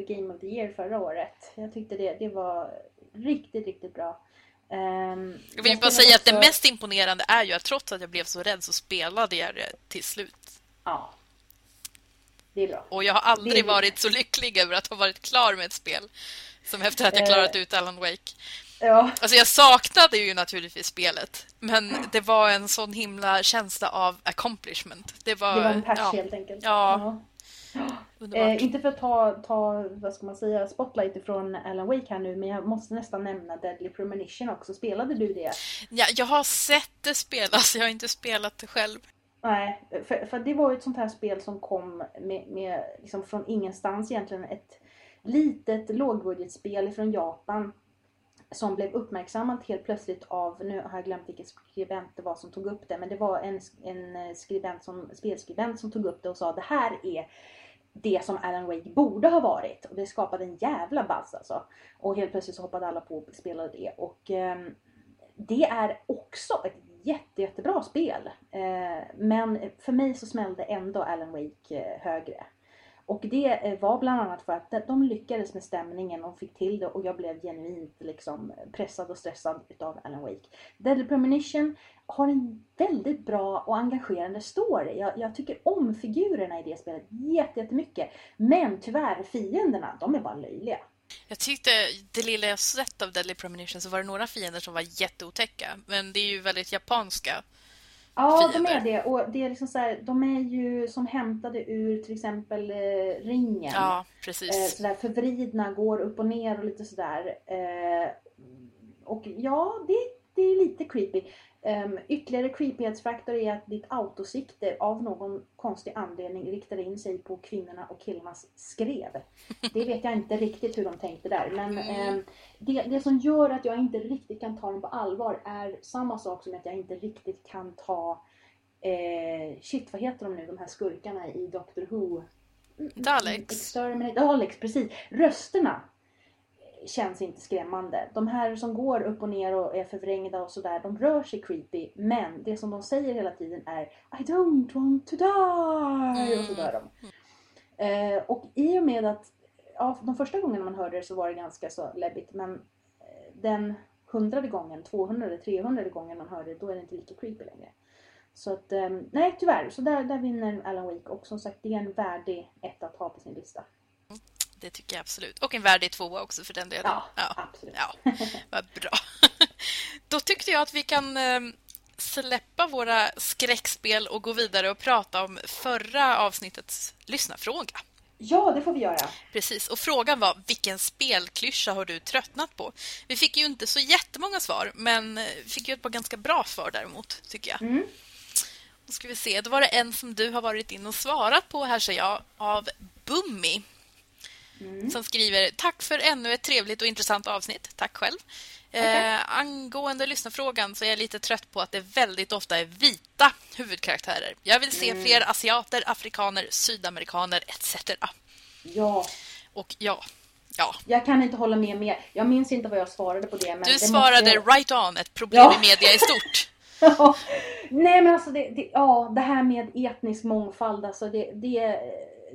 Game of the Year förra året. Jag tyckte det, det var riktigt, riktigt bra. Ehm,
Jag vill
jag
bara säga att det
också-
mest imponerande är ju att trots att jag blev så rädd så spelade jag det till slut.
Ja. Det är bra.
Och jag har aldrig varit så lycklig över att ha varit klar med ett spel som efter att jag
Eh.
klarat ut Alan Wake.
Ja,
Alltså jag saknade ju naturligtvis spelet, men det var en sån himla känsla av accomplishment. Det var,
det var en patch
ja,
helt enkelt.
Ja.
Eh, inte för att ta, ta, vad ska man säga, spotlight ifrån Alan Wake här nu, men jag måste nästan nämna Deadly Premonition också. Spelade du det?
Ja, jag har sett det spelas, jag har inte spelat det själv.
Nej, för, för det var ju ett sånt här spel som kom med, med liksom från ingenstans egentligen. Ett litet lågbudgetspel från Japan som blev uppmärksammat helt plötsligt av, nu har jag glömt vilken skribent det var som tog upp det, men det var en, en skribent som, spelskribent som tog upp det och sa det här är det som Alan Wake borde ha varit. Och det skapade en jävla buzz alltså. Och helt plötsligt så hoppade alla på och spelade det. Och eh, det är också ett jätte, jättebra spel. Eh, men för mig så smällde ändå Alan Wake eh, högre. Och det eh, var bland annat för att de lyckades med stämningen och fick till det och jag blev genuint liksom eh, pressad och stressad utav Alan Wake. Deadly Premonition har en väldigt bra och engagerande story. Jag, jag tycker om figurerna i det spelet jättemycket. Men tyvärr, fienderna, de är bara löjliga.
Jag tyckte, det lilla jag sett av Deadly Premonition så var det några fiender som var jätteotäcka. Men det är ju väldigt japanska.
Ja, de
fiender.
är det. Och det är liksom så här, de är ju som hämtade ur till exempel eh, ringen.
Ja,
Eh,
precis.
sådär förvridna, går upp och ner och lite sådär. Eh, och ja, det, det är lite creepy. Um, ytterligare creepighetsfaktor är att ditt autosikte av någon konstig anledning riktar in sig på kvinnorna och killarnas skrev. Det vet jag inte riktigt hur de tänkte där. Men ehm, det, det som gör att jag inte riktigt kan ta dem på allvar är samma sak som att jag inte riktigt kan ta eh, shit vad heter de nu, de här skurkarna i Doctor Who?
Daleks.
Exterminate Daleks, precis. Rösterna känns inte skrämmande. De här som går upp och ner och är förvrängda och sådär, de rör sig creepy. Men det som de säger hela tiden är I don't want to die! Och så dör de. Eh, och i och med att, ja, de första gångerna man hörde det så var det ganska så läbbigt. Men eh, den hundrade gången, 200, 300 gången man hörde det, då är det inte lika creepy längre. Så att, eh, nej tyvärr. Så där, där vinner Alan Wake. Och som sagt, det är en värdig ett att ha på sin lista.
Det tycker jag absolut. Och en värdig tvåa också för den delen.
Ja, absolut.
Ja, vad bra. Då tyckte jag att vi kan eh, släppa våra skräckspel och gå vidare och prata om förra avsnittets lyssnarfråga.
Ja, det får vi göra.
Precis, och frågan var vilken spelklyscha har du tröttnat på? Vi fick ju inte så jättemånga svar, men eh, vi fick ju ett par ganska bra svar däremot, tycker jag.
Mm.
Då ska vi se, då var det en som du har varit in och svarat på här, säger jag, av Bummi.
Mm.
Som skriver, tack för ännu ett trevligt och intressant avsnitt. Tack själv. Eh, angående lyssnarfrågan så är jag lite trött på att det väldigt ofta är vita huvudkaraktärer. Jag vill se
Mm.
fler asiater, afrikaner, sydamerikaner etc.
Ja,
Och ja, ja.
jag kan inte hålla med mer. Jag minns inte vad jag svarade på det. Men
Du svarade
måste...
right on, ett problem
Ja.
i media i stort.
Ja. Nej men alltså det, det, ja, det här med etnisk mångfald, alltså det, det,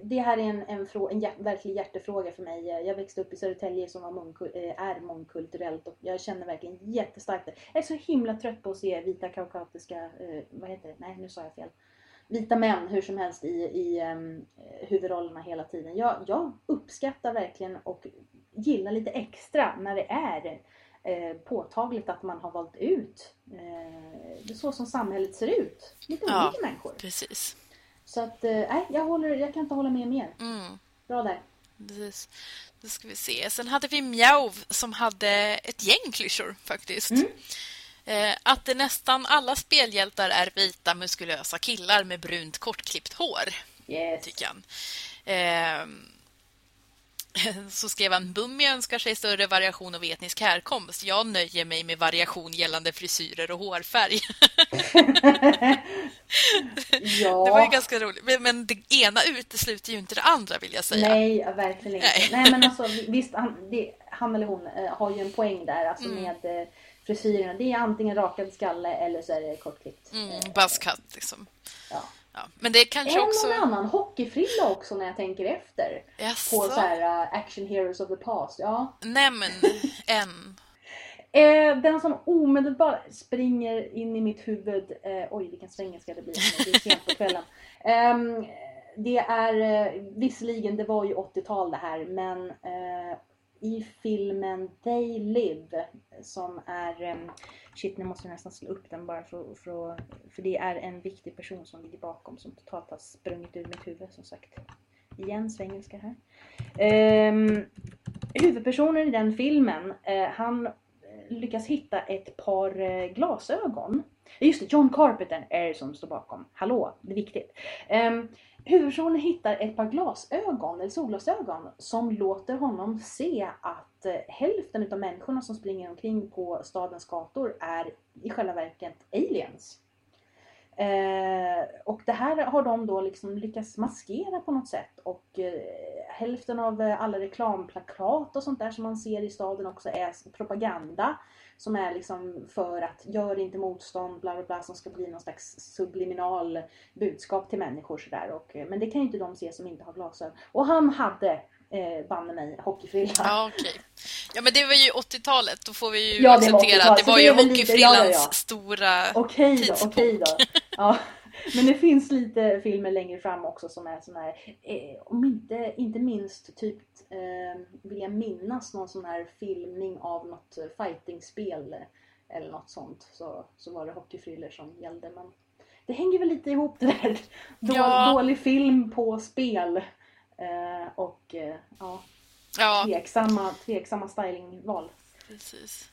det här är en, en, frå, en hjärt, verklig hjärtefråga för mig. Jag växte upp i Södertälje som var mångkul, eh, är mångkulturellt och jag känner verkligen jättestarkt det. Jag är så himla trött på att se vita kaukatiska, eh, vad heter det? Nej nu sa jag fel. Vita män hur som helst i, i um, huvudrollerna hela tiden. Jag, jag uppskattar verkligen och gillar lite extra när det är eh, påtagligt att man har valt ut eh, så som samhället ser ut. Lite
Ja.
olika människor.
Precis.
Så att, eh, nej, jag, håller, jag kan inte hålla med mer.
Mm.
Bra där.
Precis. Då ska vi se. Sen hade vi Mjauv som hade ett gäng klyschor faktiskt.
Mm.
Eh, att det nästan alla spelhjältar är vita muskulösa killar med brunt kortklippt hår,
Yes.
tycker han. Eh, Så skrev han Bummi önskar sig större variation av etnisk härkomst. Jag nöjer mig med variation gällande frisyrer och hårfärg.
ja.
Det var ju ganska roligt. Men- Men det ena utesluter ju inte det andra vill jag säga.
Nej, verkligen inte.
Nej.
Nej, men alltså visst, han, det, han eller hon eh, har ju en poäng där alltså
Mm.
med eh, frisyrerna. Det är antingen rakad skalle eller så är det kortklippt.
Mm,
Eh,
buzzcut liksom.
ja.
Ja. Men det kanske
En
också...
och annan hockeyfrilla också när jag tänker efter.
Jaså?
På så här uh, action heroes of the past. Ja.
Nej men, en.
Eh, den som omedelbart springer in i mitt huvud. Eh, oj, vilken svengelska det blir. Det är sent på kvällen. Ehm, det är eh, visserligen, det var ju 80-tal det här, men eh, i filmen They Live som är em, Shit, nu måste jag nästan slå upp den bara för, för, för det är en viktig person som ligger bakom som totalt har sprungit ur mitt huvud som sagt. Igen svengelska här. Um, huvudpersonen i den filmen, uh, han lyckas hitta ett par eh, glasögon. Just det, John Carpenter är det som står bakom. Hallå, det är viktigt. Um, huvudpersonen hittar ett par glasögon, eller solglasögon, som låter honom se att eh, hälften av människorna som springer omkring på stadens gator är i själva verket aliens. Eh, och det här har de då liksom lyckats maskera på något sätt och eh, hälften av eh, alla reklamplakat och sånt där som man ser i staden också är propaganda som är liksom för att gör inte motstånd, bla bla bla, som ska bli någon slags subliminal budskap till människor sådär. Och, eh, men det kan ju inte de se som inte har glasögon. Och han hade eh, banne mig hockeyfrilla.
Ja, okej. Ja, men det var ju 80-talet. Då får vi ju
Ja,
acceptera
80-talet,
att det var
det
ju hockeyfrillans
ja, ja,
stora...
Okej då,
tidsepok.
okej då. Ja. Men det finns lite filmer längre fram också som är sån här, eh, om inte, inte minst typ, eh, vill jag minnas någon sån här filmning av något fightingspel eller något sånt så, så var det hockeyfrillor som gällde. Men det hänger väl lite ihop det där. Då,
Ja.
Dålig film på spel eh, och eh, ja,
Ja,
tveksamma, tveksamma stylingval.
precis.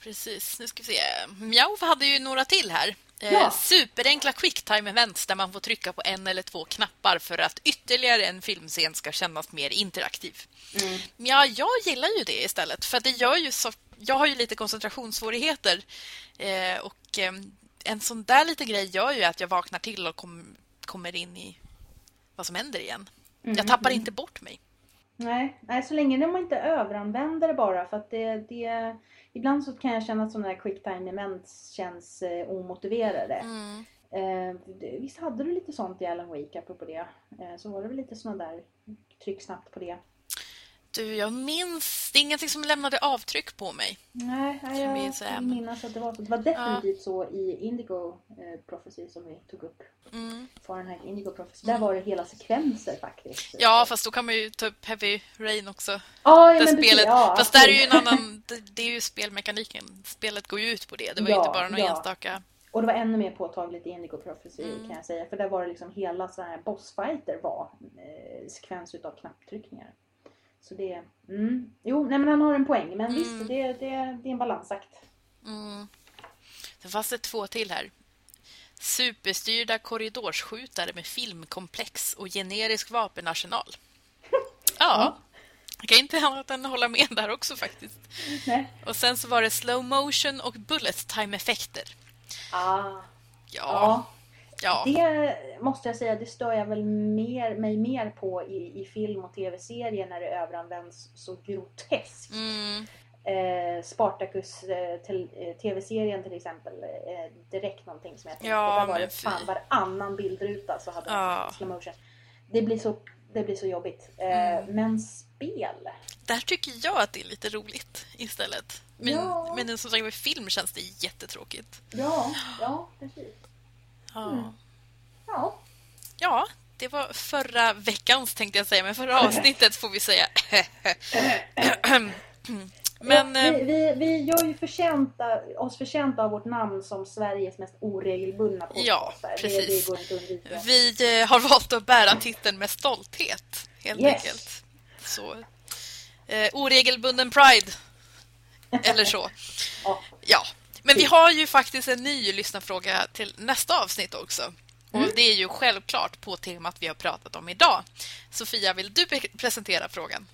Precis. Nu ska vi se. Mjau hade ju några till här. Eh,
Ja.
Superenkla quicktime events där man får trycka på en eller två knappar för att ytterligare en filmscen ska kännas mer interaktiv.
Mm.
Ja, jag gillar ju det istället. För det gör ju så... Jag har ju lite koncentrationssvårigheter. Eh, och eh, en sån där liten grej gör ju att jag vaknar till och kom, kommer in i vad som händer igen.
Mm,
Jag tappar inte bort mig.
Nej, nej, så länge de inte överanvänder det bara för att det, det Ibland så kan jag känna att sådana här quicktime events känns eh, omotiverade.
Mm.
Eh, visst hade du lite sånt i Alan Wake apropå det? Eh, så var det väl lite sådana där tryck snabbt på det.
Du, jag minns... Det är ingenting som lämnade avtryck på mig.
Nej, nej jag minnas att det var så. Det var definitivt så i Indigo eh, Prophecy som vi tog upp.
Mm.
Fahrenheit Indigo Prophecy. Där var det hela sekvenser faktiskt.
Ja, fast då kan man ju ta upp Heavy Rain också.
ja, ja,
Det
men precis.
spelet.
Ja,
fast där är ju en annan... Det, är ju spelmekaniken. Spelet går ju ut på det. Det var ju
Ja,
inte bara några
ja.
enstaka...
Och det var ännu mer påtagligt i Indigo Prophecy
Mm.
kan jag säga. För där var det liksom hela så här bossfighter var eh, sekvens utav knapptryckningar. Så det, mm. Jo, nej men han har en poäng. Men
Mm.
visst, det, det, det är en balansakt.
Mm. Sen fanns det två till här. Superstyrda korridorsskjutare med filmkomplex och generisk vapenarsenal. Ja, jag kan inte annat än hålla med där också faktiskt.
Nej.
Och sen så var det slow motion och bullet time-effekter.
Ah,
Ja,
ja.
Ja.
Det måste jag säga, det stör jag väl mer, mig mer på i, i film och tv-serier när det överanvänds så groteskt.
Mm,
Eh, Spartacus eh, till, eh, tv-serien till exempel, eh, direkt någonting som jag tänkte
Ja,
på. Där var det fan varannan bildruta så hade
Ja.
slow motion. Det blir så, det blir så jobbigt. Eh,
Mm.
Men spel,
där tycker jag att det är lite roligt istället. Men,
Ja.
men som sagt med film känns det jättetråkigt.
ja, ja precis.
Ja.
Mm. Ja,
ja, det var förra veckans tänkte jag säga, men förra avsnittet får vi säga. men
ja,
eh,
vi, vi, vi gör ju förtjänta, oss förtjänta av vårt namn som Sveriges mest oregelbundna podcast.
Ja,
det,
precis.
det går inte att undvika.
vi eh, har valt att bära titeln med stolthet, helt
Yes.
enkelt. Så, eh, oregelbunden pride. Eller så.
Ja.
Ja, men vi har ju faktiskt en ny lyssnarfråga till nästa avsnitt också. Och
Mm.
det är ju självklart på temat vi har pratat om idag. Sofia, vill du pre- presentera frågan?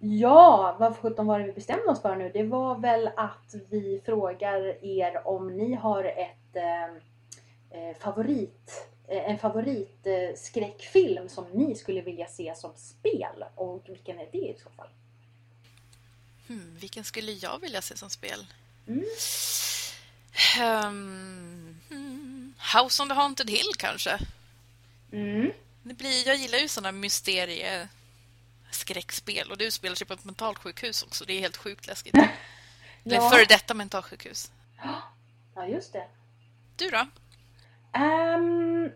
Ja, vad sjutton var det vi bestämde oss för nu? Det var väl att vi frågar er om ni har ett eh, eh, favorit, eh, en favoritskräckfilm skräckfilm som ni skulle vilja se som spel. Och vilken är det i så fall?
Hmm, vilken skulle jag vilja se som spel?
Mm.
Hmm, House on the Haunted Hill kanske?
Mm.
Det blir, jag gillar ju sådana mysterie skräckspel och det utspelar sig på ett mentalsjukhus också. Det är helt sjukt läskigt. Eller
Ja.
före detta mentalsjukhus.
Ja, just det.
Du då?
Ehm,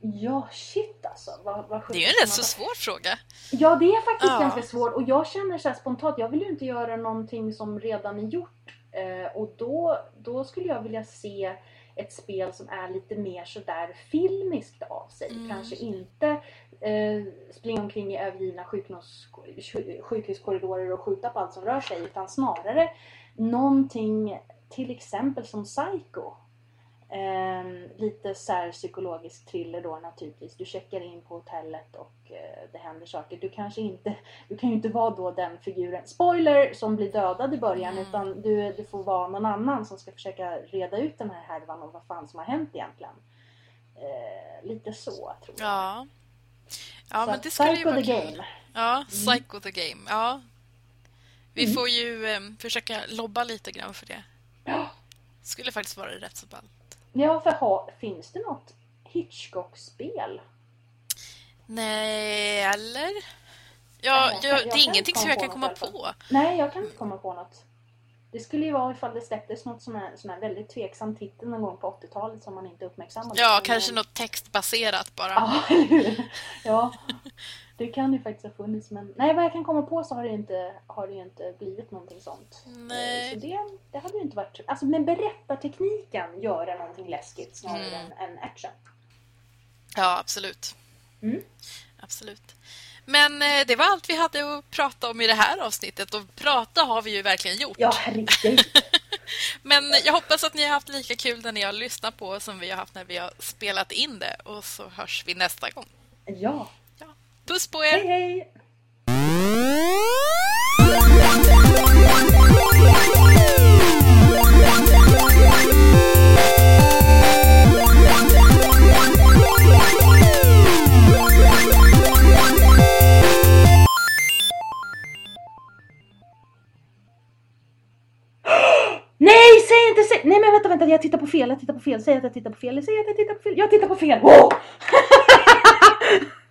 ja, shit alltså. Vad, vad
Det är ju en rätt så svår fråga.
Ja, det är faktiskt
Ja.
ganska svårt och jag känner så här spontant, jag vill ju inte göra någonting som redan är gjort. Eh, och då, då skulle jag vilja se ett spel som är lite mer sådär filmiskt av sig.
Mm.
Kanske inte eh, springa omkring i övergivna sjukhus, sju- sjukhuskorridorer och skjuta på allt som rör sig utan snarare någonting till exempel som Psycho. Ehm, lite så psykologisk thriller då naturligtvis. Du checkar in på hotellet och eh, det händer saker. Du kanske inte, du kan ju inte vara då den figuren, spoiler, som blir dödad i början
Mm.
utan du, du får vara någon annan som ska försöka reda ut den här härvan och vad fan som har hänt egentligen. Eh, lite så tror jag.
Ja. Ja,
Så
men det skulle ju vara
the
kul.
game.
Ja, Psycho the Game. Ja. Vi
Mm.
får ju eh, försöka lobba lite grann för det.
Ja.
Skulle faktiskt vara rätt så ballt.
Ja, för ha, finns det något Hitchcock-spel?
Nej, eller? Ja,
jag
jag, det är ingenting som jag kan komma på.
Nej, jag kan inte komma på något. Det skulle ju vara ifall det släpptes något som är, som är väldigt tveksam titel någon gång på 80-talet som man inte uppmärksammade.
Ja,
Men-
kanske något textbaserat bara.
Ja, eller hur? Ja, det kan ju faktiskt ha funnits. Men nej, vad jag kan komma på så har det inte, har det ju inte blivit någonting sånt.
Nej.
Så det, det hade ju inte varit... Alltså med berättartekniken göra någonting läskigt snarare
Mm.
än, än action.
Ja, absolut.
Mm.
Absolut. Men eh, det var allt vi hade att prata om i det här avsnittet och prata har vi ju verkligen gjort.
Ja, herregud.
Men jag hoppas att ni har haft lika kul när ni har lyssnat på som vi har haft när vi har spelat in det och så hörs vi nästa gång.
Ja.
Ja. Puss på er!
Hej, hej! Vänta, jag tittar på fel, jag tittar på fel. Säg att jag tittar på fel, säg att jag tittar på fel, jag tittar på fel. Wow!